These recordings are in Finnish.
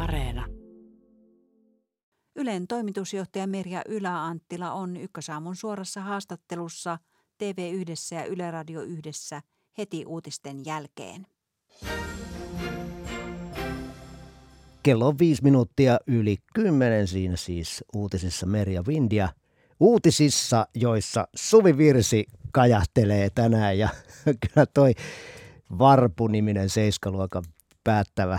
Areena. Ylen toimitusjohtaja Merja Ylä-Anttila on Ykkösaamun suorassa haastattelussa TV Yhdessä ja Yle Radio Yhdessä heti uutisten jälkeen. Kello on viisi minuuttia yli kymmenen, siinä siis uutisissa Merja Vindia. Uutisissa, joissa Suvi Virsi kajahtelee tänään ja kyllä toi Varpu-niminen seiskaluokan päättävä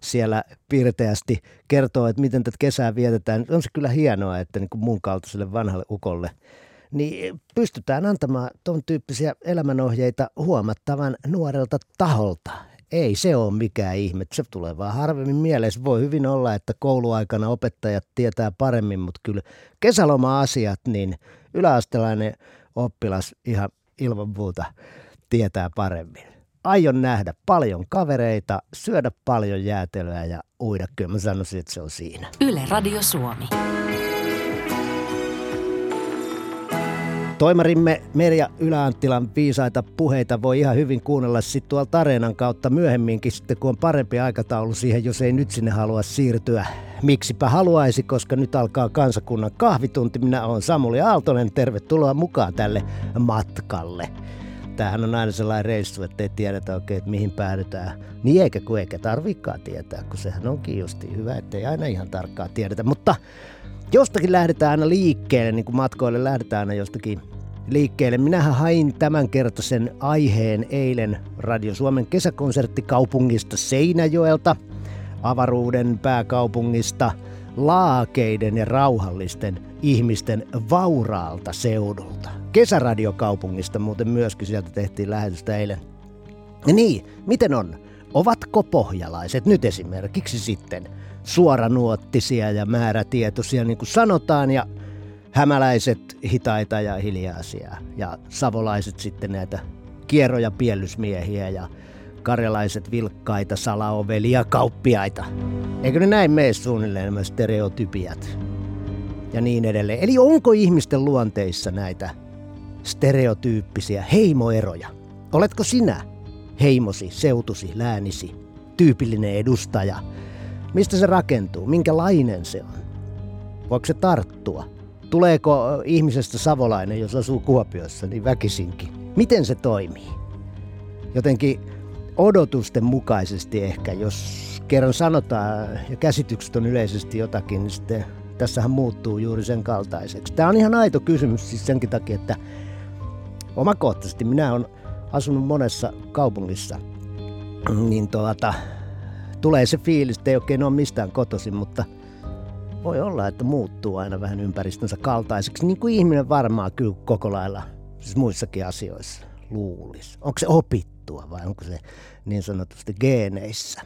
siellä pirteästi kertoo, että miten tätä kesää vietetään. On se kyllä hienoa, että niin kuin mun kaltaiselle vanhalle ukolle niin pystytään antamaan tuon tyyppisiä elämänohjeita huomattavan nuorelta taholta. Ei se ole mikään ihme, se tulee vaan harvemmin mieleen. Voi hyvin olla, että kouluaikana opettajat tietää paremmin, mutta kyllä kesäloma-asiat, niin yläastelainen oppilas ihan ilman muuta tietää paremmin. Aion nähdä paljon kavereita, syödä paljon jäätelöä ja uida. Kyllä mä sanoisin, että se on siinä. Yle Radio Suomi. Toimarimme Merja Yläanttilan viisaita puheita voi ihan hyvin kuunnella sitten tuolla Tareenan kautta myöhemminkin sitten, kun on parempi aikataulu siihen, jos ei nyt sinne halua siirtyä. Miksipä haluaisi, koska nyt alkaa kansakunnan kahvitunti. Minä olen Samuli Aaltonen, tervetuloa mukaan tälle matkalle. Tämähän on aina sellainen reissu, että ei tiedetä oikein, että mihin päädytään. Niin eikä kun eikä tarvikaan tietää, kun sehän onkin justi hyvä, ettei aina ihan tarkkaan tiedetä. Mutta jostakin lähdetään aina liikkeelle, niin kuin matkoille lähdetään aina jostakin liikkeelle. Minähän hain tämänkertaisen aiheen eilen Radio Suomen kesäkonserttikaupungista Seinäjoelta, avaruuden pääkaupungista, laakeiden ja rauhallisten ihmisten vauraalta seudulta. Kesäradiokaupungista muuten myöskin sieltä tehtiin lähetystä eilen. Ja niin, miten on? Ovatko pohjalaiset nyt esimerkiksi sitten suoranuottisia ja määrätietoisia, niin kuin sanotaan, ja hämäläiset hitaita ja hiljaisia, ja savolaiset sitten näitä kierroja piellysmiehiä ja karjalaiset vilkkaita, salaovelia, kauppiaita. Eikö ne näin mene suunnilleen nämä stereotypiat ja niin edelleen? Eli onko ihmisten luonteissa näitä stereotyyppisiä heimoeroja? Oletko sinä heimosi, seutusi, läänisi, tyypillinen edustaja – Mistä se rakentuu? Minkälainen se on? Voiko se tarttua? Tuleeko ihmisestä savolainen, jos asuu Kuopiossa, niin väkisinkin? Miten se toimii? Jotenkin odotusten mukaisesti ehkä, jos kerran sanotaan ja käsitykset on yleisesti jotakin, niin sitten tässähän muuttuu juuri sen kaltaiseksi. Tämä on ihan aito kysymys siis senkin takia, että omakohtaisesti minä olen asunut monessa kaupungissa, niin tuota, tulee se fiilis, että ei oikein ole mistään kotoisin, mutta voi olla, että muuttuu aina vähän ympäristönsä kaltaiseksi, niin kuin ihminen varmaan kyllä koko lailla, siis muissakin asioissa luulisi. Onko se opittua vai onko se niin sanotusti geeneissä?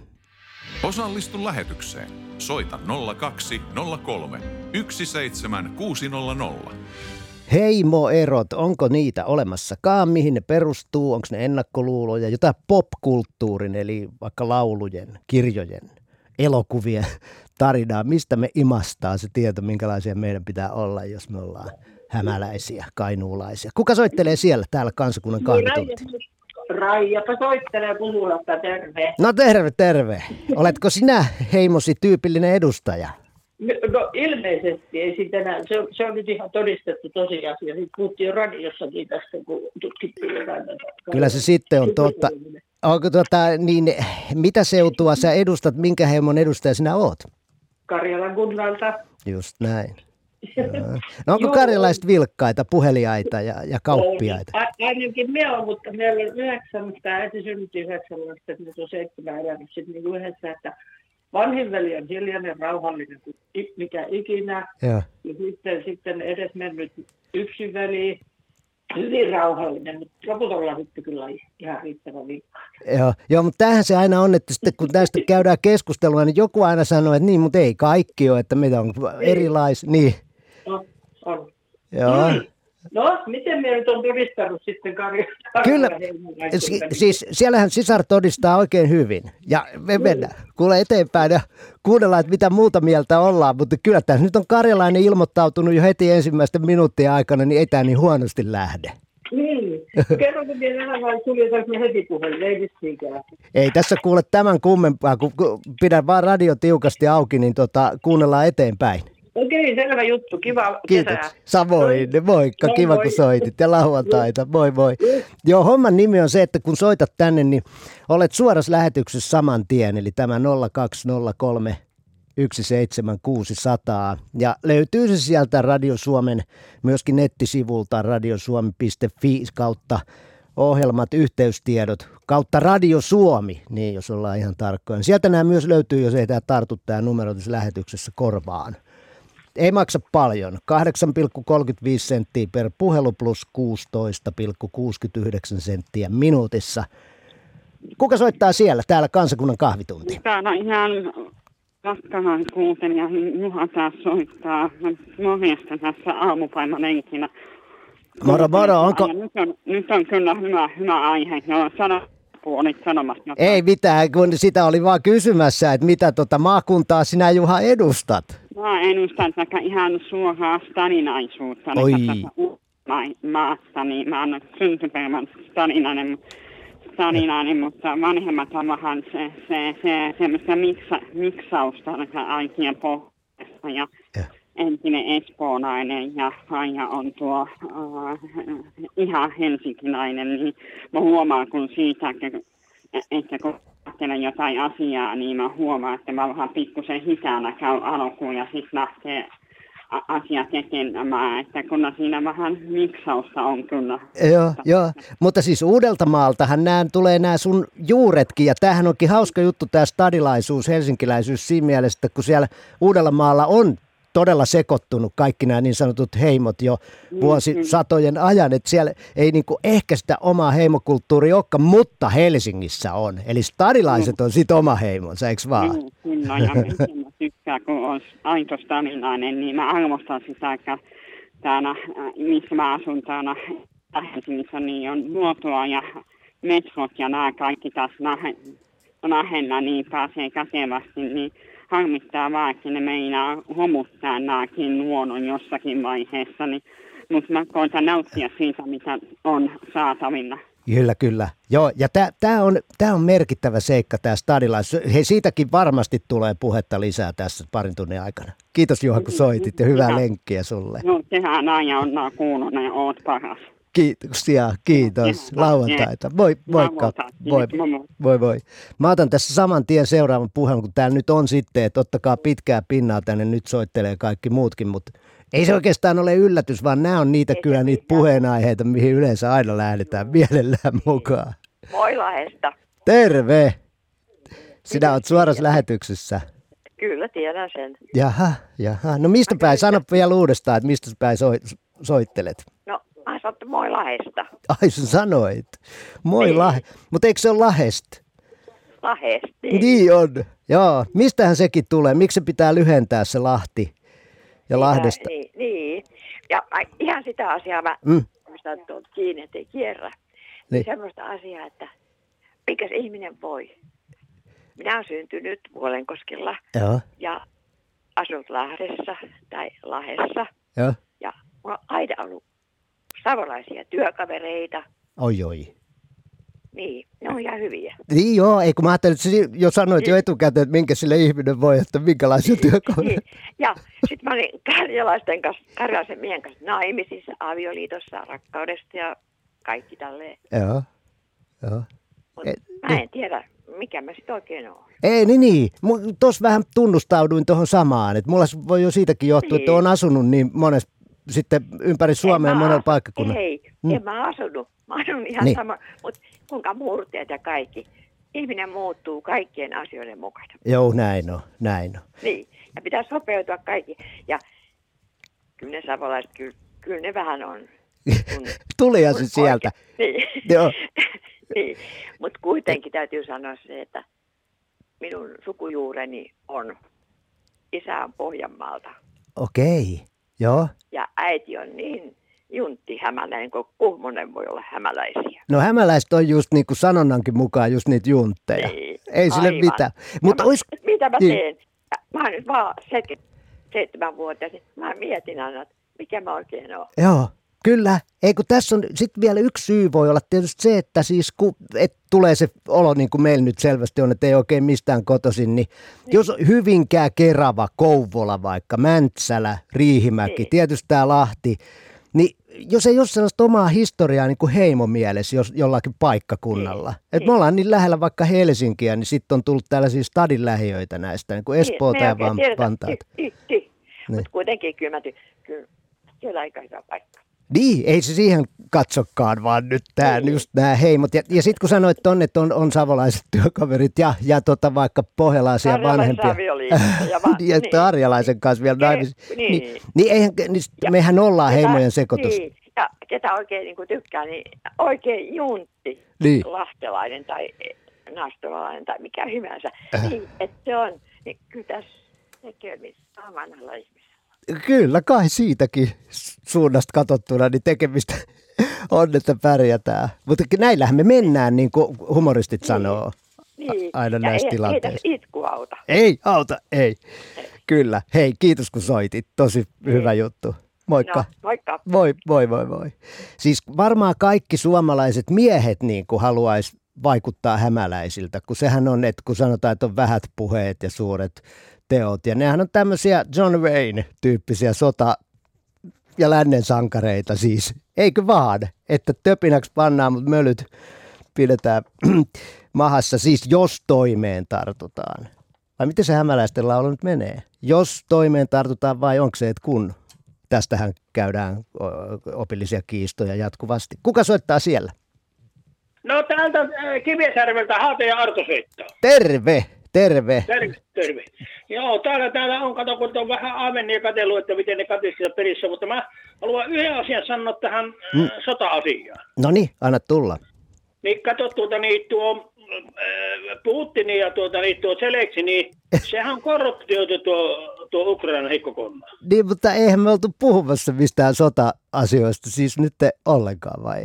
Osallistu lähetykseen. Soita 0203 17600. Heimoerot, onko niitä olemassakaan, mihin ne perustuu, onko ne ennakkoluuloja, jotain popkulttuurin, eli vaikka laulujen, kirjojen, elokuvien tarinaa, mistä me imastaa se tieto, minkälaisia meidän pitää olla, jos me ollaan hämäläisiä, kainuulaisia. Kuka soittelee siellä täällä kansakunnan kahvitunti? Raijapa soittelee Puhulasta, terve. No terve, terve. Oletko sinä heimosi tyypillinen edustaja? No ilmeisesti ei siitä enää, se, se on nyt ihan todistettu tosiasia. Sitten puhuttiin jo radiossakin tästä, kun tutkittiin jotain. Kyllä se sitten on totta. Onko tota, niin, mitä seutua sä edustat, minkä heimon edustaja sinä oot? Karjalan kunnalta. Just näin. No onko karjalaiset vilkkaita, puheliaita ja, ja kauppiaita? On, ainakin me on, mutta meillä on yhdeksän, tämä äiti synnytti yhdeksän lasta, että nyt on seitsemän elänyt sitten niin yhdessä, että vanhin veli on hiljainen, rauhallinen kuin mikä ikinä. Ja, ja sitten, sitten edes mennyt yksi veli, hyvin rauhallinen, mutta lopulta ollaan sitten kyllä ihan riittävän viikkoa. Joo, joo, mutta tämähän se aina on, että sitten kun tästä käydään keskustelua, niin joku aina sanoo, että niin, mutta ei kaikki ole, että meitä on erilaisia. Niin. No, on. Joo. Mm. No, miten me nyt on todistanut sitten Karjala? Kyllä, si- siis siellähän sisar todistaa oikein hyvin. Ja me mennään kuule eteenpäin ja kuunnellaan, että mitä muuta mieltä ollaan. Mutta kyllä tässä nyt on karjalainen ilmoittautunut jo heti ensimmäisten minuuttien aikana, niin ei tämä niin huonosti lähde. Niin. Kerronko vielä vai suljetaanko me heti puhelin? Ei Ei tässä kuule tämän kummempaa, kun pidän vaan radio tiukasti auki, niin tota, kuunnellaan eteenpäin. Okei, selvä juttu. Kiva Kiitos. Kesää. Samoin. Moikka. Moi, Kiva, moi. kun soitit. Ja lauantaita. Moi moi. Joo, homman nimi on se, että kun soitat tänne, niin olet suorassa lähetyksessä saman tien. Eli tämä 0203 17600. Ja löytyy se sieltä Radio Suomen myöskin nettisivulta radiosuomi.fi kautta ohjelmat, yhteystiedot kautta Radio Suomi, niin jos ollaan ihan tarkkoja. Sieltä nämä myös löytyy, jos ei tämä tartu tämä numero tässä lähetyksessä korvaan. Ei maksa paljon, 8,35 senttiä per puhelu plus 16,69 senttiä minuutissa. Kuka soittaa siellä, täällä kansakunnan kahvitunti? Täällä ihan Raskahan kuuntelija Juha taas soittaa morjesta tässä aamupäivälenkinä. Moro, moro, onko... Nyt on, nyt on kyllä hyvä, hyvä aihe. No, sano puolit sanomassa. Jotain. Ei mitään, kun sitä oli vaan kysymässä, että mitä tota maakuntaa sinä Juha edustat? Mä edustan tätä ihan suoraa staninaisuutta. Oi. maasta, niin mä oon syntyperän staninainen Salinainen, mutta vanhemmat on vähän se, se, se semmoista miksa, miksausta aikien pohjasta ja, ja entinen espoolainen ja Aija on tuo uh, ihan helsinkiläinen, niin mä huomaan kun siitä, että, että kun ajattelen jotain asiaa, niin mä huomaan, että mä vähän pikkusen hitänä käy alkuun ja sitten lähtee asiat etenemään, että kun siinä vähän miksausta on kyllä. Joo, joo. mutta siis Uudeltamaaltahan nämä tulee nämä sun juuretkin, ja tämähän onkin hauska juttu tämä stadilaisuus, helsinkiläisyys siinä mielessä, että kun siellä Uudellamaalla on todella sekoittunut kaikki nämä niin sanotut heimot jo mm, vuosisatojen ajan, että siellä ei niin kuin ehkä sitä omaa heimokulttuuria olekaan, mutta Helsingissä on. Eli stadilaiset on sitten oma heimonsa, eikö vaan? Mm, kyllä, ja mä tykkään, kun on aito stadilainen, niin mä arvostan sitä, että täällä, äh, missä mä asun täällä Helsingissä, niin on luotua ja metrot ja nämä kaikki tässä lähellä, niin pääsee kätevästi, niin harmittaa vaan, että ne meinaa homuttaa nääkin luonnon jossakin vaiheessa, niin, mutta mä koitan nauttia siitä, mitä on saatavilla. Kyllä, kyllä. Joo, ja tämä on, tää on merkittävä seikka, tämä stadilais. He siitäkin varmasti tulee puhetta lisää tässä parin tunnin aikana. Kiitos Juha, kun soitit ja hyvää ja, lenkkiä sulle. Joo, tehdään aina on kuullut ja oot paras. Kiitoksia, kiitos. Lauantaita. Voi, moikka. Voi, voi, voi. Mä otan tässä saman tien seuraavan puheen, kun täällä nyt on sitten, että ottakaa pitkää pinnaa tänne, nyt soittelee kaikki muutkin, mutta ei se oikeastaan ole yllätys, vaan nämä on niitä kyllä niitä puheenaiheita, mihin yleensä aina lähdetään mielellään mukaan. Moi Lahesta. Terve. Sinä olet suorassa lähetyksessä. Kyllä, tiedän sen. Jaha, jaha. No mistä päin? Sano vielä uudestaan, että mistä päin soittelet. No Ai sanotte moi Lahesta. Ai sä sanoit. Moi niin. Lahe. Mutta eikö se ole Lahesta? Lahesti. Niin on. Joo. Mistähän sekin tulee? Miksi se pitää lyhentää se Lahti ja Lahdesta? Niin, niin. Ja ihan sitä asiaa mä mm. mistä tuon kiinni, ettei kierrä. Niin. Semmoista asiaa, että mikä se ihminen voi. Minä olen syntynyt Vuolenkoskella Joo. ja asunut Lahdessa tai Lahessa. Joo. Ja mulla on aina ollut savolaisia työkavereita. Oi oi. Niin, ne on ihan hyviä. Niin joo, ei kun mä ajattelin, että jo sanoit jo niin. etukäteen, että minkä sille ihminen voi, että minkälaisia työkavereita. niin. Ja sitten mä olin karjalaisten kanssa, karjalaisen miehen kanssa naimisissa, avioliitossa, rakkaudesta ja kaikki tälleen. Joo, joo. Mut et, mä en tiedä, mikä mä sitten oikein oon. Ei, niin niin. Tuossa vähän tunnustauduin tuohon samaan. Että mulla voi jo siitäkin johtua, niin. että on asunut niin monessa sitten ympäri Suomea monella paikkakunnalla? Ei, mm. en mä asunut. Mä asun ihan niin. sama, mutta kuinka murteet ja kaikki. Ihminen muuttuu kaikkien asioiden mukana. Joo, näin on, näin on. Niin, ja pitää sopeutua kaikki. Ja kyllä ne savolaiset, kyllä, kyllä ne vähän on. Tulihan se sieltä. Niin, Joo. niin. mutta kuitenkin täytyy sanoa se, että minun sukujuureni on, isä on Pohjanmaalta. Okei. Joo. Ja äiti on niin juntti hämäläinen, kun kuhmonen voi olla hämäläisiä. No hämäläiset on just niin kuin sanonnankin mukaan just niitä juntteja. Niin, Ei sille aivan. mitään. Mutta olis... Mitä mä niin. teen? Mä oon nyt vaan 77 vuotta, niin mä mietin aina, että mikä mä oikein oon. Joo. Kyllä, ei kun tässä on sitten vielä yksi syy voi olla tietysti se, että siis kun, et tulee se olo niin kuin meillä nyt selvästi on, että ei oikein mistään kotoisin, niin, niin. jos Hyvinkää, Kerava, Kouvola vaikka, Mäntsälä, Riihimäki, niin. tietysti tämä Lahti, niin jos ei ole sellaista omaa historiaa niin kuin heimomielessä jos, jollakin paikkakunnalla. Niin. Että me ollaan niin lähellä vaikka Helsinkiä, niin sitten on tullut tällaisia stadin lähiöitä näistä, niin kuin niin, Espoota ja Vantaata. Niin. Mutta kuitenkin kyllä, mä ty- kyllä, kyllä aika hyvä paikka. Niin, ei se siihen katsokaan, vaan nyt tää, niin. just nämä heimot. Ja, ja sitten kun sanoit tonne, että on, on savolaiset työkaverit ja, ja tota vaikka pohjalaisia vanhempia. ja, va- ja niin. arjalaisen kanssa vielä naimis. Niin. niin, niin, eihän, niin ja, mehän ollaan ketä, heimojen sekoitus. Niin, ja ketä oikein niin tykkää, niin oikein juntti, niin. lahtelainen tai nastolainen tai mikä hyvänsä. Äh. Niin, että se on, niin kyllä tässä tekemistä vanhalla ihmisellä. Kyllä kai siitäkin suunnasta katsottuna niin tekemistä on, että pärjätään. Mutta näillähän me mennään, niin kuin humoristit niin. sanoo niin. aina ja näissä ei, tilanteissa. Ei itku auta. Ei auta, ei. ei. Kyllä. Hei, kiitos kun soitit. Tosi niin. hyvä juttu. Moikka. No, moikka. Moi, moi, moi, moi. Siis varmaan kaikki suomalaiset miehet niin kuin haluaisi vaikuttaa hämäläisiltä, kun sehän on, että kun sanotaan, että on vähät puheet ja suuret teot. Ja nehän on tämmöisiä John Wayne-tyyppisiä sota- ja lännen sankareita siis. Eikö vaan, että töpinäksi pannaan, mutta mölyt pidetään mahassa, siis jos toimeen tartutaan. Vai miten se hämäläisten laulu nyt menee? Jos toimeen tartutaan vai onko se, että kun? Tästähän käydään opillisia kiistoja jatkuvasti. Kuka soittaa siellä? No täältä Kiviesärveltä Haate ja Arto soittaa. Terve! Terve. Terve, terve. Joo, täällä, täällä on, kato, kun on vähän aavenia katsellut, että miten ne katisivat perissä, mutta mä haluan yhden asian sanoa tähän mm. äh, sota-asiaan. No niin, anna tulla. Niin kato tuota, niin tuo äh, Putin ja tuota, niin tuo Seleksi, niin sehän on korruptioitu tuo, tuo Ukrainan heikkokonna. Niin, mutta eihän me oltu puhumassa mistään sota-asioista, siis nyt ollenkaan vai?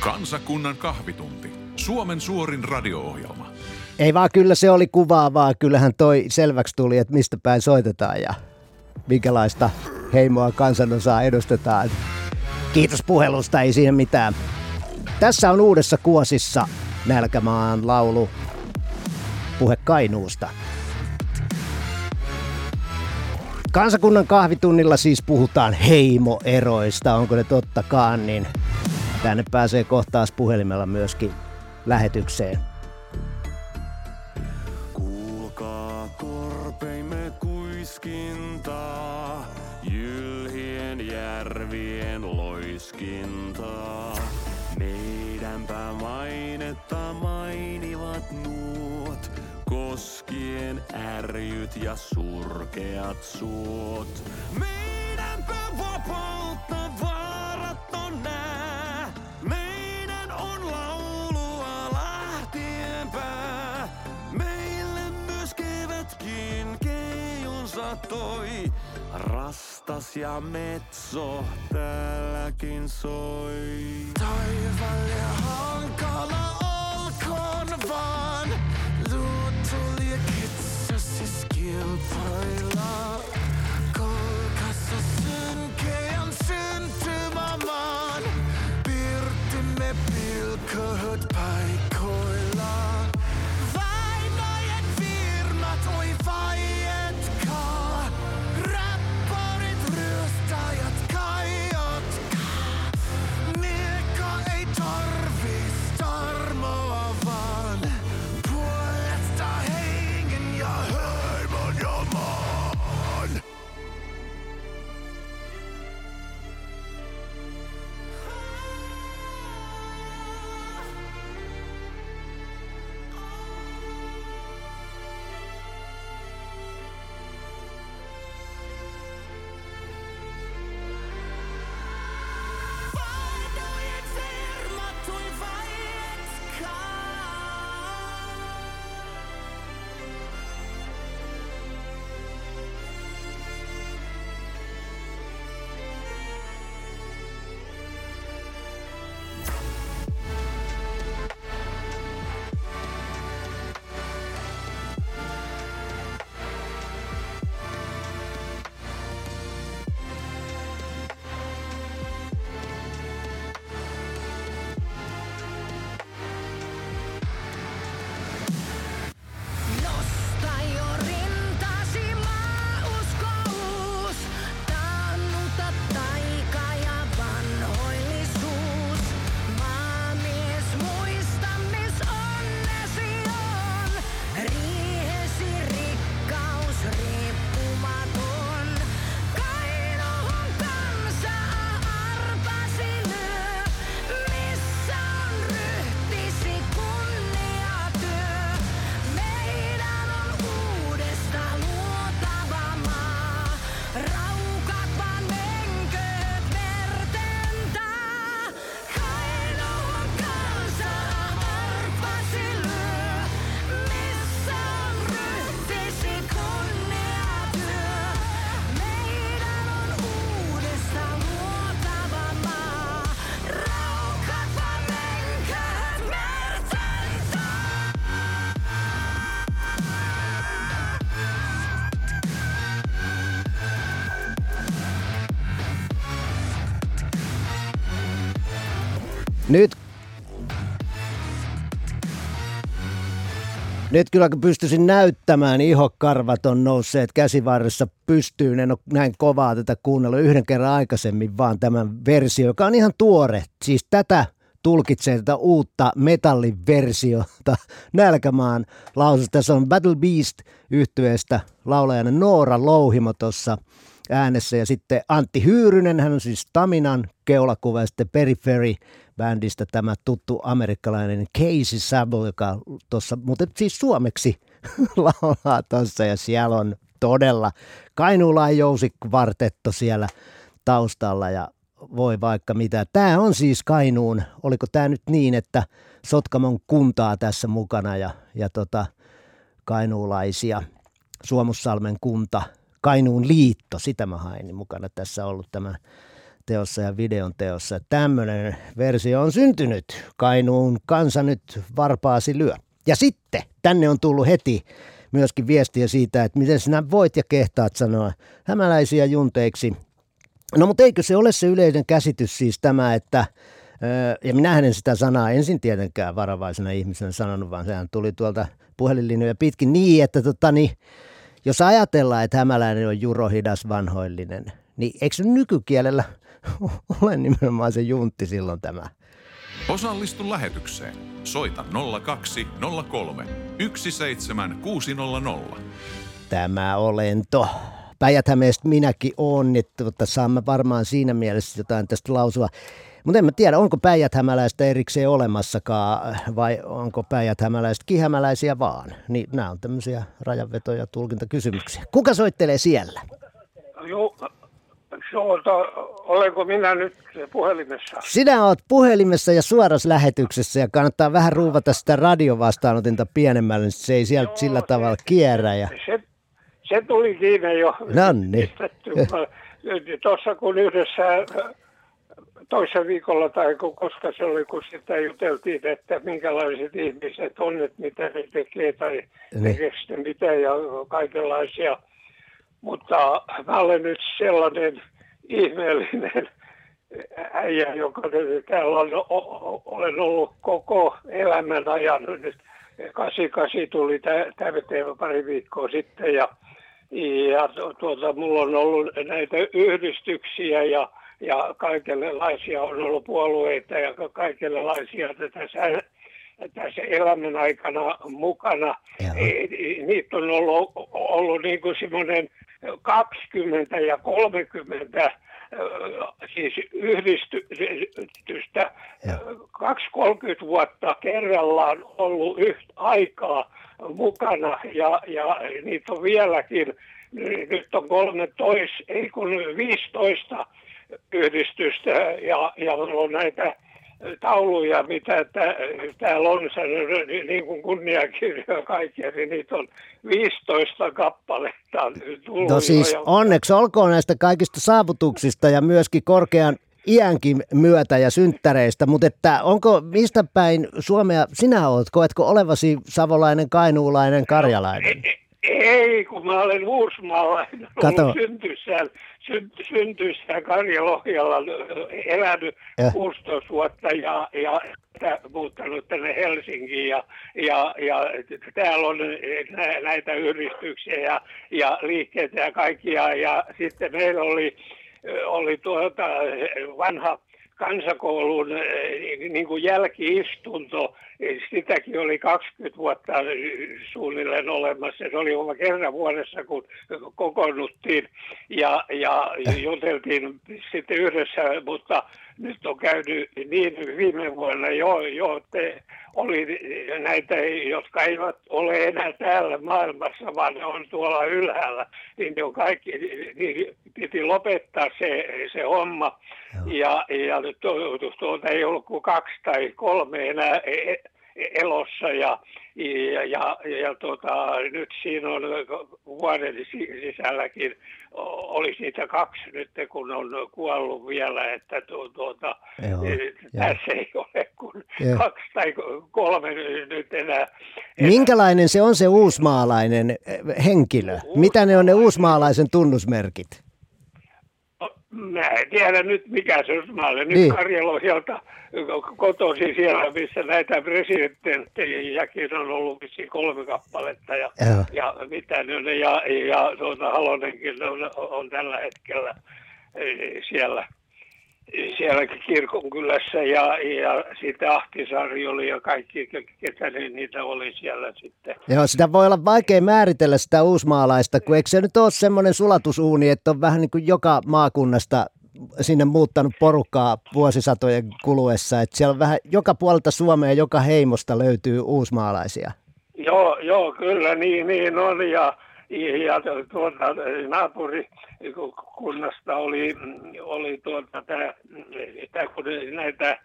Kansakunnan kahvitunti. Suomen suorin radio-ohjelma. Ei vaan kyllä se oli kuvaavaa. Kyllähän toi selväksi tuli, että mistä päin soitetaan ja minkälaista heimoa kansanosaa edustetaan. Kiitos puhelusta, ei siihen mitään. Tässä on uudessa kuosissa Nälkämaan laulu puhe Kainuusta. Kansakunnan kahvitunnilla siis puhutaan heimoeroista, onko ne tottakaan, niin tänne pääsee kohtaas puhelimella myöskin lähetykseen. Ärjyt ja surkeat suot. Meidänpä vapautta vaarat on nää, meidän on laulua lähtienpä. Meille myös kevätkin keionsa toi. Rastas ja metso täälläkin soi. Taival ja hankala olkoon vaan. Siis kilpaillaan. Kolkassa synkeän syntymä maan. Pirtimme pilkahot paikoillaan. Nyt kyllä kun pystyisin näyttämään, ihokarvat on nousseet käsivarressa pystyyn. En ole näin kovaa tätä kuunnella yhden kerran aikaisemmin, vaan tämän versio, joka on ihan tuore. Siis tätä tulkitsee tätä uutta metalliversiota Nälkämaan laususta. Tässä on Battle Beast yhtyeestä laulajana Noora Louhimo tuossa äänessä ja sitten Antti Hyyrynen, hän on siis Taminan keulakuva ja sitten Periphery bändistä tämä tuttu amerikkalainen Casey Sable, joka tuossa, mutta siis suomeksi laulaa tuossa ja siellä on todella Kainuulain jousikvartetto siellä taustalla ja voi vaikka mitä. Tämä on siis Kainuun, oliko tämä nyt niin, että Sotkamon kuntaa tässä mukana ja, ja tota, kainuulaisia, Suomussalmen kunta, Kainuun liitto, sitä mä hain mukana tässä ollut tämä teossa ja videon teossa. Tämmöinen versio on syntynyt. Kainuun kansa nyt varpaasi lyö. Ja sitten tänne on tullut heti myöskin viestiä siitä, että miten sinä voit ja kehtaat sanoa hämäläisiä junteiksi. No mutta eikö se ole se yleinen käsitys siis tämä, että ja minä en sitä sanaa ensin tietenkään varovaisena ihmisenä sanonut, vaan sehän tuli tuolta puhelinlinjoja pitkin niin, että tota, niin, jos ajatellaan, että hämäläinen on jurohidas vanhoillinen, niin eikö nykykielellä ole nimenomaan se juntti silloin tämä. Osallistu lähetykseen. Soita 0203 17600. Tämä olento. päijät minäkin on, että tota, saamme varmaan siinä mielessä jotain tästä lausua. Mutta en mä tiedä, onko päijät erikseen olemassakaan vai onko päijät kihämäläisiä vaan. Niin nämä on tämmöisiä rajanveto- ja tulkintakysymyksiä. Kuka soittelee siellä? Joo, Soota, olenko minä nyt puhelimessa? Sinä olet puhelimessa ja suorassa lähetyksessä ja kannattaa vähän ruuvata sitä radiovastaanotinta pienemmälle, niin se ei sieltä Joo, sillä se, tavalla kierrä. Ja... Se, se tuli siinä jo. Nonni. Tuossa kun yhdessä toisessa viikolla tai koska se oli, kun sitä juteltiin, että minkälaiset ihmiset on, että mitä ne tekee tai niin. tekee mitä ja kaikenlaisia – mutta mä olen nyt sellainen ihmeellinen äijä, joka täällä on, olen ollut koko elämän ajan nyt. 88 tuli täyteen pari viikkoa sitten ja, ja tuota, mulla on ollut näitä yhdistyksiä ja, ja kaikenlaisia on ollut puolueita ja kaikenlaisia tässä, tässä elämän aikana mukana. Niitä on ollut, ollut niin kuin semmoinen 20 ja 30 siis yhdistystä 2-30 vuotta kerrallaan ollut yhtä aikaa mukana ja, ja niitä on vieläkin. Nyt on 13, ei kun 15 yhdistystä ja, ja on näitä tauluja, mitä täällä on, niin kuin kunniakirjoja kaikkia, niin niitä on 15 kappaletta tullut. No siis jo. onneksi olkoon näistä kaikista saavutuksista ja myöskin korkean iänkin myötä ja synttäreistä, mutta että onko mistä päin Suomea sinä olet? Koetko olevasi savolainen, kainuulainen, karjalainen? No, ei, kun mä olen uusmaalainen Kato. Syntyssään, syntyssään Karjalohjalla elänyt ja. 16 vuotta ja, ja muuttanut tänne Helsinkiin ja, ja, ja täällä on näitä yhdistyksiä ja, ja liikkeitä ja kaikkia ja sitten meillä oli, oli tuota vanha kansakoulun eh, niin kuin jälkiistunto, sitäkin oli 20 vuotta suunnilleen olemassa. Se oli oma kerran vuodessa, kun kokoonnuttiin ja, ja juteltiin sitten yhdessä, mutta nyt on käynyt niin viime vuonna jo, jo te, oli näitä, jotka eivät ole enää täällä maailmassa, vaan ne on tuolla ylhäällä, niin ne on kaikki, niin piti lopettaa se, se homma. Joo. Ja, ja tuota ei ollut kuin kaksi tai kolme enää e, elossa ja, ja, ja, ja tota, nyt siinä on vuoden sisälläkin oli siitä kaksi nyt, kun on kuollut vielä, että tu, tuota, Joo, tässä ei ole kuin Joo. kaksi tai kolme nyt enää. Minkälainen se on se uusmaalainen henkilö? Mitä ne on ne uusmaalaisen tunnusmerkit? Mä en tiedä nyt mikä se on. Mä olen niin. nyt Karjalohjalta kotosi siellä, missä näitä presidenttejäkin on ollut vissiin kolme kappaletta ja, ja. ja mitä ne ja, ja tuota, Halonenkin on, on tällä hetkellä e, siellä siellä kirkonkylässä ja, ja sitten Ahtisaari oli ja kaikki, ketä ne, niitä oli siellä sitten. Joo, sitä voi olla vaikea määritellä sitä uusmaalaista, kun eikö se nyt ole semmoinen sulatusuuni, että on vähän niin kuin joka maakunnasta sinne muuttanut porukkaa vuosisatojen kuluessa, että siellä on vähän joka puolelta Suomea, joka heimosta löytyy uusmaalaisia. Joo, joo, kyllä niin, niin on ja, ja tuota, naapurikunnasta oli, oli tuota, tää, kun näitä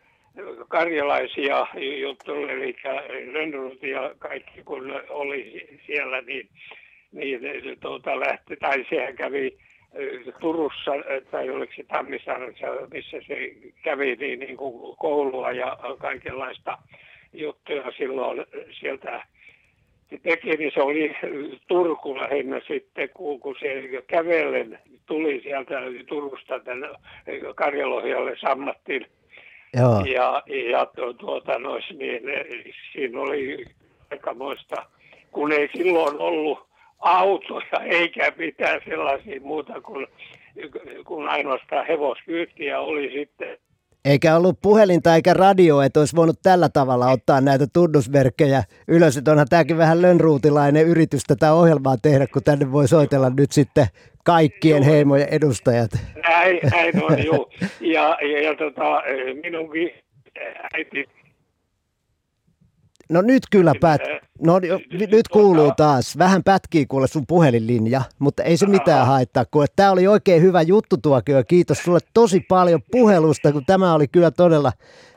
karjalaisia juttuja, eli Lönnrut ja kaikki kun oli siellä, niin, niin tuota, lähti, tai sehän kävi Turussa tai oliko se Tammisaaressa, missä se kävi niin, niin kuin koulua ja kaikenlaista juttuja silloin sieltä teki, niin se oli Turku lähinnä sitten, kun, kun se kävellen tuli sieltä Turusta tänne Karjalohjalle sammattiin. Joo. Ja, ja tuota, nois, niin, siinä oli aikamoista, kun ei silloin ollut autoja eikä mitään sellaisia muuta kuin, kuin ainoastaan hevoskyyttiä oli sitten. Eikä ollut puhelinta eikä radio, että olisi voinut tällä tavalla ottaa näitä tunnusmerkkejä ylös. Että onhan tämäkin vähän lönruutilainen yritys tätä ohjelmaa tehdä, kun tänne voi soitella nyt sitten kaikkien joo. heimojen edustajat. Näin, näin on, joo. Ja, ja, ja tota, minunkin äiti No nyt kyllä pät... No nyt kuuluu taas. Vähän pätkii kuule sun puhelinlinja, mutta ei se mitään haittaa, kun tämä oli oikein hyvä juttu tuokio. Kiitos sulle tosi paljon puhelusta, kun tämä oli kyllä todella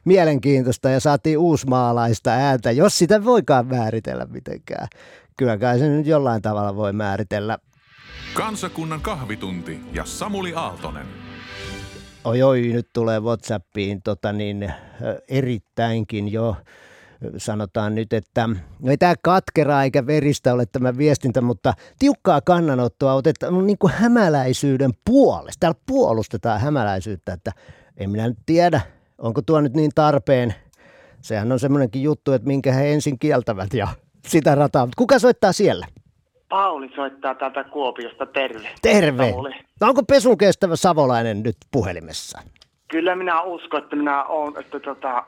mielenkiintoista ja saatiin uusmaalaista ääntä, jos sitä voikaan määritellä mitenkään. Kyllä kai se nyt jollain tavalla voi määritellä. Kansakunnan kahvitunti ja Samuli Aaltonen. Oi oi, nyt tulee Whatsappiin tota niin, erittäinkin jo sanotaan nyt, että ei tämä katkeraa eikä veristä ole tämä viestintä, mutta tiukkaa kannanottoa otetaan niin kuin hämäläisyyden puolesta. Täällä puolustetaan hämäläisyyttä, että en minä nyt tiedä, onko tuo nyt niin tarpeen. Sehän on semmoinenkin juttu, että minkä he ensin kieltävät ja sitä rataa. Kuka soittaa siellä? Pauli soittaa täältä Kuopiosta, terve. Terve. No onko pesun kestävä savolainen nyt puhelimessa? Kyllä minä uskon, että minä olen, että tota,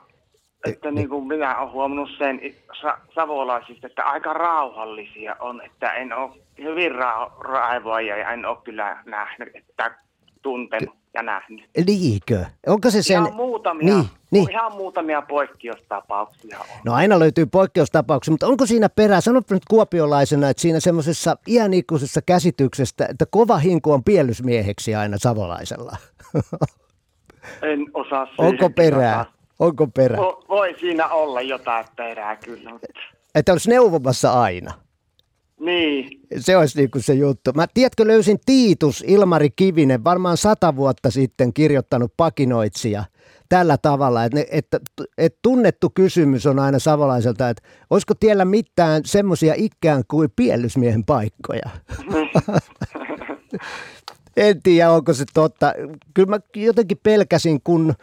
että niin kuin minä olen huomannut sen sa- savolaisista, että aika rauhallisia on, että en ole hyvin ra- raivoja ja en ole kyllä nähnyt, että tuntenut ja nähnyt. Niinkö? Onko se sen... Ihan muutamia, niin, niin. Ihan muutamia poikkeustapauksia on. No aina löytyy poikkeustapauksia, mutta onko siinä perää, sanottu nyt kuopiolaisena, että siinä semmoisessa iänikuisessa käsityksestä, että kova hinku on piellysmieheksi aina savolaisella? En osaa Onko perää? Osaa. Onko perä? Vo, voi siinä olla jotain perää kyllä. Että olisi neuvomassa aina. Niin. Se olisi niin kuin se juttu. Mä tiedätkö, löysin Tiitus Ilmari Kivinen, varmaan sata vuotta sitten kirjoittanut pakinoitsija tällä tavalla, että, ne, että, että tunnettu kysymys on aina savolaiselta, että olisiko tiellä mitään semmoisia ikään kuin piellysmiehen paikkoja? en tiedä, onko se totta. Kyllä mä jotenkin pelkäsin, kun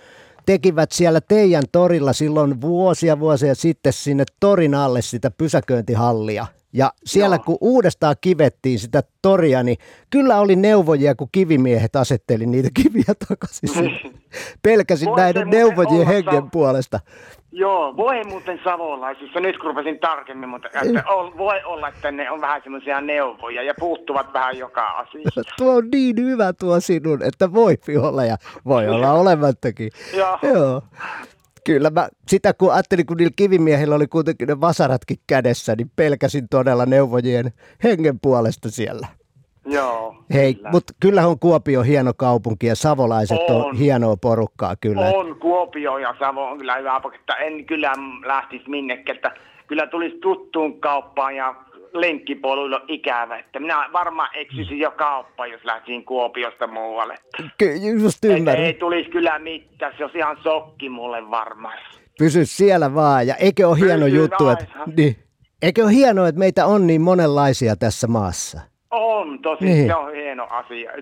tekivät siellä teidän torilla silloin vuosia vuosia sitten sinne torin alle sitä pysäköintihallia. Ja siellä Joo. kun uudestaan kivettiin sitä toria, niin kyllä oli neuvojia, kun kivimiehet asetteli niitä kiviä takaisin. Pelkäsin näiden neuvojien hengen puolesta. Joo, voi muuten savolaisissa, nyt kun rupesin tarkemmin, mutta että on, voi olla, että ne on vähän semmoisia neuvoja ja puuttuvat vähän joka asiasta. Tuo on niin hyvä tuo sinun, että voi olla ja voi olla olemattakin. Joo. Joo. Kyllä mä sitä kun ajattelin, kun niillä kivimiehillä oli kuitenkin ne vasaratkin kädessä, niin pelkäsin todella neuvojien hengen puolesta siellä. Joo. Hei, kyllä. mutta kyllähän on Kuopio hieno kaupunki ja savolaiset on, on hienoa porukkaa kyllä. On Kuopio ja Savo on kyllä hyvä mutta en kyllä lähtisi minnekään, että kyllä tulisi tuttuun kauppaan ja lenkkipoluilla ikävä, että minä varmaan eksyisin jo kauppa, jos lähtisin Kuopiosta muualle. Kyllä, just ymmärrän. Ei, ei tulisi kyllä mitään, se olisi ihan sokki mulle varmaan. Pysy siellä vaan, ja eikö ole hieno Pysy juttu, että, niin, eikö ole hienoa, että meitä on niin monenlaisia tässä maassa? On, tosi, niin. se on hieno asia.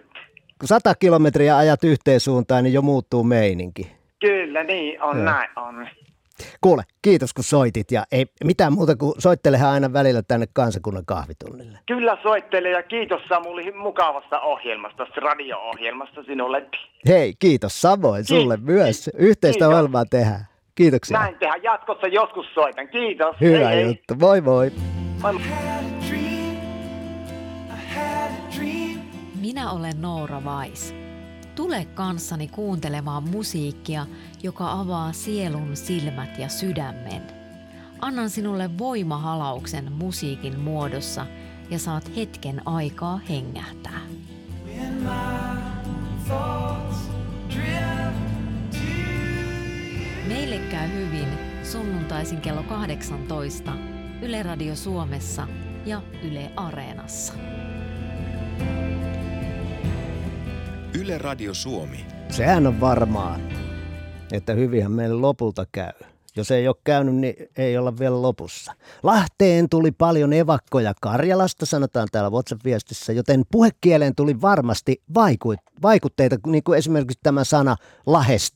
kun sata kilometriä ajat yhteen suuntaan, niin jo muuttuu meininki. Kyllä, niin on, Joo. näin on. Kuule, kiitos kun soitit ja ei mitään muuta kuin soittelehan aina välillä tänne kansakunnan kahvitunnille. Kyllä soittele ja kiitos Samuli mukavasta ohjelmasta, radio-ohjelmasta sinulle. Hei, kiitos samoin Ki- sulle myös. Yhteistä kiitos. ohjelmaa tehdään. Kiitoksia. Näin tehdään. Jatkossa joskus soitan. Kiitos. Hyvä hei, juttu. Hei. Moi moi. moi. Minä olen Noora Vais. Tule kanssani kuuntelemaan musiikkia, joka avaa sielun silmät ja sydämen. Annan sinulle voimahalauksen musiikin muodossa ja saat hetken aikaa hengähtää. Meille käy hyvin sunnuntaisin kello 18 Yle Radio Suomessa ja Yle Areenassa. Yle Radio Suomi. Sehän on varmaa, että hyvinhän meille lopulta käy. Jos ei ole käynyt, niin ei olla vielä lopussa. Lahteen tuli paljon evakkoja Karjalasta, sanotaan täällä WhatsApp-viestissä, joten puhekieleen tuli varmasti vaikutteita, niin kuin esimerkiksi tämä sana lahest.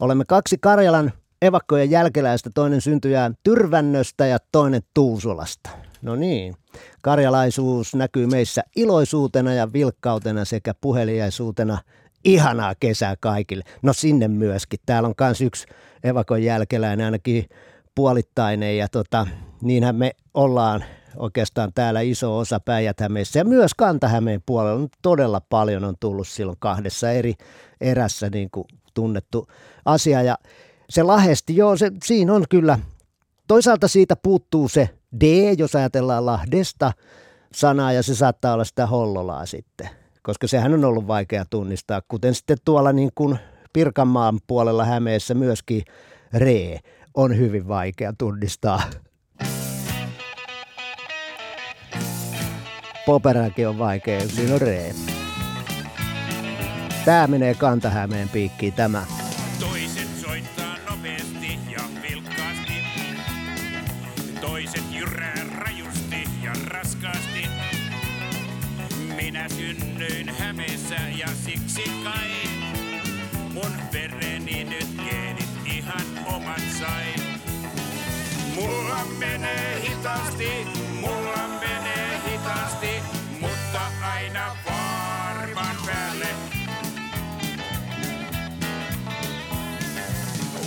Olemme kaksi Karjalan evakkojen jälkeläistä, toinen syntyjää Tyrvännöstä ja toinen Tuusulasta. No niin, karjalaisuus näkyy meissä iloisuutena ja vilkkautena sekä puheliaisuutena. Ihanaa kesää kaikille. No sinne myöskin. Täällä on myös yksi evakon jälkeläinen ainakin puolittainen ja tota, niinhän me ollaan oikeastaan täällä iso osa päijät ja myös Kanta-Hämeen puolella todella paljon on tullut silloin kahdessa eri erässä niin kuin tunnettu asia ja se lahesti, joo, se, siinä on kyllä, toisaalta siitä puuttuu se D, jos ajatellaan Lahdesta sanaa, ja se saattaa olla sitä hollolaa sitten, koska sehän on ollut vaikea tunnistaa, kuten sitten tuolla niin kuin Pirkanmaan puolella Hämeessä myöskin Re on hyvin vaikea tunnistaa. Poperäkin on vaikea, siinä on Re. Tää menee Kantahämeen piikkiin tämä. Siksi kai mun vereni nyt geenit ihan omat sai. Mulla menee hitaasti, mulla menee hitaasti, mutta aina varmaan päälle.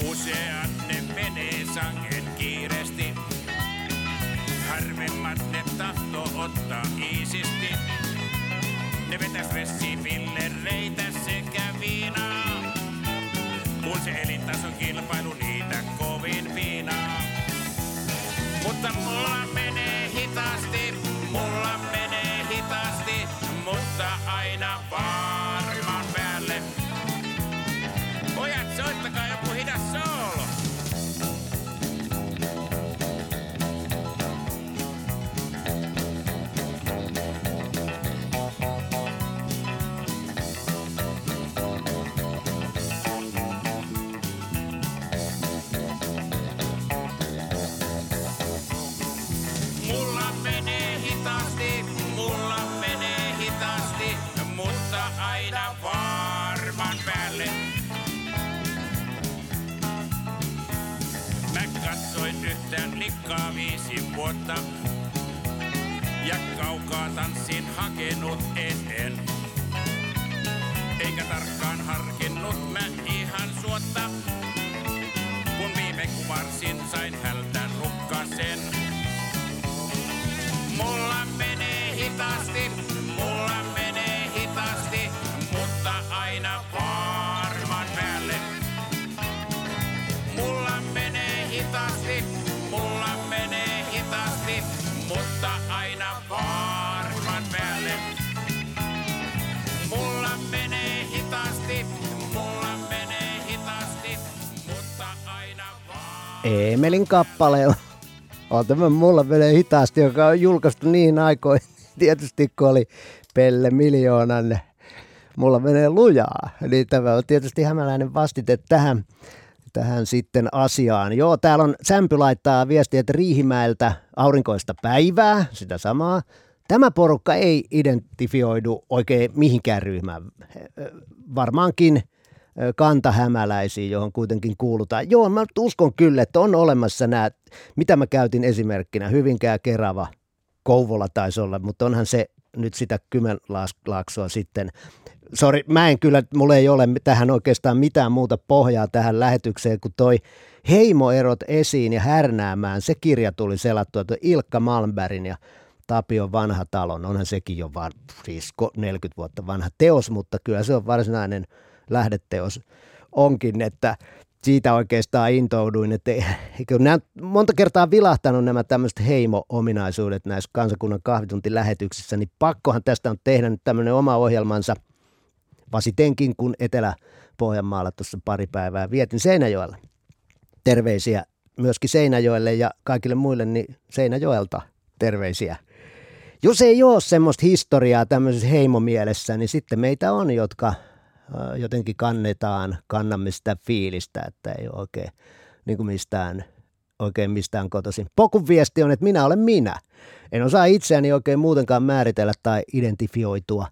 Useat ne menee sangen kiiresti, harvemmat ne tahto ottaa iisisti. Ne vetäs vessipillereitä sekä viinaa. Kun se elintason kilpailu niitä kovin viinaa. Mutta mulla tanssin hakenut eteen. Eikä tarkkaan harkinnut mä Emelin kappale on, on tämä Mulla menee hitaasti, joka on julkaistu niin aikoin, tietysti kun oli Pelle Miljoonan Mulla menee lujaa. Niin tämä on tietysti hämäläinen vastite tähän tähän sitten asiaan. Joo, täällä on Sämpy laittaa viestiä, että Riihimäeltä aurinkoista päivää, sitä samaa. Tämä porukka ei identifioidu oikein mihinkään ryhmään. Varmaankin kantahämäläisiin, johon kuitenkin kuulutaan. Joo, mä uskon kyllä, että on olemassa nämä, mitä mä käytin esimerkkinä, Hyvinkää, Kerava, Kouvola taisi olla, mutta onhan se nyt sitä Kymenlaaksoa sitten. Sori, mä en kyllä, mulla ei ole tähän oikeastaan mitään muuta pohjaa tähän lähetykseen, kun toi Heimoerot esiin ja härnäämään, se kirja tuli selattua, tuo Ilkka Malmbergin ja Tapion vanha talon, onhan sekin jo vaan siis 40 vuotta vanha teos, mutta kyllä se on varsinainen lähdeteos onkin, että siitä oikeastaan intouduin, että eikö nämä monta kertaa vilahtanut nämä tämmöiset heimo-ominaisuudet näissä kansakunnan kahvituntilähetyksissä, niin pakkohan tästä on tehdä nyt tämmöinen oma ohjelmansa, vasitenkin kun Etelä-Pohjanmaalla tuossa pari päivää vietin Seinäjoella. Terveisiä myöskin Seinäjoelle ja kaikille muille, niin Seinäjoelta terveisiä. Jos ei ole semmoista historiaa tämmöisessä heimomielessä, niin sitten meitä on, jotka jotenkin kannetaan, kannamme sitä fiilistä, että ei ole oikein niin mistään, oikein mistään kotoisin. Pokun viesti on, että minä olen minä. En osaa itseäni oikein muutenkaan määritellä tai identifioitua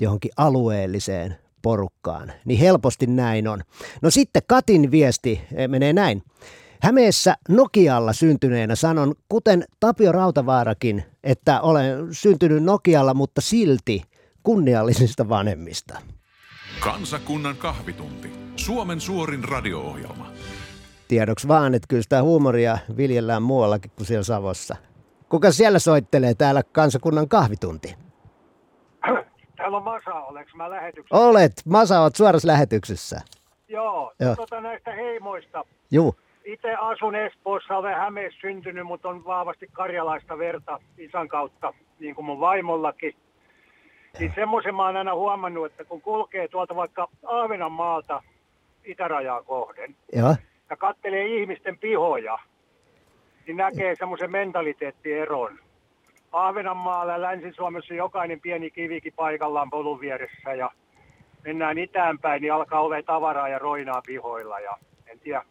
johonkin alueelliseen porukkaan. Niin helposti näin on. No sitten Katin viesti eh, menee näin. Hämeessä Nokialla syntyneenä sanon, kuten Tapio Rautavaarakin, että olen syntynyt Nokialla, mutta silti kunniallisista vanhemmista. Kansakunnan kahvitunti. Suomen suorin radio-ohjelma. Tiedoksi vaan, että kyllä sitä huumoria viljellään muuallakin kuin siellä Savossa. Kuka siellä soittelee täällä kansakunnan kahvitunti? Täällä on Masa, oleks mä lähetyksessä? Olet, Masa, oot suorassa lähetyksessä. Joo, Joo. Tota näistä heimoista. Juu. Itse asun Espoossa, olen Hämeessä syntynyt, mutta on vahvasti karjalaista verta isän kautta, niin kuin mun vaimollakin. Niin semmoisen mä oon aina huomannut, että kun kulkee tuolta vaikka Ahvenanmaalta itärajaa kohden ja, ja kattelee ihmisten pihoja, niin näkee semmoisen mentaliteettieron. Ahvenanmaalla ja Länsi-Suomessa jokainen pieni kivikin paikallaan polun vieressä ja mennään itäänpäin, niin alkaa olla tavaraa ja roinaa pihoilla ja en tiedä,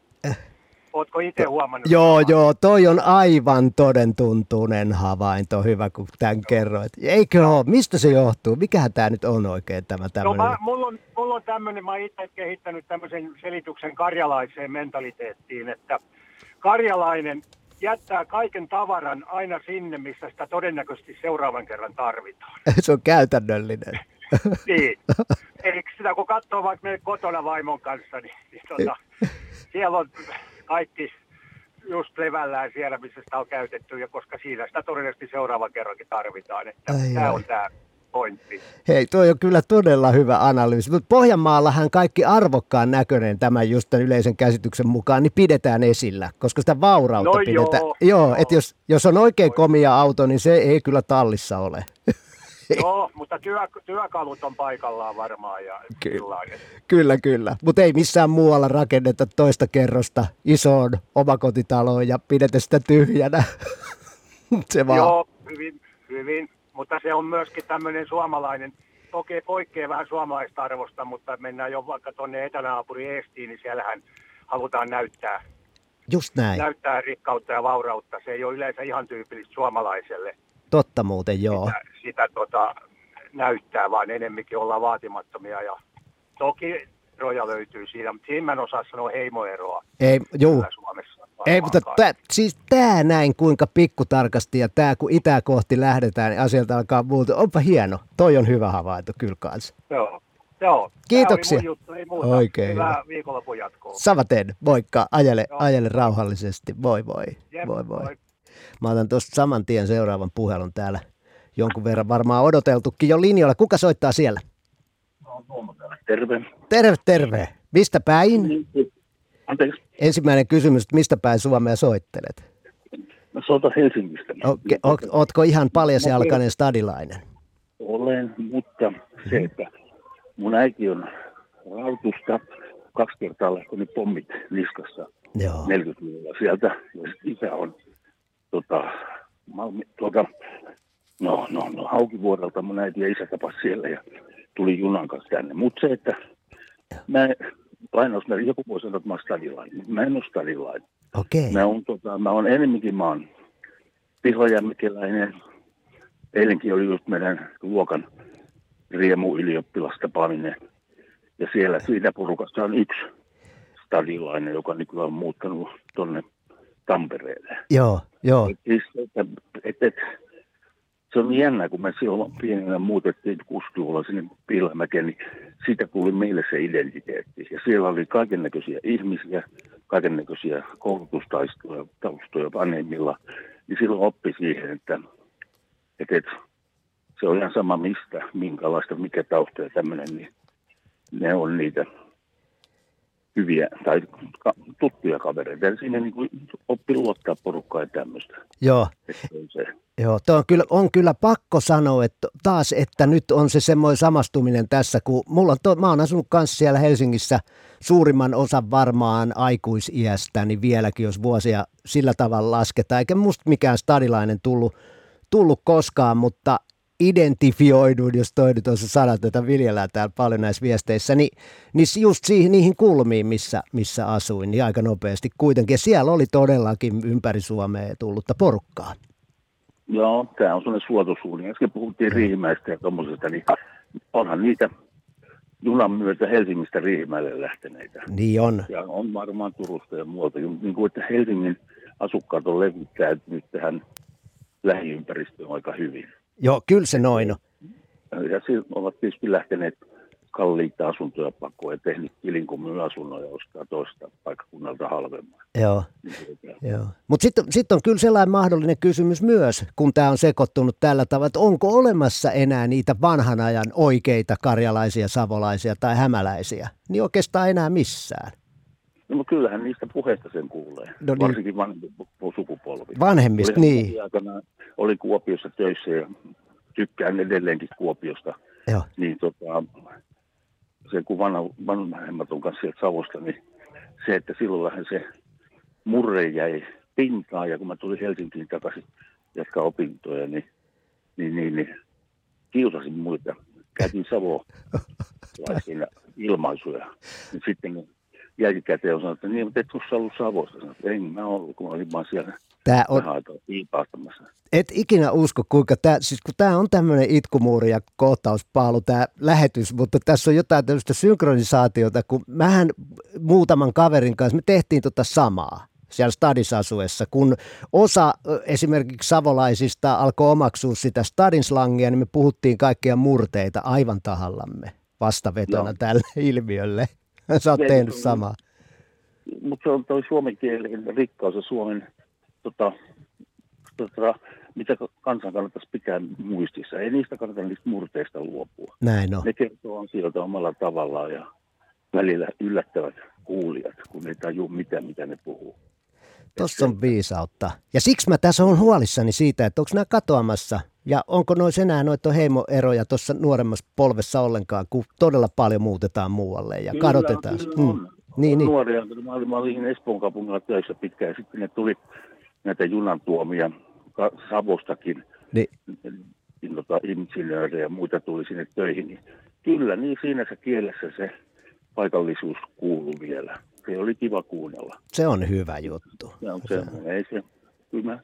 Oletko itse huomannut? Joo, joo, toi on aivan todentuntuinen havainto, hyvä kun tämän kerroit. Eikö ole? Mistä se johtuu? Mikähän tämä nyt on oikein tämä tämmöinen? No, mä, mulla on, mulla on tämmöinen, mä oon itse kehittänyt tämmöisen selityksen karjalaiseen mentaliteettiin, että karjalainen jättää kaiken tavaran aina sinne, missä sitä todennäköisesti seuraavan kerran tarvitaan. se on käytännöllinen. niin. Eli sitä kun katsoo vaikka meidän kotona vaimon kanssa, niin, niin tota, siellä on kaikki just levällään siellä, missä sitä on käytetty, ja koska siinä sitä todennäköisesti seuraavan kerrankin tarvitaan. Että ai tämä ai. on tämä pointti. Hei, tuo on kyllä todella hyvä analyysi. Mutta Pohjanmaallahan kaikki arvokkaan näköinen tämän just tämän yleisen käsityksen mukaan, niin pidetään esillä, koska sitä vaurautta no pidetään. Joo, joo, joo. että jos, jos on oikein komia auto, niin se ei kyllä tallissa ole. Joo, mutta työ, työkalut on paikallaan varmaan. Ja Ky- kyllä, kyllä. Mutta ei missään muualla rakenneta toista kerrosta isoon omakotitaloon ja pidetä sitä tyhjänä. se vaan. Joo, hyvin, hyvin. Mutta se on myöskin tämmöinen suomalainen, toki poikkeaa vähän suomalaista arvosta, mutta mennään jo vaikka tuonne etänaapuri Eestiin, niin siellähän halutaan näyttää Just näin. Näyttää rikkautta ja vaurautta. Se ei ole yleensä ihan tyypillistä suomalaiselle. Totta muuten, joo. Sitä, sitä tota, näyttää, vaan enemmänkin ollaan vaatimattomia. Ja toki eroja löytyy siinä, mutta siinä mä en osaa sanoa heimoeroa. Ei, juu. Suomessa. Ei, mutta tää, siis tämä näin kuinka pikkutarkasti ja tämä kun itää kohti lähdetään, niin asialta alkaa muuta. Onpa hieno. Toi on hyvä havainto kyllä kanssa. Joo. Joo. Kiitoksia. juttu, ei muuta. Oikein Hyvää hyvä. viikonlopun jatkoa. Savaten, moikka. Ajele, ajele rauhallisesti. Voi voi. Jep, voi voi. voi. Mä otan tuosta saman tien seuraavan puhelun täällä. Jonkun verran varmaan odoteltukin jo linjoilla. Kuka soittaa siellä? Terve. Terve, terve. Mistä päin? Anteeksi. Ensimmäinen kysymys, että mistä päin Suomea soittelet? Mä soitan Helsingistä. Oke, o, ootko ihan paljasjalkainen stadilainen? Olen, mutta se, että mun äiti on rautusta, kaksi kertaa lähtenyt pommit niskassa Joo. 40-luvulla sieltä, ja isä on tota, Malmi, tuota, no, no, no, Haukivuorelta mun äiti ja isä tapas siellä ja tuli junan kanssa tänne. Mutta se, että mä lainausmerkki, joku voi sanoa, että mä oon stadilainen, mä en ole stadilainen. Okei. Mä oon, tota, mä oon enemmänkin, mä oon pihojämmikiläinen, eilenkin oli just meidän luokan riemu ylioppilastapaaminen. Ja siellä siinä porukassa on yksi stadilainen, joka nykyään on muuttanut tuonne Tampereelle. Joo, joo. Et, et, et, et, se on jännä, kun me silloin pienenä muutettiin 60-luvulla sinne Piilämäkeen, niin siitä tuli meille se identiteetti. Ja siellä oli kaiken näköisiä ihmisiä, kaiken näköisiä koulutustaistoja taustoja vanhemmilla. Niin silloin oppi siihen, että, että, että se on ihan sama mistä, minkälaista, mikä tausta ja tämmöinen, niin ne on niitä hyviä tai tuttuja kavereita. Ja siinä niin kuin oppi luottaa porukkaa ja tämmöistä. Joo. Se. Joo, on kyllä, on kyllä pakko sanoa että taas, että nyt on se semmoinen samastuminen tässä, kun mulla to, mä oon asunut kanssa siellä Helsingissä suurimman osan varmaan aikuisiästä, niin vieläkin jos vuosia sillä tavalla lasketaan, eikä musta mikään stadilainen tullut, tullut koskaan, mutta identifioidun, jos toi nyt on se sana, tätä viljellään täällä paljon näissä viesteissä, niin, niin just siihen, niihin kulmiin, missä, missä asuin, niin aika nopeasti kuitenkin. Ja siellä oli todellakin ympäri Suomea tullutta porukkaa. Joo, tämä on sellainen suotosuuni. Äsken puhuttiin Riihimäistä ja tuommoisesta, niin onhan niitä junan myötä Helsingistä Riihimäelle lähteneitä. Niin on. Ja on varmaan Turusta ja muualta. Niin kuin, että Helsingin asukkaat on levittäytynyt tähän lähiympäristöön aika hyvin. Joo, kyllä se noin on. Ja silloin ovat tietysti lähteneet kalliita asuntoja pakoon ja tehnyt tilin, kun myy asunnon ja ostaa toista paikkakunnalta halvemman. Joo, niin Joo. mutta sitten sit on kyllä sellainen mahdollinen kysymys myös, kun tämä on sekoittunut tällä tavalla, että onko olemassa enää niitä vanhan ajan oikeita karjalaisia, savolaisia tai hämäläisiä, niin oikeastaan enää missään. No kyllähän niistä puheista sen kuulee, no niin. varsinkin vanhempi sukupolvi. Vanhemmista, niin. Aikana oli Kuopiossa töissä ja tykkään edelleenkin Kuopiosta. Joo. Niin tota, se kun vanha, vanhemmat on kanssa sieltä Savosta, niin se, että silloin vähän se murre jäi pintaan ja kun mä tulin Helsinkiin takaisin jatkaa opintoja, niin, niin, niin, niin kiusasin muita. Käytin savolaisina ilmaisuja. Sitten jälkikäteen on sanonut, että niin, mutta et tuossa ollut Savossa. Sanoin, että en mä ollut, kun mä olin vaan siellä Tää on, et ikinä usko, kuinka tämä, siis kun tämä on tämmöinen itkumuuri ja kohtauspaalu tämä lähetys, mutta tässä on jotain tämmöistä synkronisaatiota, kun mähän muutaman kaverin kanssa, me tehtiin tota samaa siellä stadisasuessa, kun osa esimerkiksi savolaisista alkoi omaksua sitä stadin slangia, niin me puhuttiin kaikkia murteita aivan tahallamme vastavetona Joo. tälle ilmiölle. Sä oot tehnyt samaa. Mutta se on toi suomen kielen rikkaus ja suomen tota, tota, mitä kansan kannattaisi pitää muistissa. Ei niistä kannata niistä murteista luopua. Näin on. Ne kertoo asioita omalla tavallaan ja välillä yllättävät kuulijat, kun ne tajuu mitä, mitä ne puhuu. Tuossa on viisautta. Ja siksi mä tässä on huolissani siitä, että onko nämä katoamassa ja onko noissa enää noita heimoeroja tuossa nuoremmassa polvessa ollenkaan, kun todella paljon muutetaan muualle ja kyllä, kadotetaan. Kyllä on. Mm. Niin, niin. Nuoria, mä olin, mä olin Espoon kaupungilla töissä pitkään ja sitten ne tuli näitä junan tuomia Savostakin, niin. niin tota, insinöörejä ja muita tuli sinne töihin, niin kyllä niin siinä se kielessä se paikallisuus kuuluu vielä. Se oli kiva kuunnella. Se on hyvä juttu. Se on se, se. ei se, kyllä mä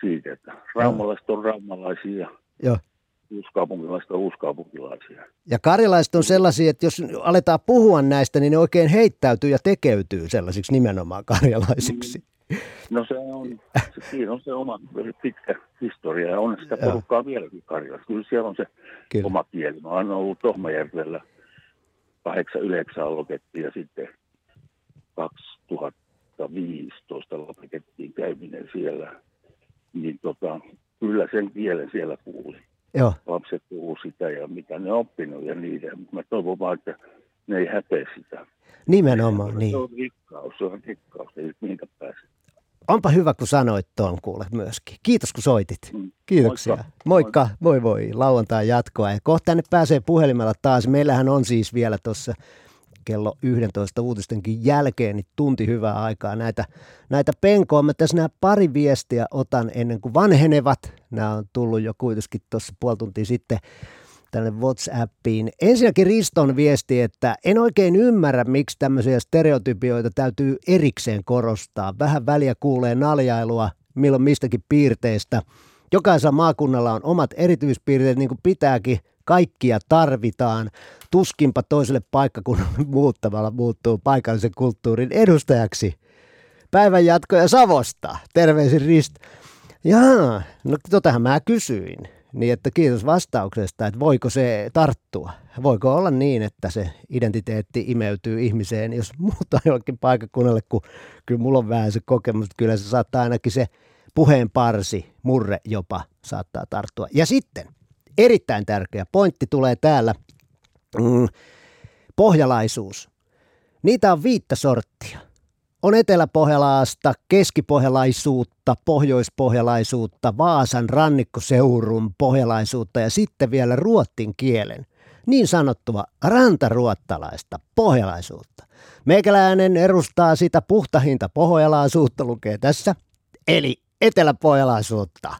siitä, että raumalaiset on raumalaisia ja Joo. uuskaupunkilaiset on uuskaupunkilaisia. Ja karjalaiset on sellaisia, että jos aletaan puhua näistä, niin ne oikein heittäytyy ja tekeytyy sellaisiksi nimenomaan karjalaisiksi. Mm. No se on, siinä on se oma pitkä historia ja on sitä porukkaa vieläkin Karjalassa. Kyllä siellä on se Kyllä. oma kieli. Mä oon ollut Tohmajärvellä 89 aloitettiin ja sitten 2015 lopetettiin käyminen siellä. Niin tota, kyllä sen kielen siellä kuuli. Joo. Lapset puhuu sitä ja mitä ne on oppinut ja niitä. Mä toivon vaan, että ne ei häpeä sitä. Nimenomaan, niin. Se on rikkaus, se on rikkaus, ei mihinkä pääse. Onpa hyvä, kun sanoit tuon kuule myöskin. Kiitos, kun soitit. Mm. Kiitoksia. Moikka. Moikka. Moi voi. Lauantai jatkoa. Ja kohta tänne pääsee puhelimella taas. Meillähän on siis vielä tuossa kello 11 uutistenkin jälkeen niin tunti hyvää aikaa. Näitä, näitä penkoa mä tässä nämä pari viestiä otan ennen kuin vanhenevat. Nämä on tullut jo kuitenkin tuossa puoli tuntia sitten tänne WhatsAppiin. Ensinnäkin Riston viesti, että en oikein ymmärrä, miksi tämmöisiä stereotypioita täytyy erikseen korostaa. Vähän väliä kuulee naljailua, milloin mistäkin piirteistä. Jokaisella maakunnalla on omat erityispiirteet, niin kuin pitääkin. Kaikkia tarvitaan. Tuskinpa toiselle paikkakunnalle muuttamalla muuttuu paikallisen kulttuurin edustajaksi. Päivän jatkoja Savosta. Terveisin Rist. Jaa, no totahan mä kysyin. Niin että kiitos vastauksesta, että voiko se tarttua? Voiko olla niin, että se identiteetti imeytyy ihmiseen, jos muuttaa jollekin paikakunnalle, kun kyllä mulla on vähän se kokemus, että kyllä se saattaa ainakin se puheen parsi, murre jopa saattaa tarttua. Ja sitten erittäin tärkeä pointti tulee täällä, mm, pohjalaisuus. Niitä on viittä sorttia. On eteläpohjalaista, keskipohjalaisuutta, pohjoispohjalaisuutta, Vaasan rannikkoseurun pohjalaisuutta ja sitten vielä ruottin kielen, niin sanottua rantaruottalaista pohjalaisuutta. Meikäläinen edustaa sitä puhtahinta pohjalaisuutta, lukee tässä, eli eteläpohjalaisuutta.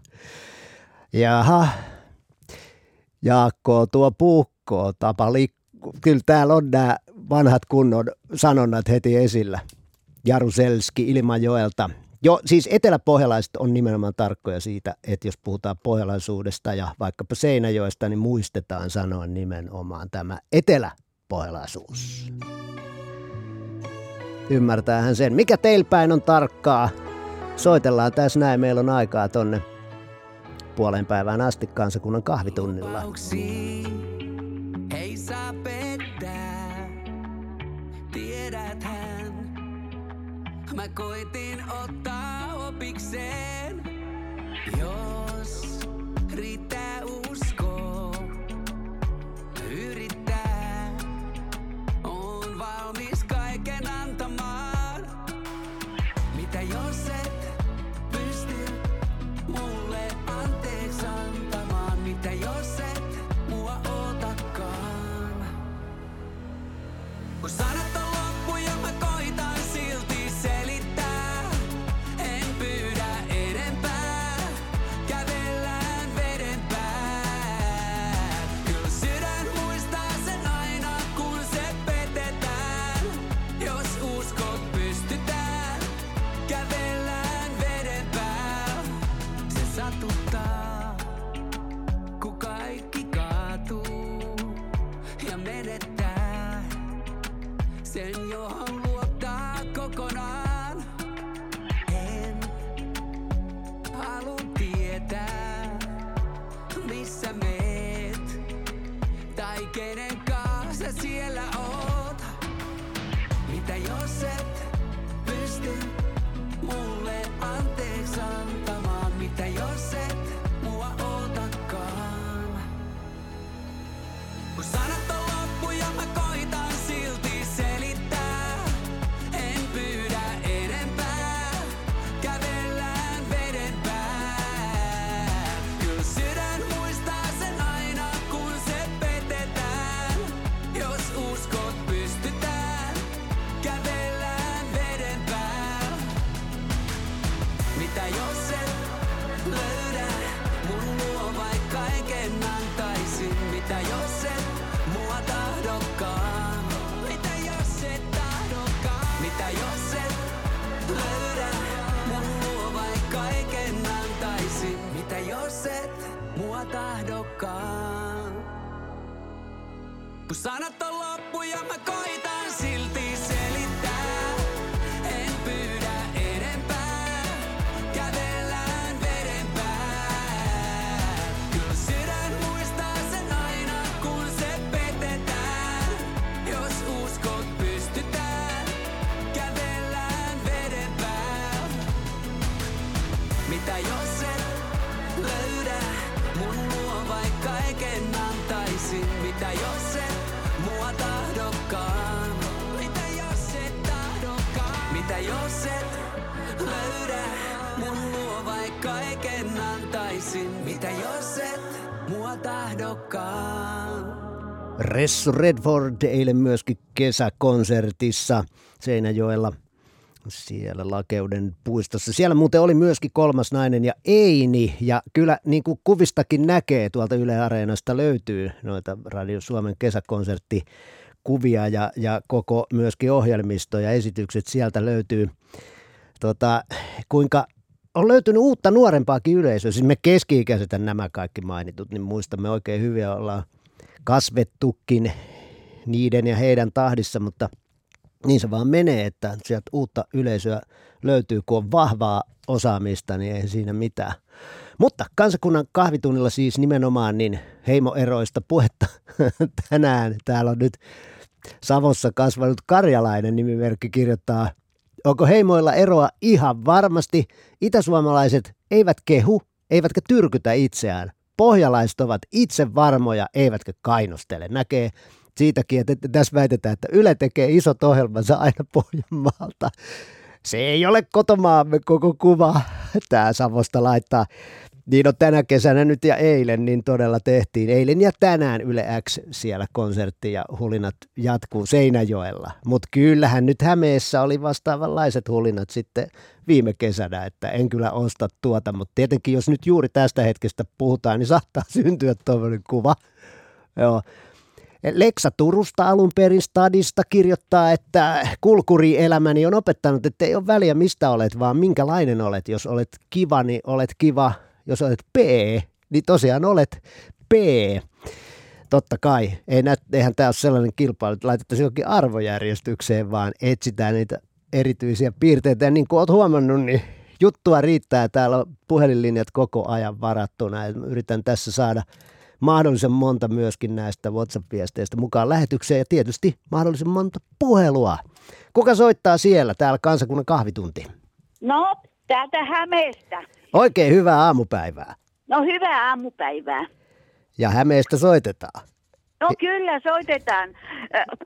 Jaha, Jaakko tuo puukko tapa liikkuu. Kyllä täällä on nämä vanhat kunnon sanonnat heti esillä. Jaruselski Ilmajoelta. Jo, siis eteläpohjalaiset on nimenomaan tarkkoja siitä, että jos puhutaan pohjalaisuudesta ja vaikkapa Seinäjoesta, niin muistetaan sanoa nimenomaan tämä eteläpohjalaisuus. Ymmärtäähän sen. Mikä teillä päin on tarkkaa? Soitellaan tässä näin, meillä on aikaa tonne puoleen päivään asti kansakunnan kahvitunnilla. Saa pettää, tiedäthän. Mä koitin ottaa opikseen, jos riittää usko. Kun sanat Ressu Redford eilen myöskin kesäkonsertissa Seinäjoella siellä Lakeuden puistossa. Siellä muuten oli myöskin kolmas nainen ja Eini. Ja kyllä niin kuin kuvistakin näkee tuolta Yle Areenasta löytyy noita Radio Suomen kesäkonsertti kuvia ja, ja koko myöskin ohjelmisto ja esitykset sieltä löytyy. Tota, kuinka on löytynyt uutta nuorempaakin yleisöä. Siis me keski-ikäiset nämä kaikki mainitut, niin muistamme oikein hyvin, ollaan kasvettukin niiden ja heidän tahdissa, mutta niin se vaan menee, että sieltä uutta yleisöä löytyy, kun on vahvaa osaamista, niin ei siinä mitään. Mutta kansakunnan kahvitunnilla siis nimenomaan niin heimoeroista puhetta tänään. Täällä on nyt Savossa kasvanut karjalainen nimimerkki kirjoittaa, onko heimoilla eroa ihan varmasti. Itäsuomalaiset eivät kehu, eivätkä tyrkytä itseään. Pohjalaiset ovat itse varmoja, eivätkä kainostele. Näkee siitäkin, että tässä väitetään, että Yle tekee isot ohjelmansa aina Pohjanmaalta. Se ei ole kotomaamme koko kuva. Tämä Savosta laittaa. Niin on tänä kesänä nyt ja eilen niin todella tehtiin. Eilen ja tänään Yle X siellä konsertti ja hulinat jatkuu Seinäjoella. Mutta kyllähän nyt Hämeessä oli vastaavanlaiset hulinat sitten viime kesänä, että en kyllä osta tuota. Mutta tietenkin jos nyt juuri tästä hetkestä puhutaan, niin saattaa syntyä tuollainen kuva. Joo. Leksa Turusta alun perin stadista kirjoittaa, että kulkurielämäni on opettanut, että ei ole väliä mistä olet, vaan minkälainen olet. Jos olet kiva, niin olet kiva. Jos olet P, niin tosiaan olet P. Totta kai. Ei nä, eihän tämä ole sellainen kilpailu, että laitettaisiin jokin arvojärjestykseen, vaan etsitään niitä erityisiä piirteitä. Ja niin kuin olet huomannut, niin juttua riittää. Täällä on puhelinlinjat koko ajan varattuna. Yritän tässä saada mahdollisen monta myöskin näistä WhatsApp-viesteistä mukaan lähetykseen ja tietysti mahdollisen monta puhelua. Kuka soittaa siellä täällä kansakunnan kahvitunti? No, täältä Hämeestä. Oikein hyvää aamupäivää. No, hyvää aamupäivää. Ja Hämeestä soitetaan. No kyllä, soitetaan.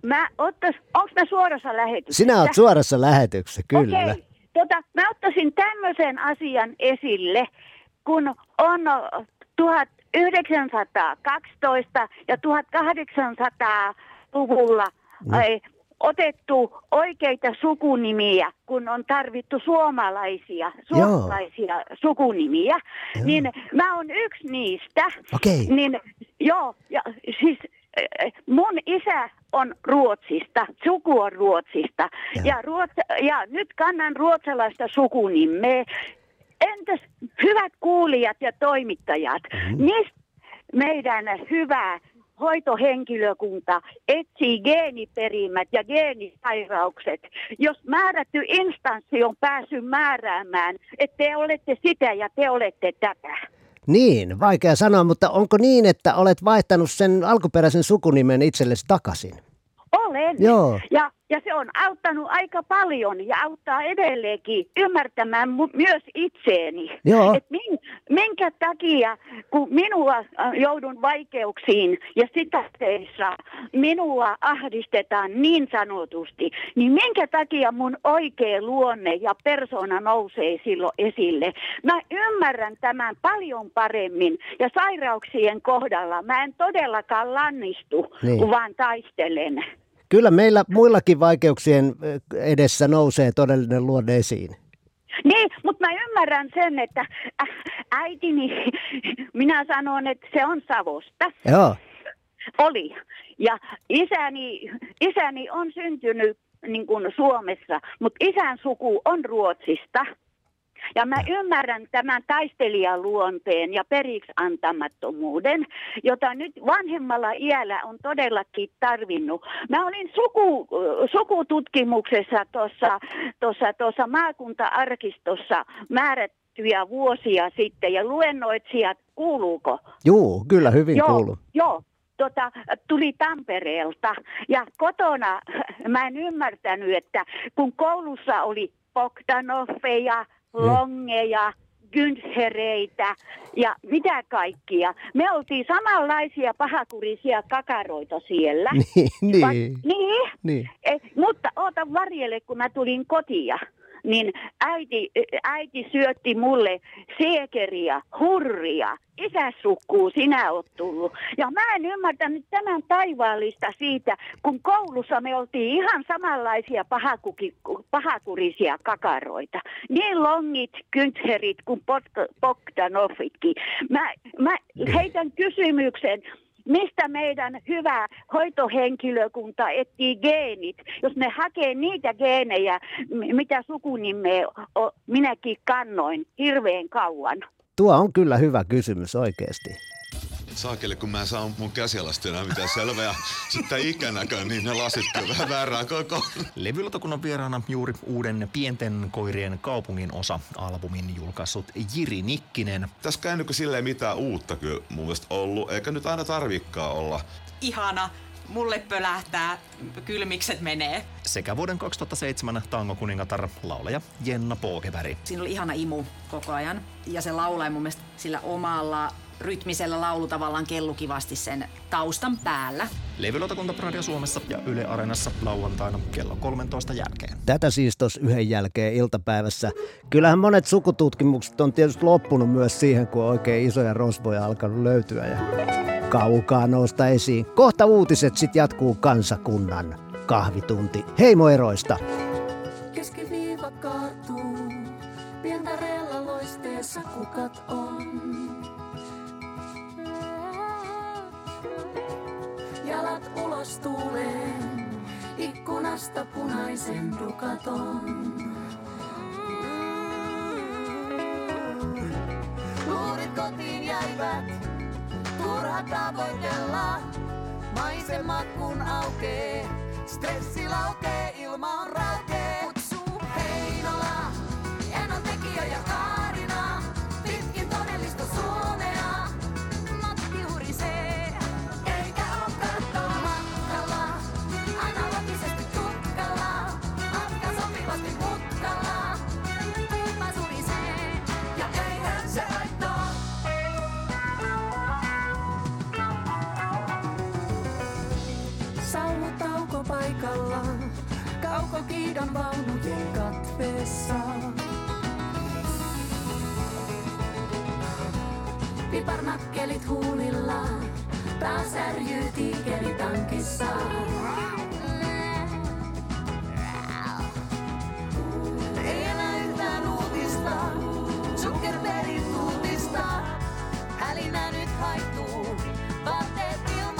Mä ottais, onks mä suorassa lähetyksessä? Sinä oot suorassa lähetyksessä, kyllä. Okei, okay. tota, mä ottaisin tämmöisen asian esille, kun on 1912 ja 1800-luvulla mm. Otettu oikeita sukunimiä, kun on tarvittu suomalaisia, suomalaisia joo. sukunimiä, joo. niin mä oon yksi niistä. Okay. Niin, joo, ja siis mun isä on Ruotsista, suku on Ruotsista. Ja, Ruots, ja nyt kannan ruotsalaista sukunimeä entäs hyvät kuulijat ja toimittajat, mm-hmm. mistä meidän hyvä hoitohenkilökunta etsii geeniperimät ja geenisairaukset. Jos määrätty instanssi on päässyt määräämään, että te olette sitä ja te olette tätä. Niin, vaikea sanoa, mutta onko niin, että olet vaihtanut sen alkuperäisen sukunimen itsellesi takaisin? Olen. Joo. Ja ja se on auttanut aika paljon ja auttaa edelleenkin ymmärtämään mu- myös itseeni. Joo. Et min, minkä takia, kun minua äh, joudun vaikeuksiin ja sitateissa minua ahdistetaan niin sanotusti, niin minkä takia mun oikea luonne ja persona nousee silloin esille. Mä ymmärrän tämän paljon paremmin ja sairauksien kohdalla mä en todellakaan lannistu, niin. vaan taistelen. Kyllä meillä muillakin vaikeuksien edessä nousee todellinen luonne esiin. Niin, mutta mä ymmärrän sen, että äitini, minä sanon, että se on Savosta. Joo. Oli. Ja isäni, isäni on syntynyt niin kuin Suomessa, mutta isän suku on Ruotsista. Ja mä ymmärrän tämän taistelijan luonteen ja periksi antamattomuuden, jota nyt vanhemmalla iällä on todellakin tarvinnut. Mä olin suku, sukututkimuksessa tuossa tuossa, tuossa maakunta-arkistossa määrättyjä vuosia sitten ja luennoitsijat, kuuluuko? Joo, kyllä hyvin joo, kuuluu. Joo, tota, tuli Tampereelta ja kotona mä en ymmärtänyt, että kun koulussa oli Bogdanoffeja. Longeja, gynshereitä ja mitä kaikkia. Me oltiin samanlaisia pahakurisia kakaroita siellä. Niin, niin. Va- niin. niin. Eh, mutta oota varjelle, kun mä tulin kotia niin äiti, äiti syötti mulle seekeriä, hurria, isäsukkuu sinä oot tullut. Ja mä en ymmärtänyt tämän taivaallista siitä, kun koulussa me oltiin ihan samanlaisia pahakuki, pahakurisia kakaroita. Niin longit, kyntherit kuin Bogdanovitkin. Mä, mä heitän kysymyksen, mistä meidän hyvä hoitohenkilökunta etsii geenit, jos ne hakee niitä geenejä, mitä sukunimeä minäkin kannoin hirveän kauan. Tuo on kyllä hyvä kysymys oikeasti saakelle, kun mä saan mun käsialasta enää mitään selvää. Ja sitten ikänäkö, niin ne lasit kyllä vähän väärää koko. Levylautakunnan vieraana juuri uuden Pienten koirien kaupungin osa albumin julkaissut Jiri Nikkinen. Tässä käynytkö silleen mitään uutta kyllä mun mielestä ollut, eikä nyt aina tarvikkaa olla. Ihana mulle pölähtää, kylmikset menee. Sekä vuoden 2007 tango-kuningatar laulaja Jenna Pookeväri. Siinä oli ihana imu koko ajan ja se laulaa mun mielestä sillä omalla rytmisellä laulutavallaan kellukivasti sen taustan päällä. Levylautakunta Radio Suomessa ja Yle Areenassa lauantaina kello 13 jälkeen. Tätä siis tuossa yhden jälkeen iltapäivässä. Kyllähän monet sukututkimukset on tietysti loppunut myös siihen, kun oikein isoja rosvoja alkanut löytyä ja kaukaa nousta esiin. Kohta uutiset sitten jatkuu kansakunnan kahvitunti. Heimoeroista! Keskiviiva kaatuu, pientä loisteessa kukat on. Jalat ulos tuuleen, ikkunasta punaisen dukaton. Luurit kotiin jäivät, turha tavoitella. Maisemat kun aukee, stressi laukee, ilma on raukee. Kaukokiidan vaunujen katveessa. Piparnakkelit huulilla, taas särjyy tiikeritankissa. Ei enää yhtään uutista, Zuckerbergin uutista. Hälinä nyt haittuu, vaatteet ilmaan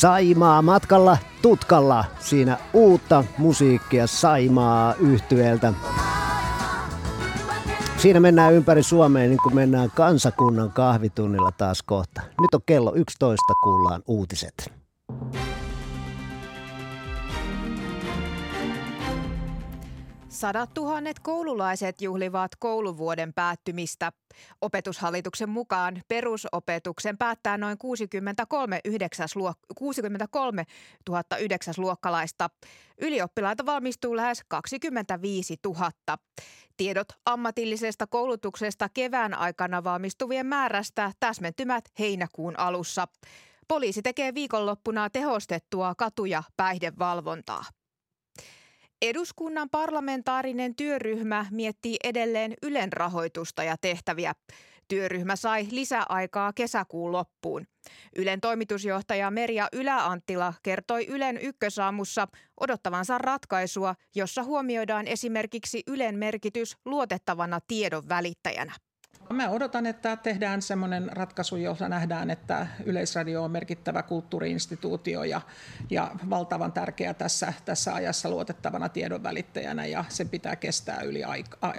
Saimaa matkalla tutkalla. Siinä uutta musiikkia Saimaa yhtyeeltä. Siinä mennään ympäri Suomea niin kuin mennään kansakunnan kahvitunnilla taas kohta. Nyt on kello 11, kuullaan uutiset. Sadat tuhannet koululaiset juhlivat kouluvuoden päättymistä. Opetushallituksen mukaan perusopetuksen päättää noin 63, 9 luok- 63 000 luokkalaista. Ylioppilaita valmistuu lähes 25 000. Tiedot ammatillisesta koulutuksesta kevään aikana valmistuvien määrästä täsmentymät heinäkuun alussa. Poliisi tekee viikonloppuna tehostettua katu- ja päihdevalvontaa. Eduskunnan parlamentaarinen työryhmä miettii edelleen Ylen rahoitusta ja tehtäviä. Työryhmä sai lisäaikaa kesäkuun loppuun. Ylen toimitusjohtaja Merja Yläanttila kertoi Ylen ykkösaamussa odottavansa ratkaisua, jossa huomioidaan esimerkiksi Ylen merkitys luotettavana tiedon välittäjänä. Mä odotan, että tehdään semmoinen ratkaisu, jossa nähdään, että Yleisradio on merkittävä kulttuuriinstituutio ja, ja valtavan tärkeä tässä, tässä ajassa luotettavana tiedonvälittäjänä ja se pitää kestää yli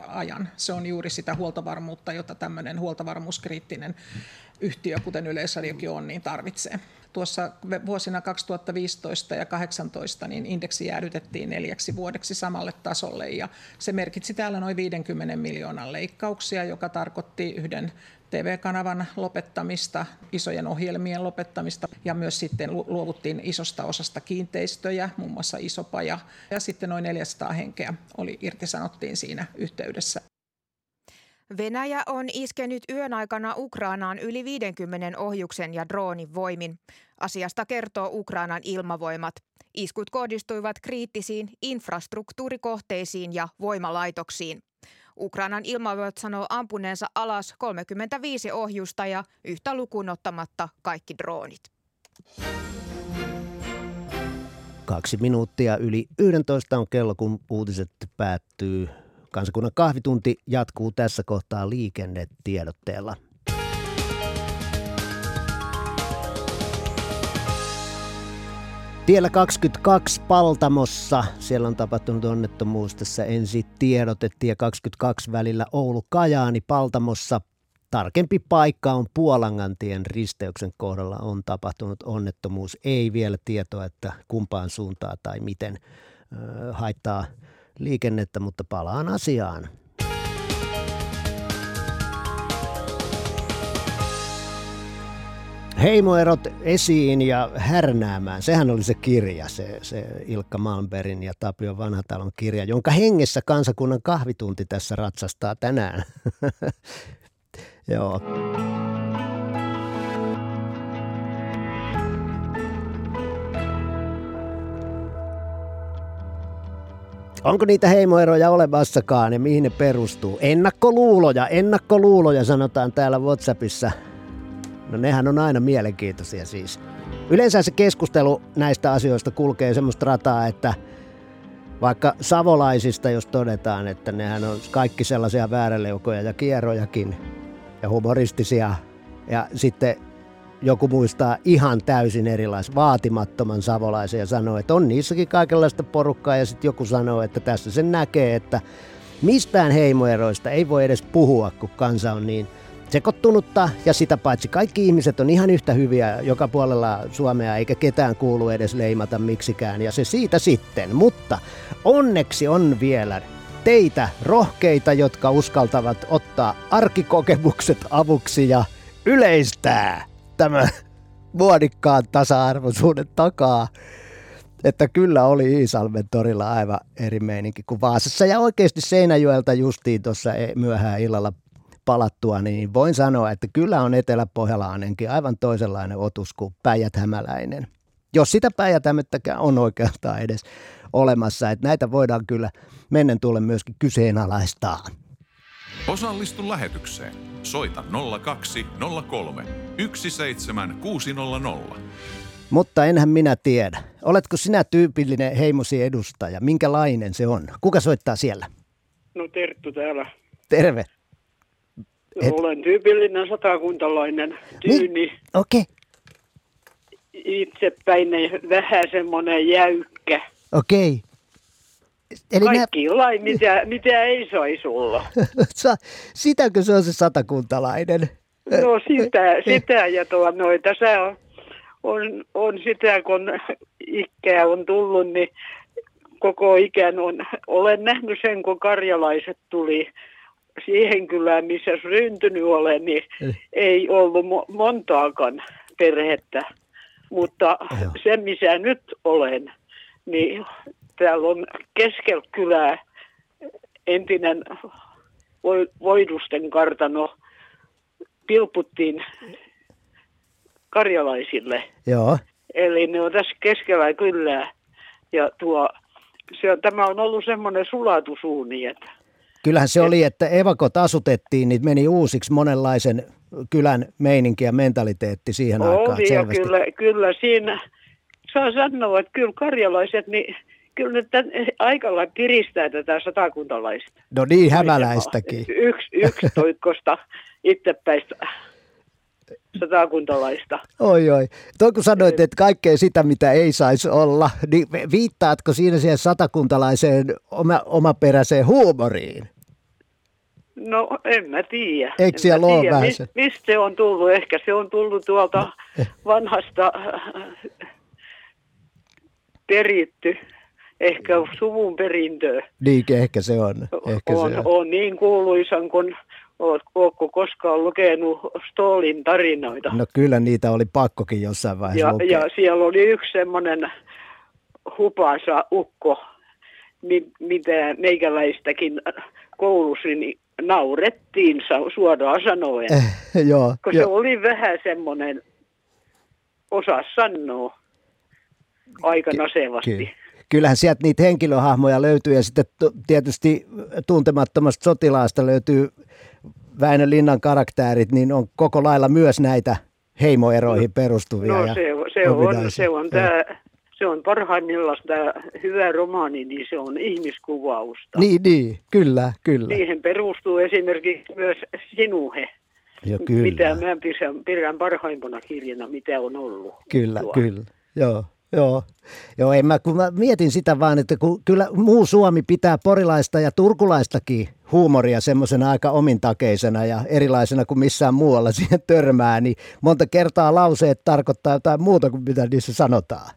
ajan. Se on juuri sitä huoltovarmuutta, jota tämmöinen huoltovarmuuskriittinen yhtiö, kuten Yleisradiokin on, niin tarvitsee. Tuossa vuosina 2015 ja 2018 niin indeksi jäädytettiin neljäksi vuodeksi samalle tasolle. Ja se merkitsi täällä noin 50 miljoonan leikkauksia, joka tarkoitti yhden TV-kanavan lopettamista, isojen ohjelmien lopettamista. Ja myös sitten luovuttiin isosta osasta kiinteistöjä, muun muassa Isopaja. Ja sitten noin 400 henkeä oli irtisanottiin siinä yhteydessä. Venäjä on iskenyt yön aikana Ukrainaan yli 50 ohjuksen ja droonin voimin. Asiasta kertoo Ukrainan ilmavoimat. Iskut kohdistuivat kriittisiin infrastruktuurikohteisiin ja voimalaitoksiin. Ukrainan ilmavoimat sanoo ampuneensa alas 35 ohjusta ja yhtä lukuun ottamatta kaikki droonit. Kaksi minuuttia yli 11 on kello, kun uutiset päättyy. Kansakunnan kahvitunti jatkuu tässä kohtaa liikennetiedotteella. Tiellä 22 Paltamossa, siellä on tapahtunut onnettomuus tässä ensi tiedote, tie 22 välillä Oulu-Kajaani Paltamossa. Tarkempi paikka on Puolangantien risteyksen kohdalla on tapahtunut onnettomuus. Ei vielä tietoa, että kumpaan suuntaan tai miten haittaa liikennettä, mutta palaan asiaan. Heimoerot esiin ja härnäämään, sehän oli se kirja, se, se Ilkka Malmberin ja Tapio Vanhatalon kirja, jonka hengessä kansakunnan kahvitunti tässä ratsastaa tänään. Joo. Onko niitä heimoeroja olemassakaan ja mihin ne perustuu? Ennakkoluuloja, ennakkoluuloja sanotaan täällä WhatsAppissa. No nehän on aina mielenkiintoisia siis. Yleensä se keskustelu näistä asioista kulkee semmoista rataa, että vaikka savolaisista, jos todetaan, että nehän on kaikki sellaisia vääräleukoja ja kierrojakin ja humoristisia. Ja sitten joku muistaa ihan täysin erilais, vaatimattoman savolaisen ja sanoo, että on niissäkin kaikenlaista porukkaa ja sitten joku sanoo, että tässä sen näkee, että mistään heimoeroista ei voi edes puhua, kun kansa on niin sekoittunutta ja sitä paitsi kaikki ihmiset on ihan yhtä hyviä joka puolella Suomea eikä ketään kuulu edes leimata miksikään ja se siitä sitten. Mutta onneksi on vielä teitä rohkeita, jotka uskaltavat ottaa arkikokemukset avuksi ja yleistää tämä muodikkaan tasa-arvoisuuden takaa. Että kyllä oli Iisalmen torilla aivan eri meininki kuin Vaasassa. Ja oikeasti Seinäjoelta justiin tuossa e- myöhään illalla palattua, niin voin sanoa, että kyllä on eteläpohjalainenkin aivan toisenlainen otus kuin päijät-hämäläinen. Jos sitä päijät on oikeastaan edes olemassa, että näitä voidaan kyllä mennen tulle myöskin kyseenalaistaa. Osallistu lähetykseen. Soita 0203 17600. Mutta enhän minä tiedä. Oletko sinä tyypillinen heimosi edustaja? Minkälainen se on? Kuka soittaa siellä? No Terttu täällä. Terve. Et... Olen tyypillinen satakuntalainen tyyni. Niin? Okei. Okay. Itsepäinen, vähän semmoinen jäykkä. Okei. Okay. Eli Kaikki nä... lain, mitä, mitä ei saisi olla. Sitäkö se on se satakuntalainen? No sitä, sitä ja tuo noita. Se on, on, on sitä, kun ikää on tullut, niin koko ikän on, olen nähnyt sen, kun karjalaiset tuli siihen kylään, missä syntynyt olen, niin ei ollut mo- montaakaan perhettä. Mutta Joo. se, missä nyt olen, niin täällä on keskellä kylää entinen voidusten kartano pilputtiin karjalaisille. Joo. Eli ne on tässä keskellä kylää. Ja tuo se, tämä on ollut semmoinen sulatusuuni, että Kyllähän se oli, että evakot asutettiin, niin meni uusiksi monenlaisen kylän meininki ja mentaliteetti siihen oli, aikaan selvästi. kyllä, kyllä siinä saa sanoa, että kyllä karjalaiset, niin kyllä tän, aika lailla kiristää tätä satakuntalaista. No niin, hämäläistäkin. Yksi, yksi toikkosta itsepäistä satakuntalaista. Oi oi. Toi kun sanoit, että kaikkea sitä, mitä ei saisi olla, niin viittaatko siinä siihen satakuntalaiseen oma, omaperäiseen huumoriin? No en mä tiedä. Eikö En siellä ole vähän mis- Mistä se on tullut? Ehkä se on tullut tuolta vanhasta äh, peritty. Ehkä suvun perintöä. Niinkin ehkä se on. Ehkä on, se on. on niin kuuluisan, kun oot, ootko koskaan lukenut Stolin tarinoita. No kyllä niitä oli pakkokin jossain vaiheessa Ja, lukea. ja siellä oli yksi semmoinen hupasa ukko, mi- mitä meikäläistäkin koulussa niin naurettiin suoraan sanoen. Joo, kun se jo, oli vähän semmoinen, osaa sanoa aika nasevasti. Kyllähän sieltä niitä henkilöhahmoja löytyy ja sitten tietysti tuntemattomasta sotilaasta löytyy Väinö Linnan karaktäärit, niin on koko lailla myös näitä heimoeroihin perustuvia. No ja se, on- se on, se on, tää, se on parhaimmillaan tämä hyvä romaani, niin se on ihmiskuvausta. Niin, niin, kyllä, kyllä. Siihen perustuu esimerkiksi myös Sinuhe, Jo, kyllä, mitä mä pidän, pidän parhaimpana kirjana, mitä on ollut. kyllä, tuo. kyllä. Joo, joo. Joo, en mä, kun mä mietin sitä vaan, että kun kyllä muu Suomi pitää porilaista ja turkulaistakin huumoria semmoisena aika omintakeisena ja erilaisena kuin missään muualla siihen törmää, niin monta kertaa lauseet tarkoittaa jotain muuta kuin mitä niissä sanotaan.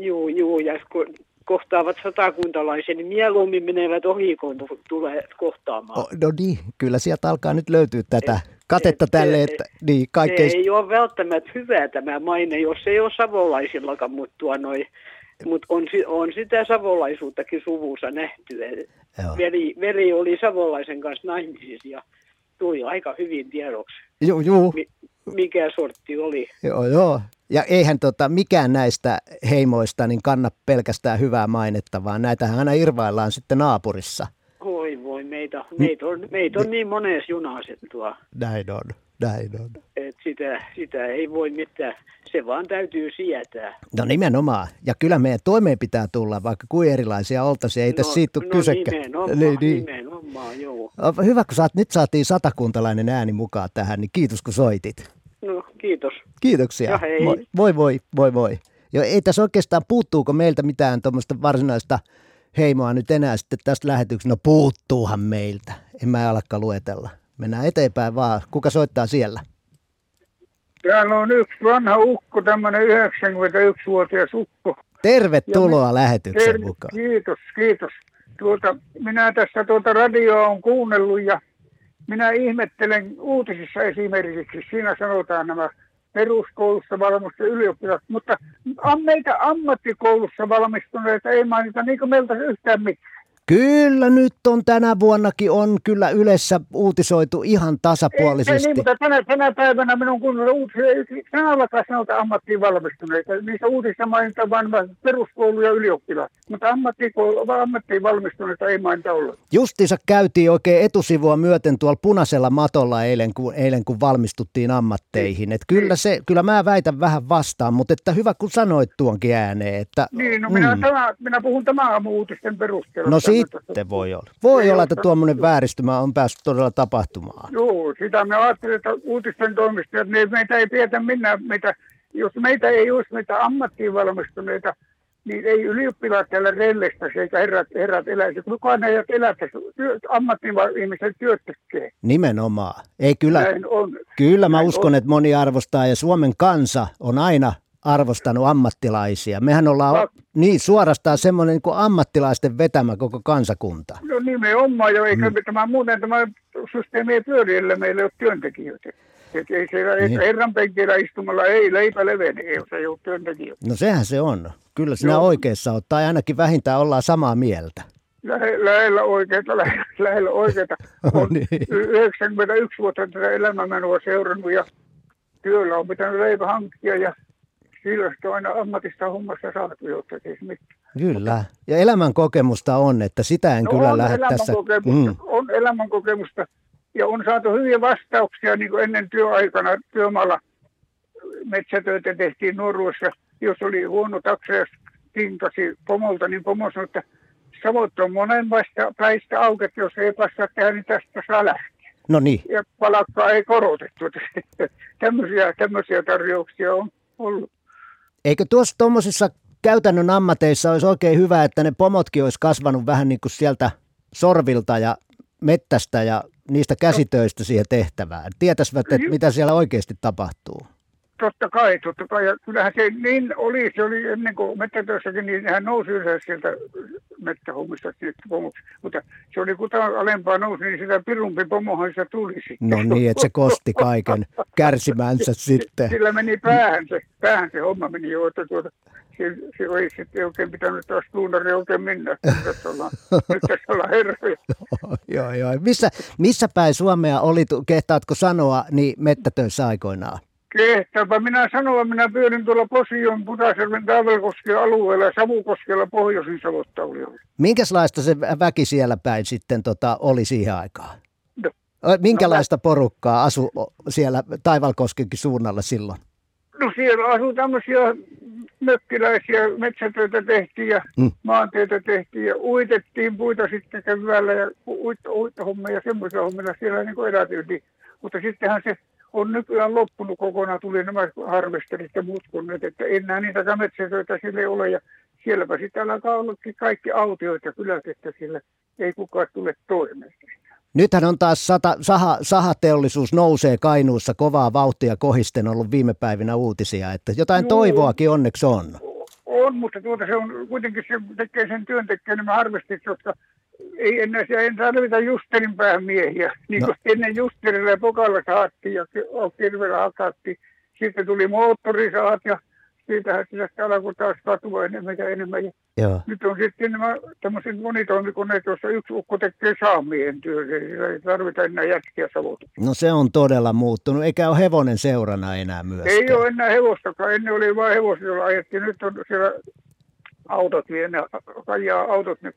Juu, juu, ja kun kohtaavat satakuntalaisen, niin mieluummin menevät ohi, kun tu- tulee kohtaamaan. O, no niin, kyllä sieltä alkaa nyt löytyä tätä katetta tälle, että niin kaikkein... Ei ole välttämättä hyvä tämä maine, jos ei ole savolaisillakaan, mutta tuo noi, mut on, on sitä savolaisuuttakin suvussa nähty. Joo. Veli, veli oli savolaisen kanssa naimisissa ja tuli aika hyvin tiedoksi, juu, mi, mikä sortti oli. joo, joo. Ja eihän tota, mikään näistä heimoista niin kanna pelkästään hyvää mainetta, vaan näitähän aina irvaillaan sitten naapurissa. Voi meitä, meitä, on, meitä on niin monessa junaset tuo, Näin on, näin on. että sitä, sitä ei voi mitään, se vaan täytyy sietää. No nimenomaan. Ja kyllä meidän toimeen pitää tulla, vaikka kuin erilaisia oltaisiin. Ei tässä siitä ole no kysekään. nimenomaan, Niin, niin. nimenomaan, joo. Hyvä, kun saat, nyt saatiin satakuntalainen ääni mukaan tähän, niin kiitos kun soitit. No kiitos. Kiitoksia. Ja hei. Moi, voi voi, voi voi. Jo, ei tässä oikeastaan puuttuuko meiltä mitään tuommoista varsinaista heimoa nyt enää sitten tästä lähetyksestä. No puuttuuhan meiltä. En mä alakaan luetella. Mennään eteenpäin vaan. Kuka soittaa siellä? Täällä on yksi vanha ukko, tämmöinen 91-vuotias ukko. Tervetuloa Ja lähetykseen Ter- mukaan. Kiitos, kiitos. Tuota, minä tässä tuota radioa on kuunnellut ja minä ihmettelen uutisissa esimerkiksi, siinä sanotaan nämä peruskoulussa valmistuneet ylioppilaat, mutta meitä ammattikoulussa valmistuneita ei mainita niin kuin meiltä yhtään mitään. Kyllä nyt on tänä vuonnakin on kyllä yleensä uutisoitu ihan Ei, tasapuolisesti. niin, mutta tänä, tänä päivänä minun kuunnella uutisia, ei sanallakaan sanota ammattiin valmistuneita. Niissä uutisissa mainitaan vain peruskoulu ja ylioppilaat, mutta ammattiin valmistuneita ei mainita ollenkaan. Justiinsa käytiin oikein etusivua myöten tuolla punaisella matolla eilen, kun, eilen, kun valmistuttiin ammatteihin. Et kyllä, se, kyllä mä väitän vähän vastaan, mutta että hyvä kun sanoit tuonkin ääneen. Että, Niin, no minä, mm. tämä, minä puhun tämän aamu uutisten perusteella. No Tämä sitten voi olla. Voi Ei olla, että tuommoinen vääristymä on päässyt todella tapahtumaan. Joo, sitä me ajattelin, että uutisten toimistajat, niin meitä ei pidetä minä, meitä, jos meitä ei olisi meitä ammattiin valmistuneita, niin ei ylioppilaat täällä rellestäisi eikä herrat, herrat eläisi. Kukaan ei elättäisi, työ, ammattiin ihmiset työt tekee. Nimenomaan. Ei kyllä, Näin on. kyllä mä Näin uskon, on. että moni arvostaa ja Suomen kansa on aina arvostanut ammattilaisia. Mehän ollaan niin suorastaan semmoinen niin kuin ammattilaisten vetämä koko kansakunta. No nimenomaan jo, eikä mm. tämä muuten tämä systeemi ei pyöri, ellei meillä ei ole työntekijöitä. Et ei siellä Niin. herran penkillä istumalla ei leipä levene, jos ei ole työntekijöitä. No sehän se on. Kyllä sinä Joo. oikeassa olet, tai ainakin vähintään ollaan samaa mieltä. Lähe, lähellä oikeita, lähellä, lähellä oikeita. No niin. 91 vuotta tätä elämänmenoa seurannut ja työllä on pitänyt leipä hankkia ja sillä on aina ammatista hommasta saatu, mitään. Kyllä. Ja elämän kokemusta on, että sitä en no kyllä on lähde tässä. elämänkokemusta, mm. On elämänkokemusta ja on saatu hyviä vastauksia niin kuin ennen työaikana työmaalla. Metsätöitä tehtiin nuoruudessa. Jos oli huono taksa ja tinkasi pomolta, niin pomo sanoi, että savot on monenlaista päistä auki, että jos ei passaa tehdä, niin tästä saa lähteä. No niin. Ja palakkaa ei korotettu. tämmöisiä, tämmöisiä tarjouksia on ollut. Eikö tuossa tuommoisissa käytännön ammateissa olisi oikein hyvä, että ne pomotkin olisi kasvanut vähän niin kuin sieltä sorvilta ja mettästä ja niistä käsitöistä siihen tehtävään. Tietäisivät, että mitä siellä oikeasti tapahtuu. Totta kai, totta kai. Ja kyllähän se niin oli, se oli ennen kuin mettätöissäkin, niin hän nousi yleensä sieltä mettähommista pomoksi. Mutta se oli kuta alempaa nousi, niin sitä pirumpi pomohan se tuli sitten. No niin, että se kosti kaiken kärsimänsä sitten. Sillä meni päähän se, päähän se homma meni jo, että tuota, se, se ei sitten oikein pitänyt taas tuunari oikein mennä. Tässä ollaan, nyt tässä ollaan herroja. joo, joo. Missä, missä päin Suomea oli, kehtaatko sanoa, niin mettätöissä aikoinaan? Kehtaapa minä sanoa, minä pyörin tuolla Posion, Putaserven, Taavelkosken alueella ja Savukoskella pohjoisin Savotta oli ollut. Minkälaista se väki siellä päin sitten tota, oli siihen aikaan? No. Minkälaista porukkaa asu siellä Taivalkoskenkin suunnalla silloin? No siellä asui tämmöisiä mökkiläisiä, metsätöitä tehtiin ja mm. maanteita tehtiin ja uitettiin puita sitten keväällä ja uitto, uittohommia ja semmoisia hommia siellä niin kuin elätyiltiin. Mutta sittenhän se on nykyään loppunut kokonaan, tuli nämä harvesterit ja muut koneet, että enää niitä metsätöitä sille ei ole ja sielläpä sitten alkaa ollakin kaikki autioita ja kylät, että sillä ei kukaan tule toimeen. Nythän on taas sata, saha, sahateollisuus nousee Kainuussa kovaa vauhtia kohisten ollut viime päivinä uutisia, että jotain Joo. toivoakin onneksi on. On, mutta tuota se on kuitenkin se tekee sen työntekijän nämä harvestit, jotka ei enää ei tarvita justerin päähän miehiä. Niin no. ennen justerilla ja pokalla saattiin ja kirvellä hakattiin. Sitten tuli moottorisaat ja siitähän sitä alkoi taas katua enemmän ja enemmän. Joo. Nyt on sitten nämä tämmöiset monitoimikoneet, joissa yksi ukko tekee saamien työn. Ei tarvita enää jätkiä savotusta. No se on todella muuttunut, eikä ole hevonen seurana enää myöskään. Ei ole enää hevostakaan. Ennen oli vain hevosia, joilla ajettiin. Nyt on siellä autot vie, ne kajaa autot, ne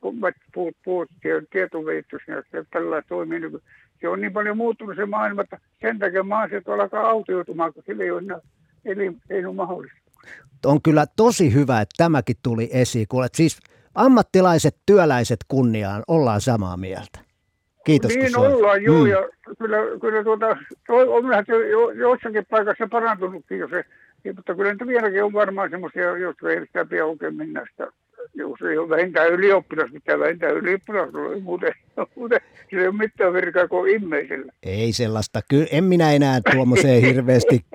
puut, puut tietoveittus ja tällä toimii. Niin se on niin paljon muuttunut se maailma, että sen takia maaseutu alkaa autioitumaan, kun sillä ei ole enää elin, ei ole mahdollista. On kyllä tosi hyvä, että tämäkin tuli esiin. Kuule, siis ammattilaiset, työläiset kunniaan, ollaan samaa mieltä. Kiitos Niin ollaan, joo, mm. ja kyllä, kyllä tuota, on jo, jossakin paikassa parantunutkin jo se mutta kyllä nyt vieläkin on varmaan semmoisia, jotka ei sitä pidä oikein mennä sitä jos ei ole vähintään ylioppilas, mitä vähintään ylioppilas muuten, muuten se ei ole mitään virkaa kuin immeisellä. Ei sellaista, kyllä en minä enää tuommoiseen hirveästi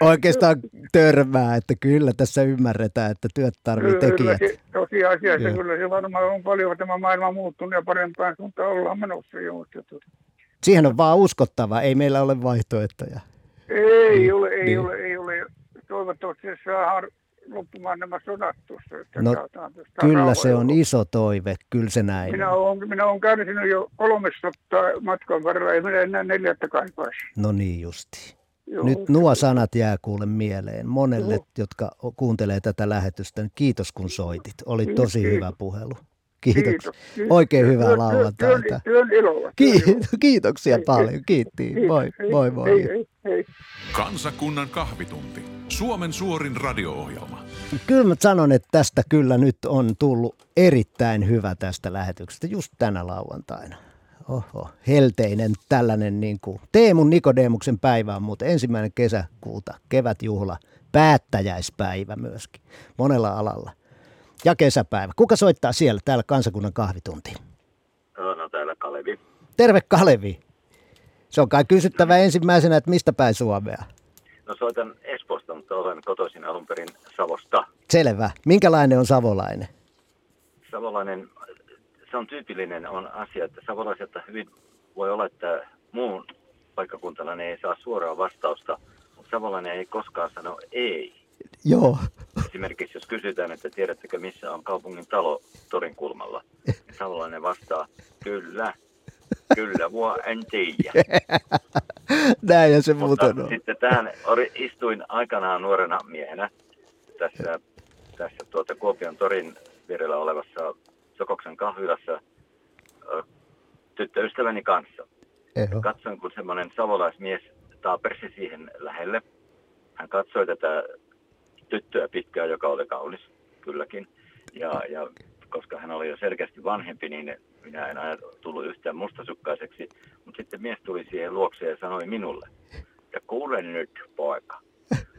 oikeastaan törmää, että kyllä tässä ymmärretään, että työt tarvii tekijät. Kyllä, tosiasiassa kyllä se varmaan on paljon tämä maailma muuttunut ja parempaan suuntaan ollaan menossa jo. Siihen on vaan uskottava, ei meillä ole vaihtoehtoja. Ei niin, ole, ei niin. ole, Toivottavasti saadaan loppumaan nämä sodat tuossa. Että no, kyllä rauhaa. se on iso toive, kyllä se näin minä olen, minä olen kärsinyt jo kolmesta matkan varrella, ei minä enää neljättä kaipaisi. No niin justi. Joo, Nyt nuo sanat jää kuule mieleen monelle, Joo. jotka kuuntelee tätä lähetystä. Kiitos kun soitit. Oli tosi Kiitos. hyvä puhelu. Kiitos. Kiitos. Oikein hyvää työn, lauantaita. Työn, työn iloa. Kiitos, kiitoksia hei, paljon. Kiitti. Hei, moi, hei, moi, moi. Hei, hei, hei. Kansakunnan kahvitunti. Suomen suorin radio-ohjelma. Kyllä mä sanon, että tästä kyllä nyt on tullut erittäin hyvä tästä lähetyksestä just tänä lauantaina. Oho, helteinen tällainen niin kuin Teemun Nikodemuksen päivä on muuten ensimmäinen kesäkuuta, kevätjuhla, päättäjäispäivä myöskin, monella alalla – ja kesäpäivä. Kuka soittaa siellä, täällä kansakunnan kahvitunti? No, no täällä Kalevi. Terve Kalevi. Se on kai kysyttävä ensimmäisenä, että mistä päin Suomea? No soitan Espoosta, mutta olen kotoisin alun perin Savosta. Selvä. Minkälainen on savolainen? Savolainen, se on tyypillinen on asia, että savolaiset hyvin voi olla, että muun paikkakuntalainen ei saa suoraa vastausta, mutta savolainen ei koskaan sano ei. Joo. Esimerkiksi jos kysytään, että tiedättekö missä on kaupungin talo torin kulmalla, niin Savolainen vastaa, kyllä, kyllä, mua en tiedä. Näin ja se muuten on. Sitten tähän istuin aikanaan nuorena miehenä tässä tässä tuota Kuopion torin vierellä olevassa Sokoksen kahvilassa tyttöystäväni kanssa. Eho. Katsoin, kun semmoinen savolaismies taapersi siihen lähelle. Hän katsoi tätä tyttöä pitkään, joka oli kaunis kylläkin. Ja, ja koska hän oli jo selkeästi vanhempi, niin minä en aina tullut yhtään mustasukkaiseksi. Mutta sitten mies tuli siihen luokse ja sanoi minulle, että kuule nyt poika,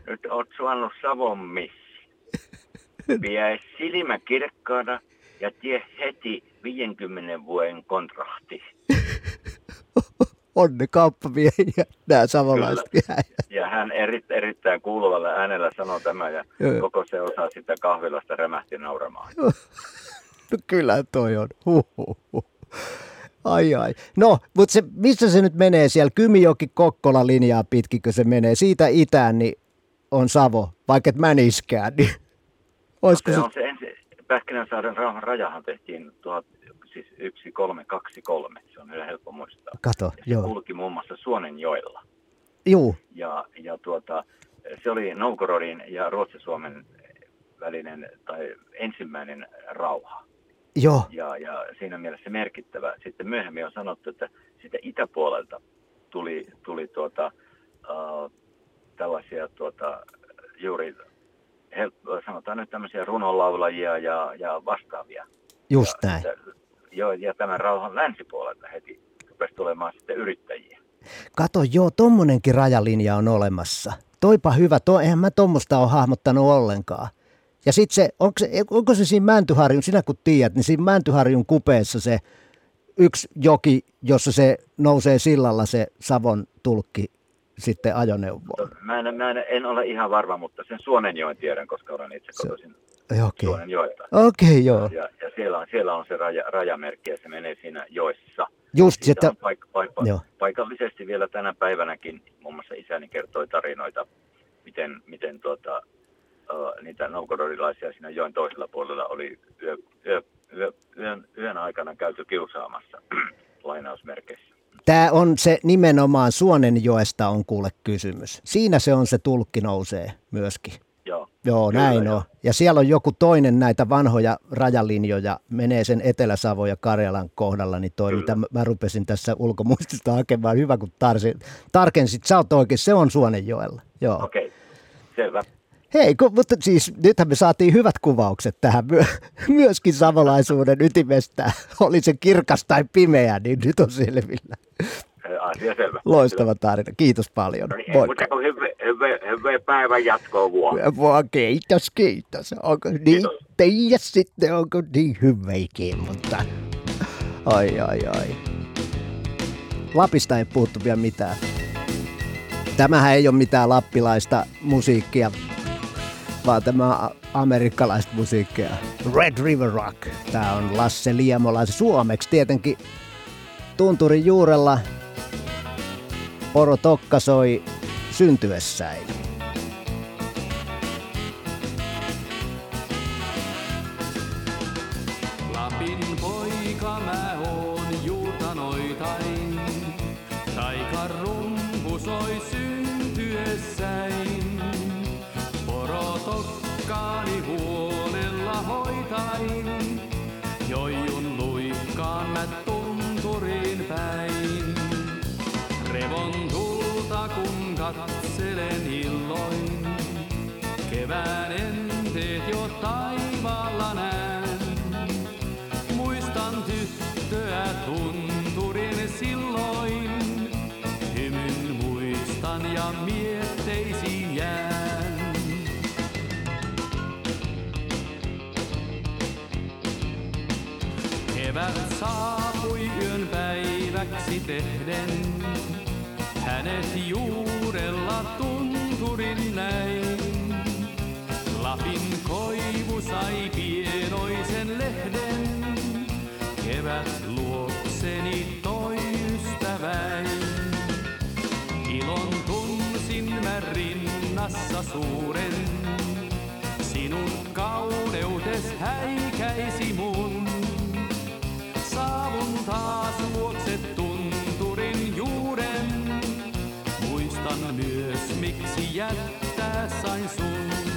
nyt oot saanut Savon missi. Pidä silmä kirkkaana ja tie heti 50 vuoden kontrahti. Onne kauppamiehiä, nämä savolaiset Ja hän eri, erittäin kuuluvalla äänellä sanoi tämä ja Joo. koko se osa sitä kahvilasta rämähti nauramaan. No kyllä toi on. Huhhuh. Ai ai. No, mutta se, missä se nyt menee siellä? Kymijoki Kokkola linjaa pitkikö se menee? Siitä itään niin on Savo, vaikka et mäniskään. Niin. Olisiko se se, on se ensi, Pähkinänsaaren rauhan rajahan tehtiin tuhat, siis 1323, se on hyvin helppo muistaa. Kato, Se joo. kulki muun muassa Suonenjoella. Juu, Ja, ja tuota, se oli Novgorodin ja Ruotsi-Suomen välinen tai ensimmäinen rauha. Joo. Ja, ja siinä mielessä merkittävä. Sitten myöhemmin on sanottu, että sitä itäpuolelta tuli, tuli tuota, uh, tällaisia tuota, juuri, hel, sanotaan nyt tämmöisiä runonlaulajia ja, ja vastaavia. Just näin. Joo, ja tämän rauhan länsipuolelta heti rupesi tulemaan sitten yrittäjiä. Kato, joo, tommonenkin rajalinja on olemassa. Toipa hyvä, to, eihän mä tuommoista ole hahmottanut ollenkaan. Ja sitten se, onko se, onko se siinä Mäntyharjun, sinä kun tiedät, niin siinä Mäntyharjun kupeessa se yksi joki, jossa se nousee sillalla se Savon tulkki sitten ajoneuvoon. Mä en, mä en, en ole ihan varma, mutta sen Suonenjoen tiedän, koska olen itse kotoisin Okei, okay. Suonenjoelta. okei, joo. Ja, ja siellä, on, siellä on se raja, rajamerkki ja se menee siinä joessa. Just Siitä on paik, paik, Joo. paikallisesti vielä tänä päivänäkin, muun muassa isäni kertoi tarinoita, miten, miten tuota, niitä novgorodilaisia siinä joen toisella puolella oli yö, yö, yö, yön, yön aikana käyty kiusaamassa lainausmerkeissä. Tämä on se nimenomaan Suonenjoesta on kuule kysymys. Siinä se on se tulkki nousee myöskin. Joo. Joo, Kyllä, näin joo. on. Ja siellä on joku toinen näitä vanhoja rajalinjoja, menee sen Etelä-Savon ja Karjalan kohdalla, niin toi, mitä mä, rupesin tässä ulkomuistista hakemaan, hyvä kun tarsi, tarkensit, sä oot oikein, se on Suonenjoella. Joo. Okei, selvä. Hei, kun, mutta siis nythän me saatiin hyvät kuvaukset tähän myö, myöskin savolaisuuden ytimestä. Oli se kirkas tai pimeä, niin nyt on selvillä. Ä, Asia selvä. Loistava tarina. Kiitos paljon. No niin, Moikka. muuta kuin hyvä, hyvä, päivän jatkoa vuonna. Vaan kiitos, kiitos. Onko niin, tiedä sitten, onko niin hyveikin, mutta ai ai ai. Lapista ei puhuttu vielä mitään. Tämähän ei ole mitään lappilaista musiikkia, tämä amerikkalaista musiikkia. Red River Rock. Tämä on Lasse Liemola. Suomeksi tietenkin tunturin juurella Poro Tokka soi syntyessään. Katselen illoin. Kevään enteet jo taivaalla näen. Muistan tyttöä tunturin silloin. Hymyn muistan ja mietteisiin jään. Kevät saapui yön päiväksi tehden. Hänet juurella tunturin näin. Lapin koivu sai pienoisen lehden. Kevät luokseni toi ystäväin. Ilon tunsin mä rinnassa suuren. Sinun kauneutes häikäisi mun. Saavun taas miksi jättää sain sun.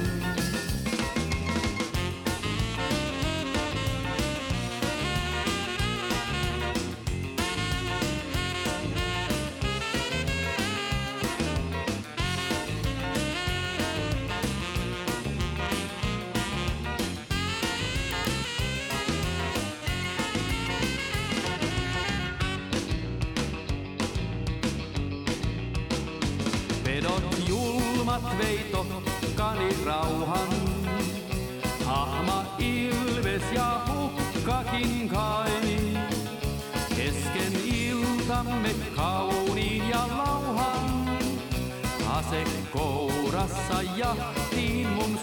Rauhan. Hahma ilves ja hukkakin kai. Kesken iltamme kauniin ja lauhan. Ase kourassa jahtiin mun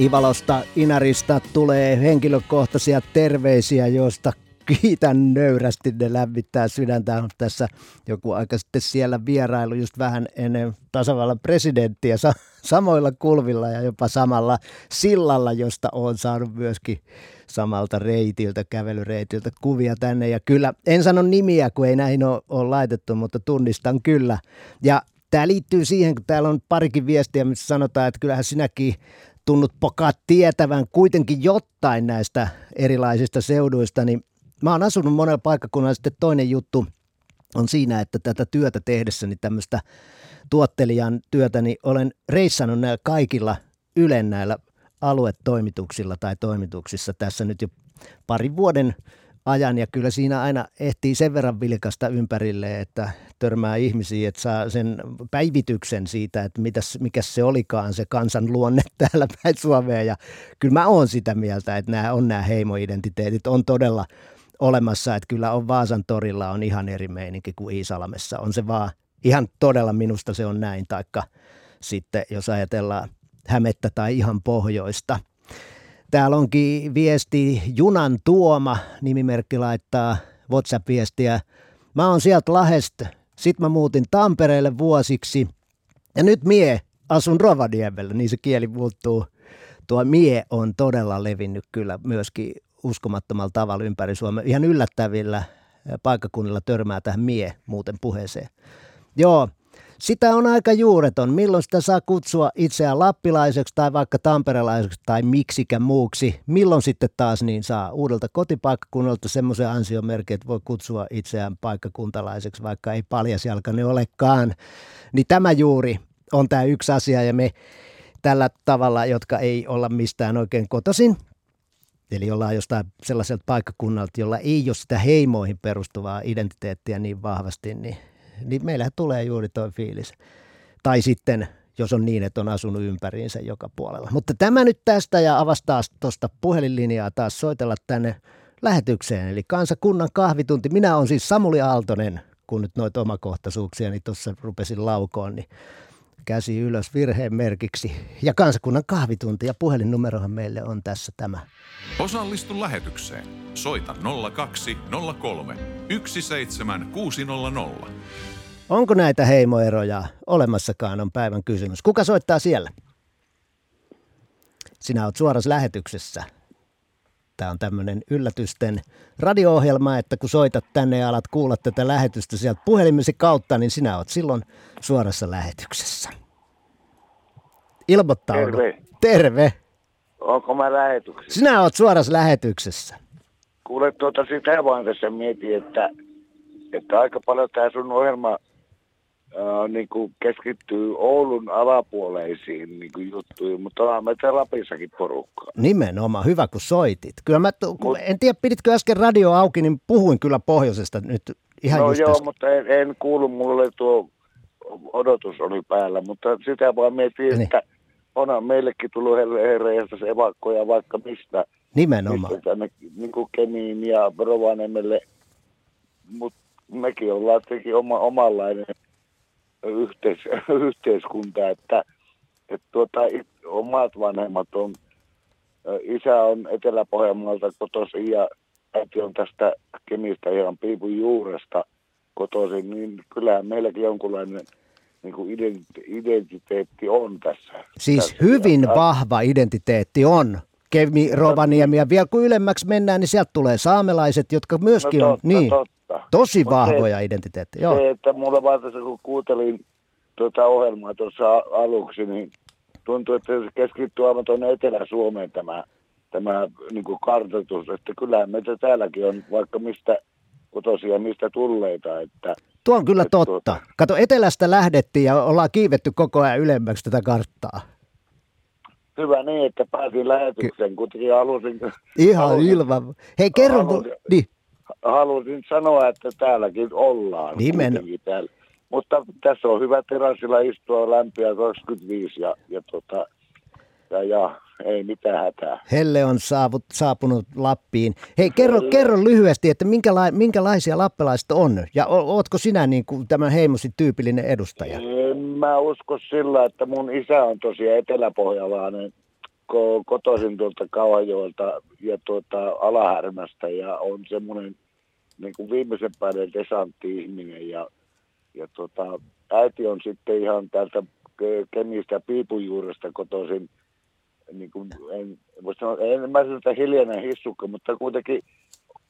Ivalosta Inarista tulee henkilökohtaisia terveisiä, joista kiitän nöyrästi, ne lämmittää sydäntä. Tässä joku aika sitten siellä vierailu just vähän ennen tasavallan presidenttiä sa- samoilla kulvilla ja jopa samalla sillalla, josta on saanut myöskin samalta reitiltä, kävelyreitiltä kuvia tänne. Ja kyllä, en sano nimiä, kun ei näihin ole, ole laitettu, mutta tunnistan kyllä. Ja tämä liittyy siihen, kun täällä on parikin viestiä, missä sanotaan, että kyllähän sinäkin tunnut pokaa tietävän kuitenkin jotain näistä erilaisista seuduista, niin mä oon asunut monella paikkakunnalla. Sitten toinen juttu on siinä, että tätä työtä tehdessäni tämmöistä tuottelijan työtä, niin olen reissannut näillä kaikilla Ylen näillä aluetoimituksilla tai toimituksissa tässä nyt jo parin vuoden ajan. Ja kyllä siinä aina ehtii sen verran vilkasta ympärille, että törmää ihmisiä, että saa sen päivityksen siitä, että mitäs, mikä se olikaan se kansan luonne täällä päin Suomea. Ja kyllä mä oon sitä mieltä, että nämä on nämä heimoidentiteetit. On todella olemassa, että kyllä on Vaasan torilla on ihan eri meininki kuin Iisalamessa, on se vaan ihan todella minusta se on näin, taikka sitten jos ajatellaan Hämettä tai ihan pohjoista – Täällä onkin viesti Junan Tuoma, nimimerkki laittaa WhatsApp-viestiä. Mä oon sieltä Lahesta, sit mä muutin Tampereelle vuosiksi ja nyt mie asun Rovaniemellä, niin se kieli muuttuu. Tuo mie on todella levinnyt kyllä myöskin uskomattomalla tavalla ympäri Suomea. Ihan yllättävillä paikkakunnilla törmää tähän mie muuten puheeseen. Joo, sitä on aika juureton. Milloin sitä saa kutsua itseään lappilaiseksi tai vaikka tamperelaiseksi tai miksikä muuksi? Milloin sitten taas niin saa uudelta kotipaikkakunnalta semmoisen ansiomerkin, että voi kutsua itseään paikkakuntalaiseksi, vaikka ei paljasjalkainen olekaan. Niin tämä juuri on tämä yksi asia ja me tällä tavalla, jotka ei olla mistään oikein kotoisin, Eli ollaan jostain sellaiselta paikkakunnalta, jolla ei ole sitä heimoihin perustuvaa identiteettiä niin vahvasti, niin niin meillähän tulee juuri tuo fiilis. Tai sitten, jos on niin, että on asunut ympäriinsä joka puolella. Mutta tämä nyt tästä ja avastaa tuosta puhelinlinjaa taas soitella tänne lähetykseen. Eli kansakunnan kahvitunti. Minä olen siis Samuli Aaltonen, kun nyt noita omakohtaisuuksia niin tuossa rupesin laukoon, niin käsi ylös virheen merkiksi. Ja kansakunnan kahvitunti ja puhelinnumerohan meille on tässä tämä. Osallistu lähetykseen. Soita 0203 17600. Onko näitä heimoeroja olemassakaan on päivän kysymys. Kuka soittaa siellä? Sinä olet suorassa lähetyksessä. Tämä on tämmöinen yllätysten radio-ohjelma, että kun soitat tänne ja alat kuulla tätä lähetystä sieltä puhelimesi kautta, niin sinä olet silloin suorassa lähetyksessä. Ilmoittaudu. Terve. Terve. Onko mä lähetyksessä? Sinä olet suorassa lähetyksessä. Kuule tuota sitä vaan tässä mietin, että, että aika paljon tämä sun ohjelma ää, niin kuin keskittyy Oulun alapuoleisiin niin kuin juttuihin, mutta ollaan meitä Lapissakin porukkaa. Nimenomaan, hyvä kun soitit. Kyllä mä, kun, en tiedä piditkö äsken radio auki, niin puhuin kyllä pohjoisesta nyt ihan no just joo, äsken. mutta en, en kuulu, mulle tuo odotus oli päällä, mutta sitä vaan mietin, Niin. että onhan meillekin tullut herreistä se evakkoja vaikka mistä. Nimenomaan. Mistä tänne niin kuin Kemiin ja Rovaniemelle, mutta mekin ollaan tietenkin oma, omanlainen yhteis, yhteiskunta, että, että tuota, omat vanhemmat on, isä on Etelä-Pohjanmaalta kotoisin ja äiti on tästä Kemistä ihan piipun juuresta kotoisin, niin kyllähän meilläkin jonkunlainen niin kuin identi- identiteetti on tässä. Siis tässä. hyvin Ja- vahva identiteetti on. Kemi, Rovaniemi ja vielä kun ylemmäksi mennään, niin sieltä tulee saamelaiset, jotka myöskin no, on. totta, Niin, totta, totta. Tosi vahvoja se, identiteettejä, joo. Se, että mulla vaan tässä kun kuuntelin tuota ohjelmaa tuossa aluksi, niin tuntui, että se keskittyy aivan tuonne Etelä-Suomeen tämä, tämä niin kuin kartoitus, että kyllähän meitä täälläkin on vaikka mistä kotoisia, mistä tulleita, että Tuo on kyllä että totta. tuota- Kato, etelästä lähdettiin ja ollaan kiivetty koko ajan ylemmäksi tätä karttaa. hyvä niin, että pääsin lähetykseen, kuitenkin halusin, Ihan halusin, ilman. Hei, kerro, mu- halusin, niin, halusin sanoa, että täälläkin ollaan. Nimen- Täällä. Mutta tässä on hyvä terassilla istua lämpiä 25 ja, ja, tota, ja, ja ei mitään hätää. Helle on saavut, saapunut Lappiin. Hei, kerro, kerro lyhyesti, että minkäla, minkälaisia lappelaiset on? Ja o, ootko sinä niin kuin tämän heimosi tyypillinen edustaja? En mä usko sillä, että mun isä on tosiaan eteläpohjalainen, ko- kotoisin tuolta Kauhajoelta ja tuota Alahärmästä ja on semmoinen niin kuin viimeisen päälle desantti-ihminen ja, ja tuota, äiti on sitten ihan täältä Ke- Kemistä Piipujuuresta kotoisin, niin kuin, en, voi sanoa, en mä sitä hiljainen hissukka, mutta kuitenkin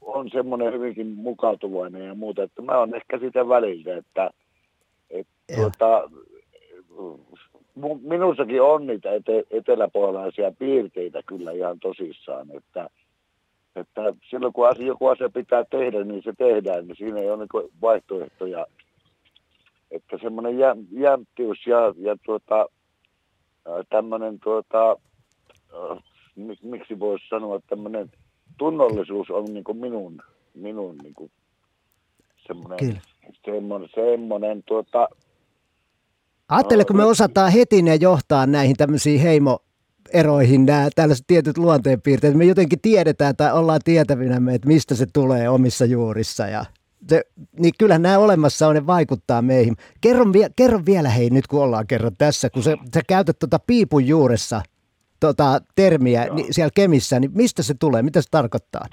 on semmoinen hyvinkin mukautuvainen ja muuta, että mä oon ehkä sitä väliltä, että, että tuota, minussakin on niitä ete, eteläpohjalaisia piirteitä kyllä ihan tosissaan, että, että silloin kun asia, joku asia pitää tehdä, niin se tehdään, niin siinä ei ole niin vaihtoehtoja. Että semmoinen jä, jämptiys ja, ja tuota, tämmöinen tuota, mik- miksi voisi sanoa, tämmöinen tunnollisuus on niin kuin minun, minun niin kuin semmoinen, semmoinen, semmoinen tuota, Ajatteleko, kun me osataan heti ne johtaa näihin tämmöisiin heimoeroihin nämä tällaiset tietyt luonteenpiirteet. Me jotenkin tiedetään tai ollaan tietävinämme, että mistä se tulee omissa juurissa. Ja se, niin kyllähän nämä olemassa on, ne vaikuttaa meihin. Kerro, kerro vielä hei nyt, kun ollaan kerran tässä, kun sä, sä käytät tuota piipun juuressa tota, termiä niin siellä Kemissä, niin mistä se tulee? Mitä se tarkoittaa?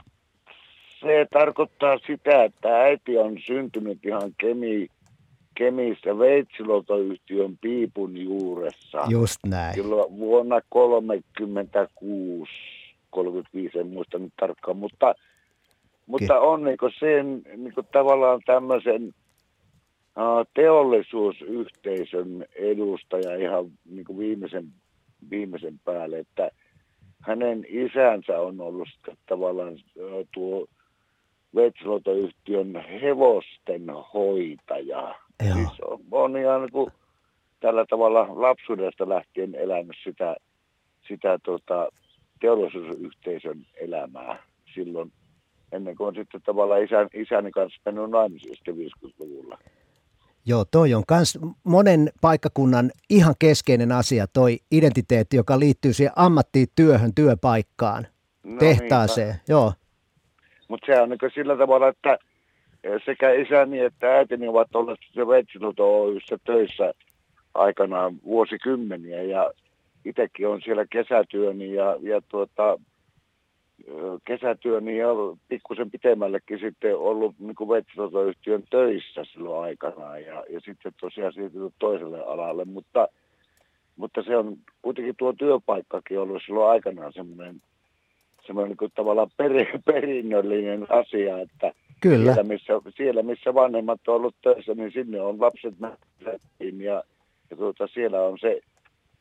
se tarkoittaa sitä, että äiti on syntynyt ihan Kemi, Kemissä Veitsilotoyhtiön piipun juuressa. Just näin. Silloin vuonna 36, 35, en muista nyt tarkkaan, mutta, mutta on niin sen niin tavallaan tämmöisen uh, teollisuusyhteisön edustaja ihan niin viimeisen, viimeisen päälle, että hänen isänsä on ollut tavallaan tuo Vetslotoyhtiön hevosten hoitaja. Siis on, on ihan niin kuin tällä tavalla lapsuudesta lähtien elänyt sitä, sitä tota, teollisuusyhteisön elämää silloin, ennen kuin on sitten tavallaan isän, isäni kanssa mennyt naimisiin sitten 50-luvulla. Joo, toi on kans monen paikkakunnan ihan keskeinen asia, toi identiteetti, joka liittyy siihen ammattiin, työhön, työpaikkaan, No tehtaaseen. niinpä. Joo, Mutta se on niin sillä tavalla, että sekä isäni että äitini ovat olleet se Vetsiluto Oyssä töissä aikanaan vuosikymmeniä. Ja itsekin on siellä kesätyöni ja, ja tuota, kesätyöni ja pikkusen pitemmällekin sitten ollut niin Vetsiluto-yhtiön töissä silloin aikanaan. Ja, ja sitten tosiaan siirtynyt toiselle alalle, mutta, mutta se on kuitenkin tuo työpaikkakin ollut silloin aikanaan semmoinen semmoinen niin tavallaan per, perinnöllinen asia, että Kyllä. Siellä, missä, siellä, missä vanhemmat on ollut töissä, niin sinne on lapset ja, ja tuota, siellä on se,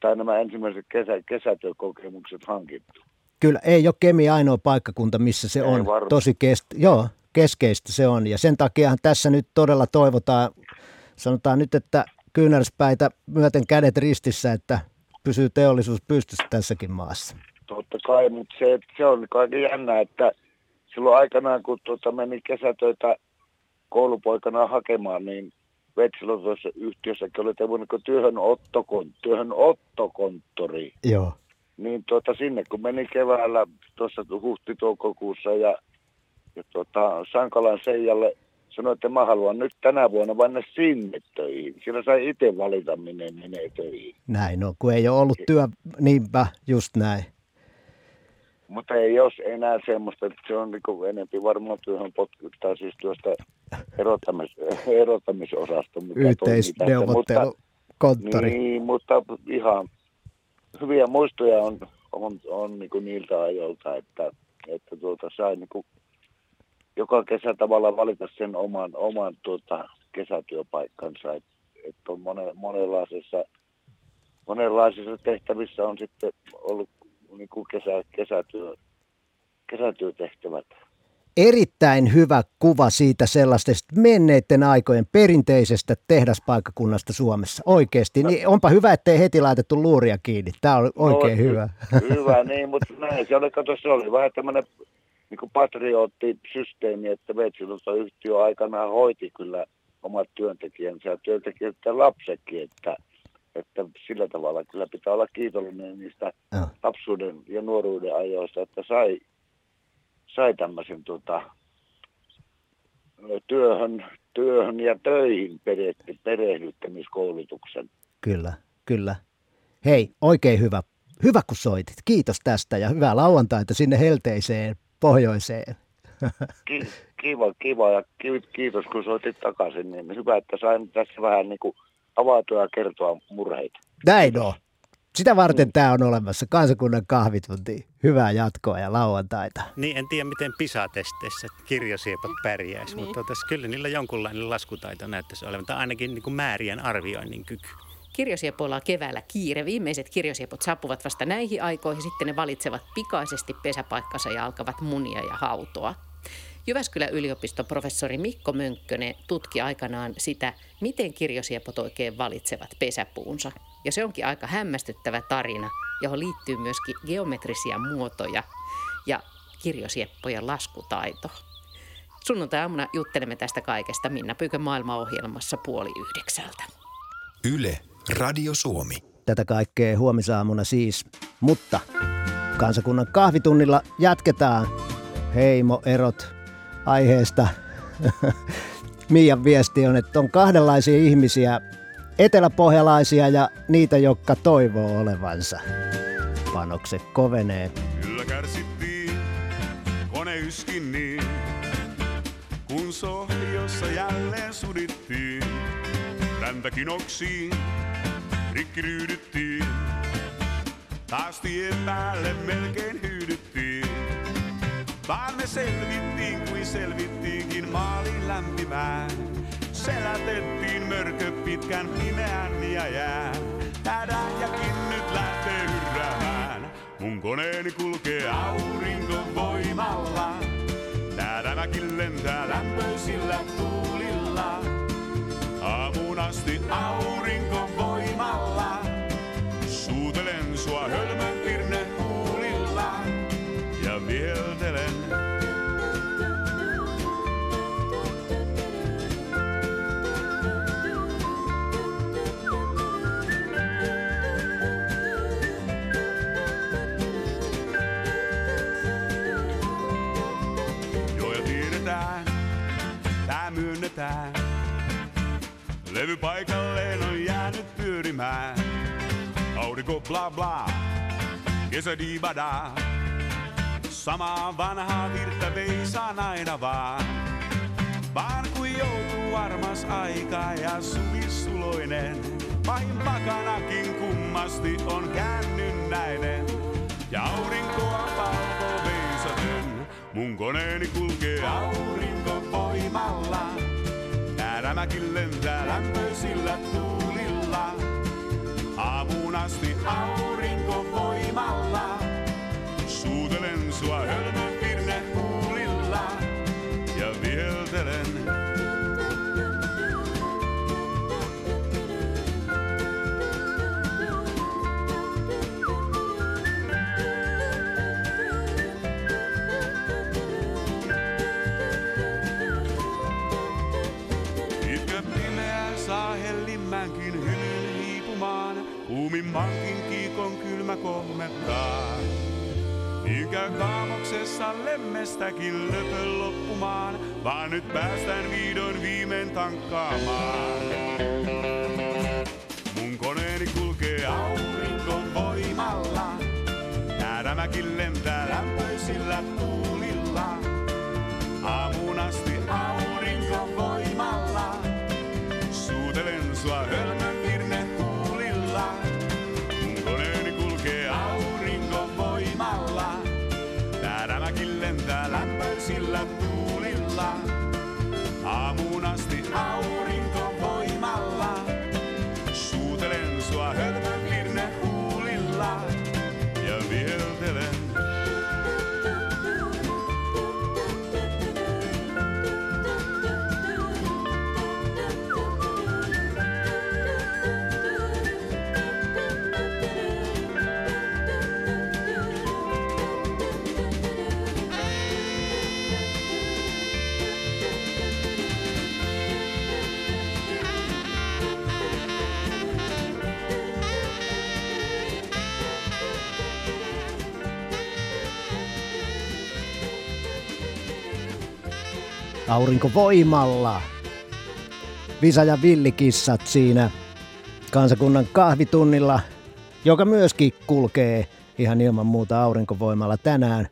tai nämä ensimmäiset kesä, kesätyökokemukset hankittu. kyllä ei ole Kemi ainoa paikkakunta, missä se Ei on varmasti. tosi kest... Joo, keskeistä se on. Ja sen takiahan tässä nyt todella toivotaan, sanotaan nyt, että kyynärspäitä myöten kädet ristissä, että pysyy teollisuus pystyssä tässäkin maassa. Totta kai, mutta se, se on kaiken jännä, että silloin aikanaan, kun tuota, meni kesätöitä koulupoikana hakemaan, niin Vetsilotoissa yhtiössäkin oli tämmöinen kuin työhön, ottokon, työhön ottokonttori. Joo. Niin tuota, sinne kun meni keväällä tuossa huhti-toukokuussa ja, ja tuota, Sankalan Seijalle sanoi, että mä haluan nyt tänä vuonna mennä sinne töihin. Siellä sai itse valita, minne menee töihin. Näin on, kun ei ole ollut työ, niinpä just näin. Mutta ei jos enää semmoista, että se on niinku enempi varmaan työhön potku, tai siis tuosta erottamis, erottamisosasto. tässä. Yhteisneuvottelukonttori. Mutta, niin, mutta ihan hyviä muistoja on, on, on niinku niiltä ajoilta, että, että tuota sai niinku joka kesä tavallaan valita sen oman, oman tuota, kesätyöpaikkansa. Että et on mone, monenlaisissa, monenlaisissa tehtävissä on sitten ollut niin kuin kesä, kesätyö, kesätyötehtävät. Erittäin hyvä kuva siitä sellaisesta menneiden aikojen perinteisestä tehdaspaikkakunnasta Suomessa. Oikeasti. Niin onpa hyvä, ettei heti laitettu luuria kiinni. Tämä on oikein no, hyvä. Hyvä, niin, mutta näin se oli, kato, se oli vähän tämmöinen niin patrioottisysteemi, että Veitsilusto-yhtiö aikanaan hoiti kyllä omat työntekijänsä ja työntekijöiden lapsetkin, että, että sillä tavalla kyllä pitää olla kiitollinen niistä ja. lapsuuden ja nuoruuden ajoista, että sai, sai tämmöisen tota, työhön, työhön ja töihin perehdyttämiskoulutuksen. Kyllä, kyllä. Hei, oikein hyvä. Hyvä kun soitit. Kiitos tästä ja hyvää lauantaita sinne helteiseen pohjoiseen. Kiva, kiva ja kiitos kun soitit takaisin. Niin hyvä, että sain tässä vähän niin kuin avautua ja kertoa murheita. Näin on. Sitä varten tämä on olemassa, kansakunnan kahvitunti. Hyvää jatkoa ja lauantaita. Niin, en tiedä miten PISA-testeissä kirjosiepot pärjäisi, niin. mutta tässä kyllä niillä jonkunlainen laskutaito näyttäisi olevan, tai ainakin niin kuin määrien arvioinnin kyky. Kirjosiepoilla on keväällä kiire. Viimeiset kirjosiepot saapuvat vasta näihin aikoihin, sitten ne valitsevat pikaisesti pesäpaikkansa ja alkavat munia ja hautoa. Jyväskylän yliopiston professori Mikko Mönkkönen tutki aikanaan sitä, miten kirjosiepot oikein valitsevat pesäpuunsa. Ja se onkin aika hämmästyttävä tarina, johon liittyy myöskin geometrisia muotoja ja kirjosieppojen laskutaito. Sunnuntai-aamuna juttelemme tästä kaikesta Minna Pykön maailmaohjelmassa puoli yhdeksältä. Yle, Radio Suomi. Tätä kaikkea huomisaamuna siis. Mutta kansakunnan kahvitunnilla jatketaan heimoerot aiheesta. Miian viesti on, että on kahdenlaisia ihmisiä, eteläpohjalaisia ja niitä, jotka toivoo olevansa. Panokset kovenee. Kyllä kärsittiin, kone yskin niin, kun sohjossa jälleen sudittiin. Räntäkin oksiin, rikki ryydyttiin, taas tien päälle melkein hyydyttiin. Vaan me selvittiin kuin selvittiinkin maalin lämpimään. Selätettiin mörkö pitkän pimeän ja jää. Tädäjäkin nyt lähtee hyrräämään. Mun koneeni kulkee aurinkovoimalla. Tädämäkin lentää lämpöisillä tuulilla. Aamuun asti aurinkovoimalla. Suutelen sua hölmön tää myönnetään. Levy paikalleen on jäänyt pyörimään. Aurinko bla bla, kesä dibada. Samaa vanhaa virta veisaan aina vaan. Vaan kun joutuu armas aika ja suvisuloinen. Pahin pakanakin kummasti on käännynnäinen. Ja aurinkoa palvoo veisaten. Mun koneeni kulkee aurinkovoimalla. Näärämäkin lentää lämpöisillä tuulilla. Aamuun asti aurinkovoimalla. Suutelen sua hölmön Mikä kaamoksessa lemmestäkin löpön loppumaan, vaan nyt päästään vihdoin viimein tankkaamaan. Mun koneeni kulkee auringon voimalla, näärämäkin lentää lämpöisillä tuulilla. Aurinkovoimalla. Visa ja villikissat siinä kansakunnan kahvitunnilla, joka myöskin kulkee ihan ilman muuta aurinkovoimalla tänään.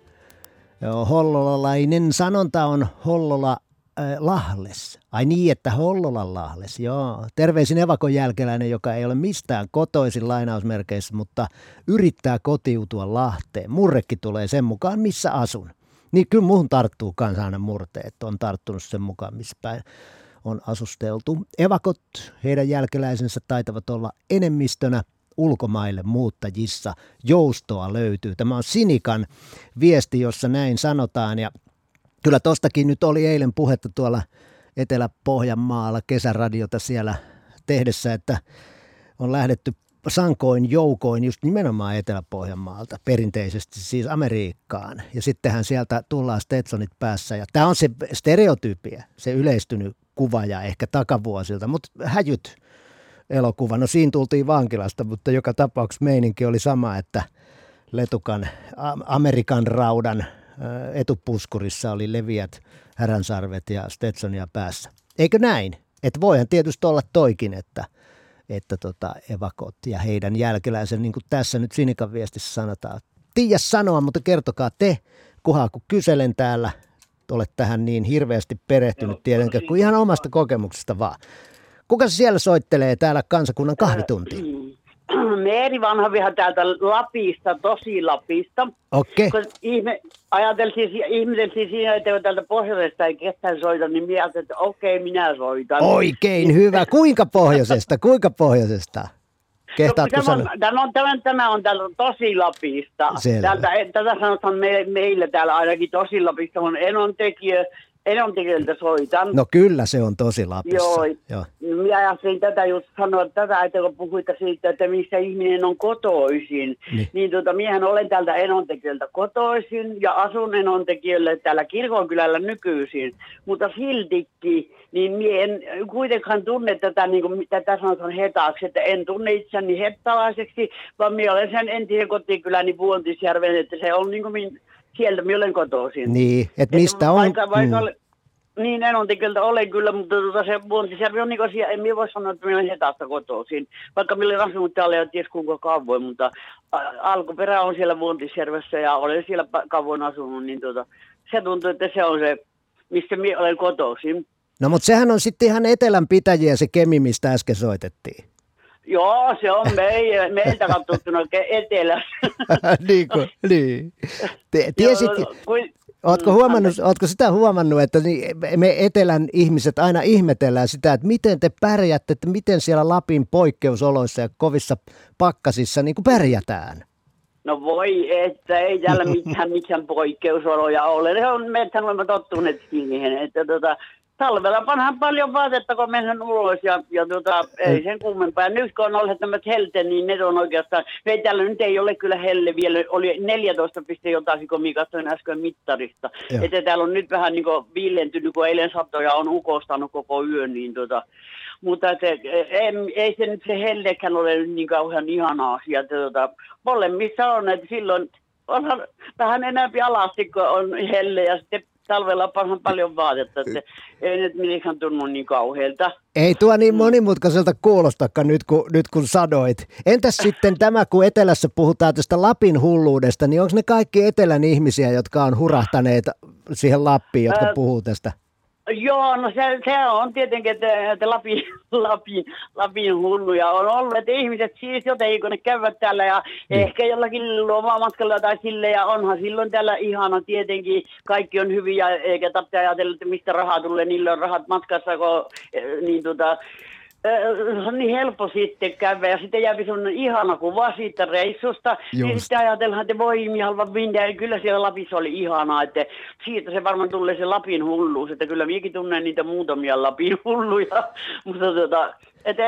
Hollolalainen sanonta on Hollola äh, Lahles. Ai niin, että Hollolan Lahles, joo. Terveisin evakon jälkeläinen, joka ei ole mistään kotoisin lainausmerkeissä, mutta yrittää kotiutua Lahteen. Murrekki tulee sen mukaan, missä asun. Niin kyllä muuhun tarttuu kanssa aina murteet. On tarttunut sen mukaan, missä päin on asusteltu. Evakot, heidän jälkeläisensä taitavat olla enemmistönä ulkomaille muuttajissa. Joustoa löytyy. Tämä on Sinikan viesti, jossa näin sanotaan ja kyllä tostakin nyt oli eilen puhetta tuolla Etelä-Pohjanmaalla kesäradiota siellä tehdessä, että on lähdetty sankoin joukoin just nimenomaan Etelä-Pohjanmaalta, perinteisesti siis Amerikkaan. Ja sittenhän sieltä tullaan Stetsonit päässä. Ja tämä on se stereotypia, se yleistynyt kuva ja ehkä takavuosilta, mutta häjyt elokuva. No siinä tultiin vankilasta, mutta joka tapauksessa meininki oli sama, että Letukan Amerikan raudan etupuskurissa oli leviät häränsarvet ja Stetsonia päässä. Eikö näin? Että voihan tietysti olla toikin, että, että tota evakot ja heidän jälkeläisen, niin kuin tässä nyt Sinikan viestissä sanotaan. Tiedä sanoa, mutta kertokaa te, kuhaa kun kyselen täällä, olet tähän niin hirveästi perehtynyt, tiedänkö, kuin ihan omasta kokemuksesta vaan. Kuka siellä soittelee täällä kansakunnan kahvituntiin? Meeri Vanhaviha täältä Lapista, tosi Lapista. Okei. Kun ihme, ajateltiin, ihmeteltiin siinä, että kun täältä pohjoisesta ei ketään soita, niin minä ajattelin, että okei, minä soitan. Oikein hyvä. Kuinka pohjoisesta? Kuinka pohjoisesta? Kehtaatko no, tämä, sanoa? on, tämä, on, tämä, tämä on täältä tosi Lapista. Täältä, tätä sanotaan me, meillä täällä ainakin tosi Lapista, on enontekijä, enontekijöiltä soitan. No kyllä se on tosi Lapissa. Joo. Joo. Minä ajattelin tätä just sanoa tätä, että kun puhuit siitä, että missä ihminen on kotoisin, niin, niin tuota, miehän olen täältä Enontekiöltä kotoisin ja asun Enontekijölle täällä kirkonkylällä nykyisin, mutta siltikin, niin minä en kuitenkaan tunne tätä, niin kuin tätä sanotaan hetaaksi, että en tunne itseni hettalaiseksi, vaan minä olen sen entisen kotikyläni Vuontisjärven, että se on niin kuin min, sieltä minä olen kotoisin. Niin, että mistä on... Vaikka, vaikka mm. mm. Niin, Enontekiöltä olen kyllä, mutta tuota, se Vuontisjärvi on niin asia, en minä voi sanoa, että minä olen hetasta kotoisin. Vaikka minä olen asunut täällä jo ties kuinka kauan, mutta alkuperä on siellä Vuontisjärvessä ja olen siellä kauan asunut, niin tuota, se tuntuu, että se on se, mistä minä olen kotoisin. No mutta sehän on sitten ihan etelän pitäjiä se Kemi, mistä äsken soitettiin. Joo, se on meidän, meiltä katsottuna ke- etelässä. niin, kuin, niin. Te, tiesit, Joo, kuin- Ootko, Mm, huomannut, ootko sitä huomannut, että me etelän ihmiset aina ihmetellään sitä, että miten te pärjätte, että miten siellä Lapin poikkeusoloissa ja kovissa pakkasissa niin kuin pärjätään? No voi, että ei täällä mitään, mitään poikkeusoloja ole. Ne on meidän olemme tottuneet siihen, että tota, talvella panhan paljon vaatetta, kun mennään ulos ja, ja tota, ei sen kummempaa. Nyt kun on ollut tämmöiset helte, niin ne on oikeastaan, me täällä nyt ei ole kyllä helle vielä, oli 14 piste jotain, kun minä katsoin äsken mittarista. Joo. Että täällä on nyt vähän niin kuin viilentynyt, kun eilen satoja on ukostanut koko yön, niin tota, mutta että, ei, ei se nyt se hellekään ole nyt niin kauhean ihana asia. Että, tota, molemmissa on, että silloin onhan vähän enemmän alasti, kun on helle ja sitten talvella pannaan paljon vaatetta, että ei nyt millekään tunnu niin kauhealta. Ei tuo niin monimutkaiselta kuulostakaan nyt kun, nyt kun sanoit. Entäs sitten tämä, kun etelässä puhutaan tästä Lapin hulluudesta, niin onko ne kaikki etelän ihmisiä, jotka on hurahtaneet siihen Lappiin, jotka puhuu tästä? Joo, no se, se on tietenkin, että, että Lapin, Lapin, Lapin hulluja on ollut, että ihmiset siis jotenkin, kun ne käyvät täällä ja Niin. ehkä jollakin lomamatkalla tai sille, ja onhan silloin täällä ihana tietenkin, kaikki on hyviä, eikä tarvitse ajatella, että mistä rahaa tulee, niillä on rahat matkassa, kun, eh, niin tota, se on niin helppo sitten käydä ja sitten jää sellainen ihana kuva siitä reissusta. Niin Just. sitten ajatellaan, että voi minne. Ja kyllä siellä Lapissa oli ihanaa, että siitä se varmaan tulee se Lapin hulluus. Että kyllä minäkin tunnen niitä muutamia Lapin hulluja. Mutta tota, että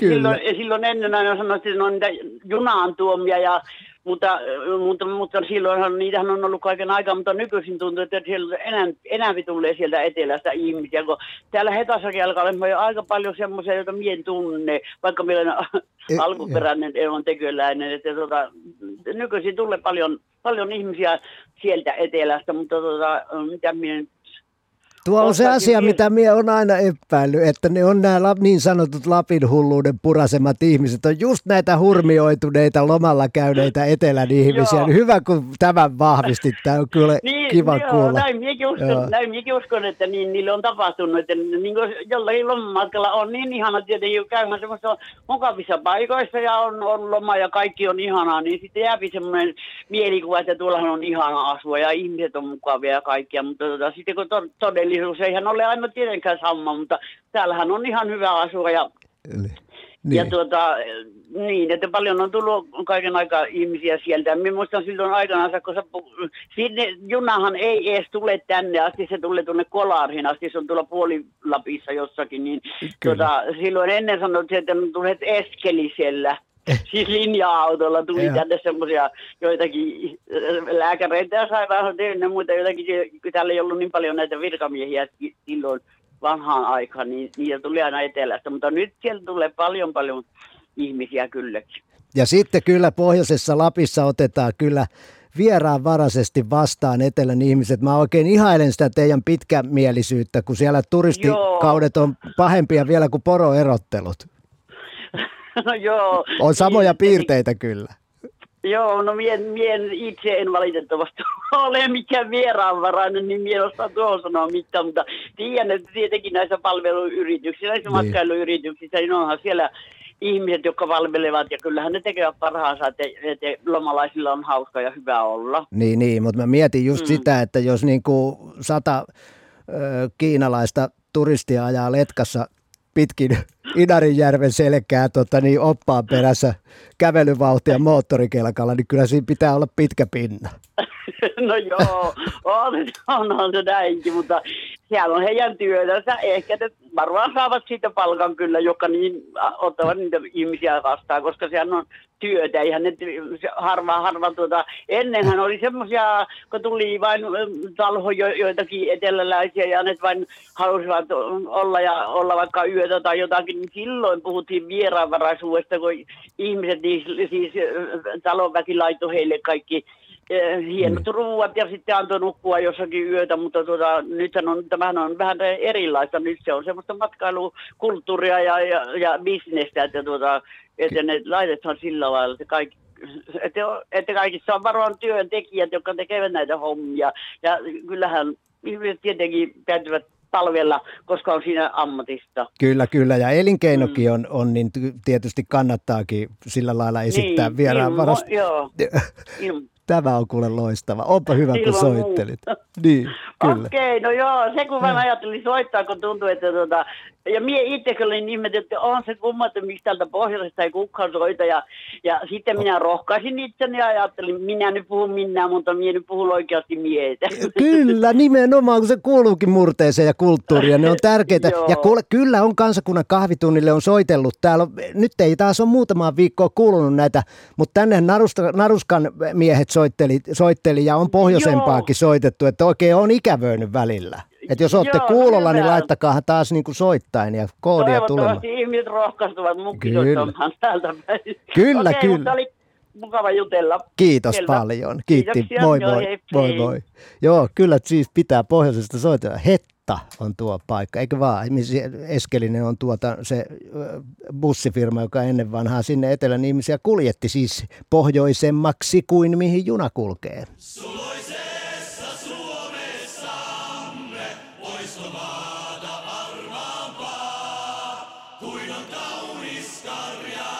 silloin, silloin ennen aina sanottiin, että ne on niitä junaan tuomia ja mutta, mutta, mutta silloinhan niitähän on ollut kaiken aikaa, mutta nykyisin tuntuu, että siellä enää, enemmän tulee sieltä etelästä ihmisiä, kun täällä Hetassakin alkaa olla jo aika paljon semmoisia, joita mien tunne, vaikka meillä on alkuperäinen on teköläinen, että tota, nykyisin tulee paljon, paljon ihmisiä sieltä etelästä, mutta tota, mitä minä nyt Tuo on se asia, vie- mitä minä on aina epäillyt, että ne on nämä niin sanotut Lapin hulluuden purasemat ihmiset, on just näitä hurmioituneita lomalla käyneitä etelän ihmisiä. Joo. Niin Hyvä, kun tämän vahvistit. Tämä on kyllä Niin, kiva joo, kuulla. Näin minäkin uskon, Joo. näin minäkin uskon että niin, niille on tapahtunut. Että niin kuin jollakin lomamatkalla on niin ihana tietenkin käymään semmoisissa mukavissa paikoissa ja on, on loma ja kaikki on ihanaa, niin sitten jääpi semmoinen mielikuva, että tuollahan on ihana asua ja ihmiset on mukavia ja kaikkia. Mutta tota, sitten kun to, todellisuus eihän ole aina tietenkään sama, mutta täällähän on ihan hyvä asua ja Niin. ja tuota, niin, että paljon on tullut kaiken aikaa ihmisiä sieltä. Minä muistan silloin aikanaan, kun pu- sinne, junahan ei edes tule tänne asti, se tulee tuonne Kolariin asti, se on tuolla Puolilapissa jossakin, niin tuota, silloin ennen sanottiin, että tulet Eskelisellä. Siis linja-autolla tuli Joo. tänne semmoisia joitakin äh, lääkäreitä ja sairaanhoitajia ja muita joitakin, kun täällä ei ollut niin paljon näitä virkamiehiä silloin vanhaan aikaan, niin niitä tuli aina etelästä. Mutta nyt siellä tulee paljon paljon ihmisiä kylläkin. Ja sitten kyllä pohjoisessa Lapissa otetaan kyllä vieraanvaraisesti vastaan etelän ihmiset. Mä oikein ihailen sitä teidän pitkämielisyyttä, kun siellä turistikaudet on pahempia vielä kuin poroerottelut. No joo. On samoja Niin, piirteitä kyllä. Joo, no mien, mien itse en valitettavasti ole mikään vieraanvarainen, niin mien osaa tuohon sanoa mitään, mutta tiedän, että tietenkin näissä palveluyrityksissä, näissä Niin. matkailuyrityksissä, niin onhan siellä ihmiset, jotka palvelevat, ja kyllähän ne tekevät parhaansa, että, että lomalaisilla on hauska ja hyvä olla. Niin, niin, mutta mä mietin just Mm. sitä, että jos niin kuin sata ö, kiinalaista turistia ajaa letkassa pitkin Inarinjärven selkää tota, niin oppaan perässä kävelyvauhtia moottorikelkalla, niin kyllä siinä pitää olla pitkä pinna. No joo, on, onhan se näinkin, mutta siellä on heidän työtänsä. Ehkä ne varmaan saavat siitä palkan kyllä, jotka niin ottavat niitä ihmisiä vastaan, koska siellä on työtä. Eihän ne harva, harva tuota, ennenhän oli semmoisia, kun tuli vain talho jo, joitakin eteläläisiä ja ne vain halusivat olla ja olla vaikka yötä tai jotakin, niin silloin puhuttiin vieraanvaraisuudesta, kun ihmiset, siis, siis äh, talonväki laittoi heille kaikki hienot ruuat ja sitten antoi nukkua jossakin yötä, mutta tuota, nythän on, tämähän on vähän erilaista. Nyt se on semmoista matkailukulttuuria ja, ja, ja bisnestä, että, tuota, että ne laitetaan sillä lailla, että kaikki että, että kaikissa on varmaan työntekijät, jotka tekevät näitä hommia. Ja kyllähän ihmiset tietenkin täytyvät palvella, koska on siinä ammatista. Kyllä, kyllä. Ja elinkeinokin on, on niin ty- tietysti kannattaakin sillä lailla esittää niin, vieraanvarasta. ilmo- Joo. Il- Tämä on kuule loistava. Onpa hyvä, kun Ilman soittelit. Niin, kyllä. Okei, no joo, se kun mä ajattelin soittaa, kun tuntuu, että tota, ja mie itse kyllä niin ihmetin, että on se kumma, että miksi täältä pohjoisesta ei kukaan soita, ja, ja sitten minä rohkaisin itseni ja ajattelin, minä nyt puhun minä, mutta minä nyt puhun oikeasti mietä. Kyllä, nimenomaan, kun se kuuluukin murteeseen ja kulttuuriin, ja ne on tärkeitä. Ja kuule, kyllä on kansakunnan kahvitunnille on soitellut. Täällä on, nyt ei taas ole muutamaa viikkoa kuulunut näitä, mutta tänne narusta, naruskan miehet soitteli, soitteli ja on pohjoisempaakin soitettu, että oikein on ikävöinyt välillä. Että jos olette Joo, kuulolla, niin hyvä. laittakaa taas niin kuin soittain ja koodia tulemaan. Toivottavasti ihmiset rohkaistuvat soittamaan täältä päin. Kyllä, Okei, kyllä. mutta oli mukava jutella. Kiitos Selvä. paljon. Kiitti. Kiitoksia. Moi moi. moi moi. Joo, kyllä siis pitää pohjoisesta soitella. Hetta on tuo paikka, eikö vaan? Eskelinen on tuota se bussifirma, joka ennen vanhaa sinne etelän ihmisiä kuljetti siis pohjoisemmaksi kuin mihin juna kulkee. Kuin on kaunis Karjalamme,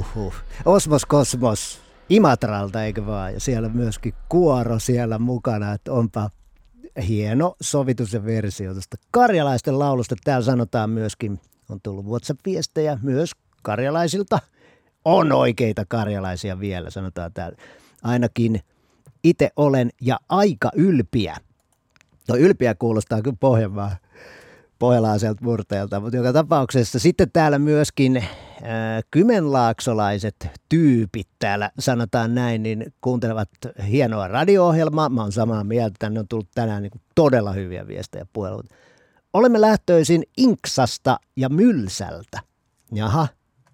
Huhhuh. Osmos Kosmos Imatralta, eikö vaan? Ja siellä myöskin kuoro siellä mukana, että onpa hieno sovitus ja versio tuosta karjalaisten laulusta. Täällä sanotaan myöskin, on tullut WhatsApp-viestejä myös karjalaisilta. On oikeita karjalaisia vielä, sanotaan täällä. Ainakin itse olen ja aika ylpiä. No ylpiä kuulostaa kyllä Pohjanmaa pohjalaiselta murteelta, mutta joka tapauksessa sitten täällä myöskin kymenlaaksolaiset tyypit täällä sanotaan näin, niin kuuntelevat hienoa radio-ohjelmaa. Mä oon samaa mieltä, tänne on tullut tänään niin todella hyviä viestejä puheluita. Olemme lähtöisin Inksasta ja Mylsältä. Jaha,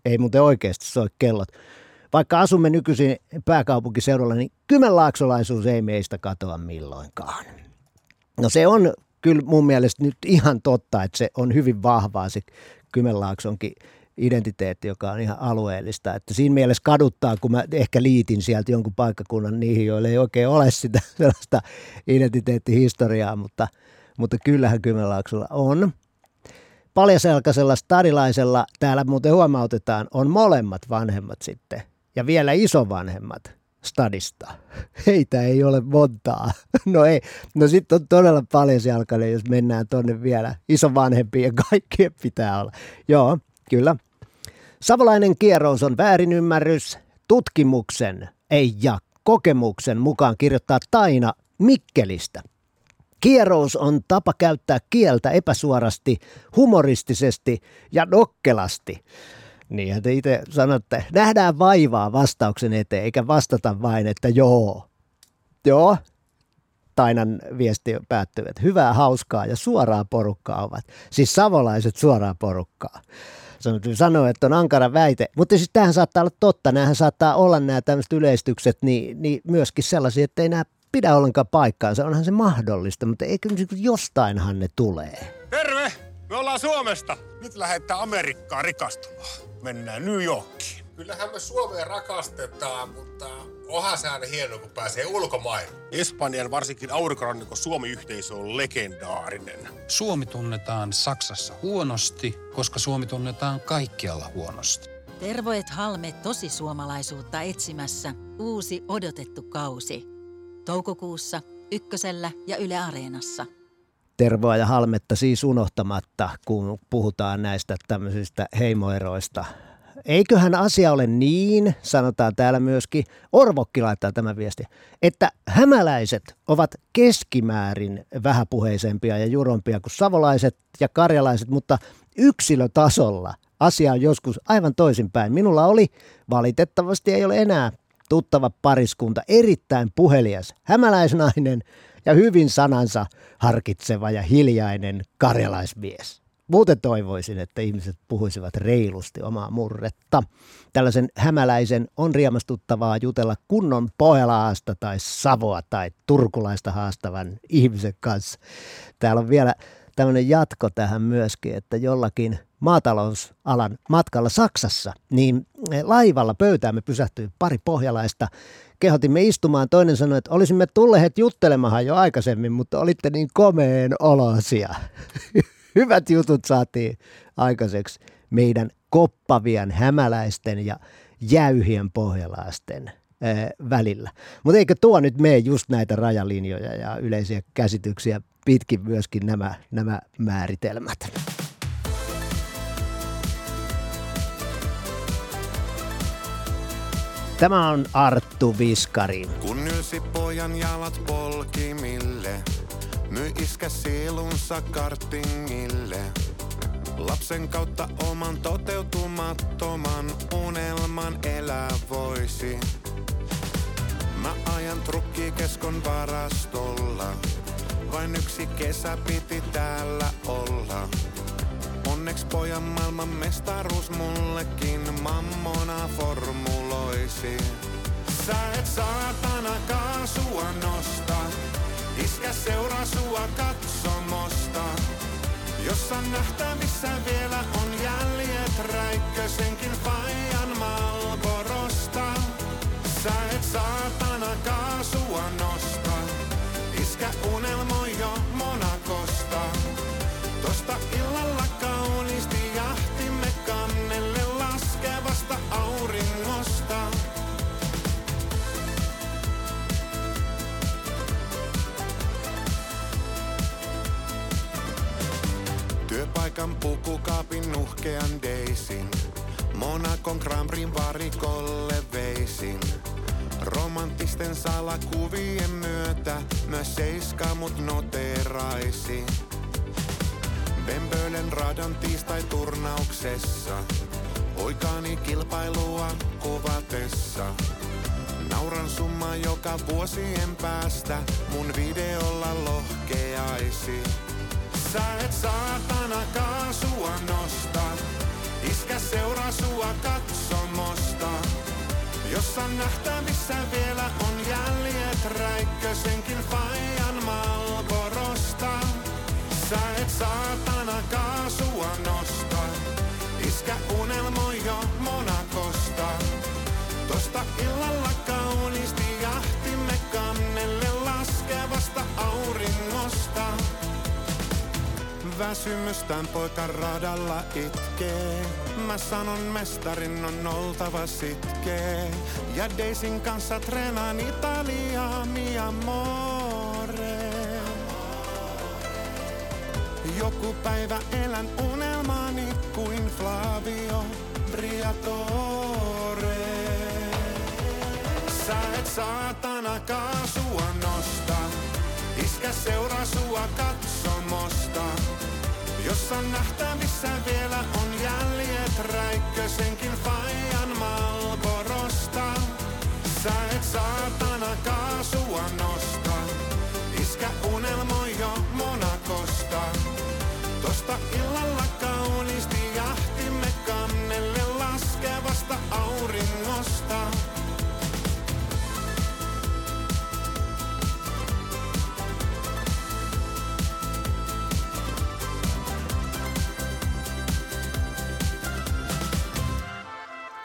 ei muuten oikeasti soi kellot. Vaikka asumme nykyisin pääkaupunkiseudulla, niin kymenlaaksolaisuus ei meistä katoa milloinkaan. No se on kyllä mun mielestä nyt ihan totta, että se on hyvin vahvaa se Kymenlaaksonkin identiteetti, joka on ihan alueellista. Että siinä mielessä kaduttaa, kun mä ehkä liitin sieltä jonkun paikkakunnan niihin, joille ei oikein ole sitä sellaista identiteettihistoriaa, mutta, mutta kyllähän Kymenlaaksolla on. Paljaselkaisella stadilaisella täällä muuten huomautetaan, on molemmat vanhemmat sitten ja vielä isovanhemmat stadista. Heitä ei ole montaa. No ei. No sitten on todella paljon jos mennään tonne vielä. Isovanhempien kaikkien pitää olla. Joo, kyllä. Savolainen kierros on väärinymmärrys. Tutkimuksen, ei ja kokemuksen mukaan kirjoittaa Taina Mikkelistä. Kierous on tapa käyttää kieltä epäsuorasti, humoristisesti ja nokkelasti. Niin, te itse sanotte, nähdään vaivaa vastauksen eteen, eikä vastata vain, että joo. Joo, Tainan viesti päättyy, että hyvää, hauskaa ja suoraa porukkaa ovat. Siis savolaiset suoraa porukkaa. Sanottiin sanoa, että on ankara väite. Mutta siis tähän saattaa olla totta. Nämähän saattaa olla nämä tämmöiset yleistykset niin, niin myöskin sellaisia, että ei nämä pidä ollenkaan paikkaansa. Onhan se mahdollista, mutta eikö jostainhan ne tulee. Terve! Me ollaan Suomesta. Nyt lähdetään Amerikkaan rikastumaan. Mennään New Yorkiin. Kyllähän me Suomeen rakastetaan, mutta onhan se aina hieno, kun pääsee ulkomaille. Espanjan varsinkin aurinkorannikon Suomi-yhteisö on legendaarinen. Suomi tunnetaan Saksassa huonosti, koska Suomi tunnetaan kaikkialla huonosti. Tervoet halme tosi suomalaisuutta etsimässä uusi odotettu kausi. Toukokuussa Ykkösellä ja Yle Areenassa. Tervoa ja halmetta siis unohtamatta, kun puhutaan näistä tämmöisistä heimoeroista. Eiköhän asia ole niin, sanotaan täällä myöskin, Orvokki laittaa tämä viesti, että hämäläiset ovat keskimäärin vähäpuheisempia ja jurompia kuin savolaiset ja karjalaiset, mutta yksilötasolla asia on joskus aivan toisinpäin. Minulla oli, valitettavasti ei ole enää tuttava pariskunta, erittäin puhelias hämäläisnainen ja hyvin sanansa harkitseva ja hiljainen karjalaismies. Muuten toivoisin, että ihmiset puhuisivat reilusti omaa murretta. Tällaisen hämäläisen on riemastuttavaa jutella kunnon pohjalaasta tai savoa tai turkulaista haastavan ihmisen kanssa. Täällä on vielä tämmöinen jatko tähän myöskin, että jollakin maatalousalan matkalla Saksassa, niin laivalla pöytäämme pysähtyi pari pohjalaista. Kehotimme istumaan, toinen sanoi, että olisimme tulleet juttelemahan jo aikaisemmin, mutta olitte niin komeen olosia. Hyvät jutut saatiin aikaiseksi meidän koppavien hämäläisten ja jäyhien pohjalaisten välillä. Mutta eikö tuo nyt mene just näitä rajalinjoja ja yleisiä käsityksiä pitkin myöskin nämä, nämä määritelmät? Tämä on Arttu Viskari. Kun nylsi pojan jalat polkimille, myi iskä sielunsa kartingille. Lapsen kautta oman toteutumattoman unelman elää voisi. Mä ajan trukki keskon varastolla. Vain yksi kesä piti täällä olla. Onneks pojan maailman mestaruus mullekin mammona formuloisi. Sä et saatana kaasua nosta, iskä seuraa sua katsomosta. Jossa nähtävissä vielä paikan pukukaapin nuhkean deisin. Monakon Grand Prix varikolle veisin. Romanttisten salakuvien myötä myös seiska mut noteeraisi. Bembölen radan tiistai turnauksessa. Poikaani kilpailua kuvatessa. Nauran summa joka vuosien päästä mun videolla lohkeaisi. Sä et saatana kaasua nosta, iskä seuraa sua katsomosta. Jossa nähtävissä vielä on jäljet räikkösenkin faijan Malborosta. Sä et saatana kaasua nosta, iskä unelmoi jo Monakosta. Tosta illalla kauniisti jahtimme kannelle laskevasta auringosta. Väsymystään poika radalla itkee. Mä sanon mestarin on oltava sitkee. Ja Deisin kanssa treenaan Italiaa mi amore. Joku päivä elän unelmani kuin Flavio Briatore. Sä et saatana kaasua nosta, iskä seuraa sua katsomosta. Jossa nähtävissä vielä on jäljet räikkösenkin faijan Malborosta. Sä et saatana kaasua nosta, iskä unelmoi jo Monakosta. Tosta illalla kauniisti jahtimme kannelle laskevasta auringosta.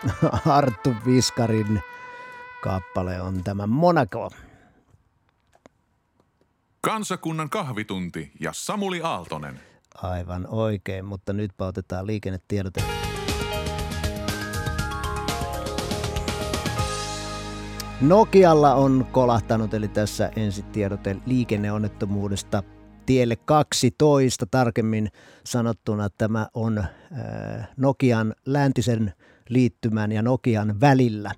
Arttu Viskarin kappale on tämä Monaco. Kansakunnan kahvitunti ja Samuli Aaltonen. Aivan oikein, mutta nyt otetaan liikennetiedote. Nokialla on kolahtanut, eli tässä ensitiedote liikenneonnettomuudesta tielle 12. Tarkemmin sanottuna tämä on äh, Nokian läntisen liittymän ja Nokian välillä.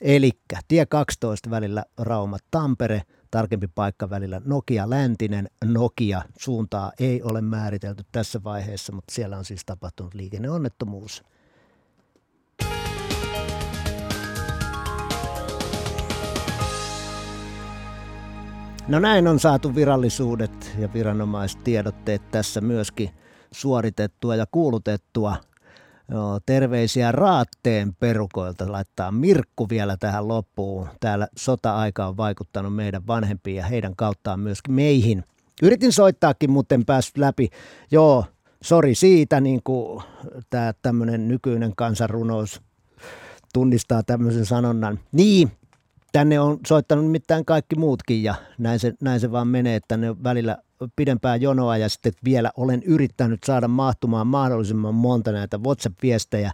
Eli tie 12 välillä Rauma-Tampere, tarkempi paikka välillä Nokia Läntinen, Nokia suuntaa ei ole määritelty tässä vaiheessa, mutta siellä on siis tapahtunut liikenneonnettomuus. No näin on saatu virallisuudet ja viranomaistiedotteet tässä myöskin suoritettua ja kuulutettua. Joo, terveisiä Raatteen perukoilta laittaa Mirkku vielä tähän loppuun. Täällä sota-aika on vaikuttanut meidän vanhempiin ja heidän kauttaan myöskin meihin. Yritin soittaakin, mutta en päässyt läpi. Joo, sori siitä, niin kuin tämä tämmöinen nykyinen kansanrunous tunnistaa tämmöisen sanonnan. Niin, tänne on soittanut mitään kaikki muutkin ja näin se, näin se vaan menee, että ne välillä pidempää jonoa ja sitten vielä olen yrittänyt saada mahtumaan mahdollisimman monta näitä WhatsApp-viestejä.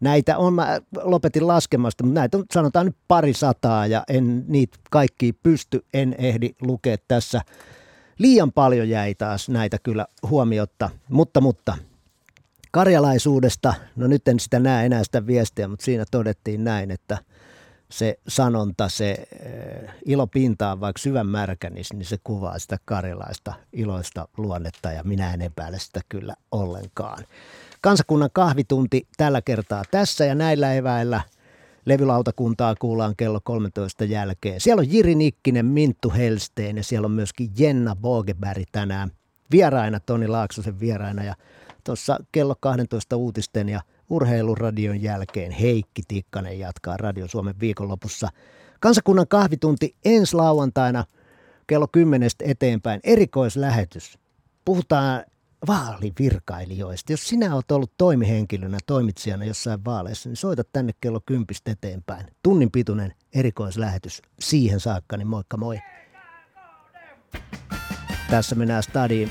Näitä on, mä lopetin laskemasta, mutta näitä on sanotaan nyt pari sataa ja en niitä kaikki pysty, en ehdi lukea tässä. Liian paljon jäi taas näitä kyllä huomiotta, mutta, mutta karjalaisuudesta, no nyt en sitä näe enää sitä viestiä, mutta siinä todettiin näin, että – se sanonta, se äh, ilopinta on vaikka syvän märkänis, niin se kuvaa sitä karjalaista iloista luonnetta ja minä en epäile sitä kyllä ollenkaan. Kansakunnan kahvitunti tällä kertaa tässä ja näillä eväillä levylautakuntaa kuullaan kello 13 jälkeen. Siellä on Jiri Nikkinen, Minttu Helsteen ja siellä on myöskin Jenna Bogeberg tänään vieraina, Toni Laaksosen vieraina ja tuossa kello 12 uutisten ja – Urheiluradion jälkeen Heikki Tikkanen jatkaa Radio Suomen viikonlopussa. Kansakunnan kahvitunti ensi lauantaina kello 10 eteenpäin erikoislähetys. Puhutaan vaalivirkailijoista. Jos sinä olet ollut toimihenkilönä, toimitsijana jossain vaaleissa, niin soita tänne kello 10 eteenpäin. Tunnin pituinen erikoislähetys. Siihen saakka, niin moikka moi. Tässä mennään stadiin.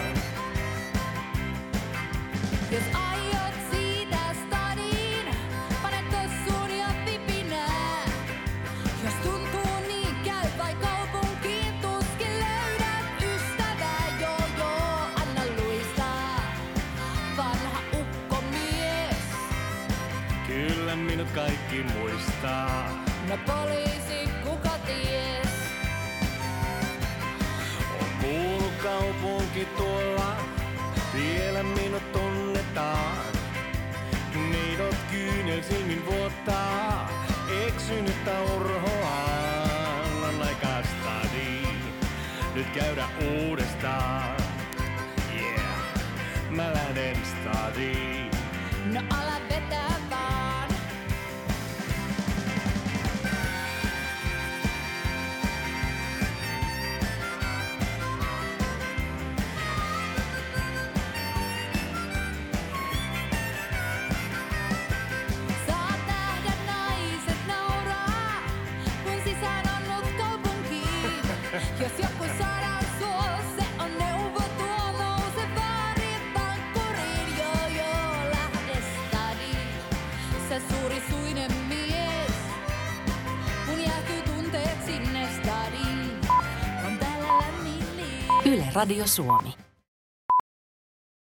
Jos aiot siitä stadiin, pane tossuun ja vipinää. Jos tuntuu niin, käy vai kaupunkiin, tuskin löydät ystävää. Joo joo, anna luistaa, vanha ukkomies. Kyllä minut kaikki muistaa. No poliisi, kuka ties? On kuullut kaupunki tuolla, kyynel silmin vuottaa, eksynyttä urhoaan. On aika stadiin, nyt käydä uudestaan. Yeah, mä lähden stadiin. No ala Radio Suomi.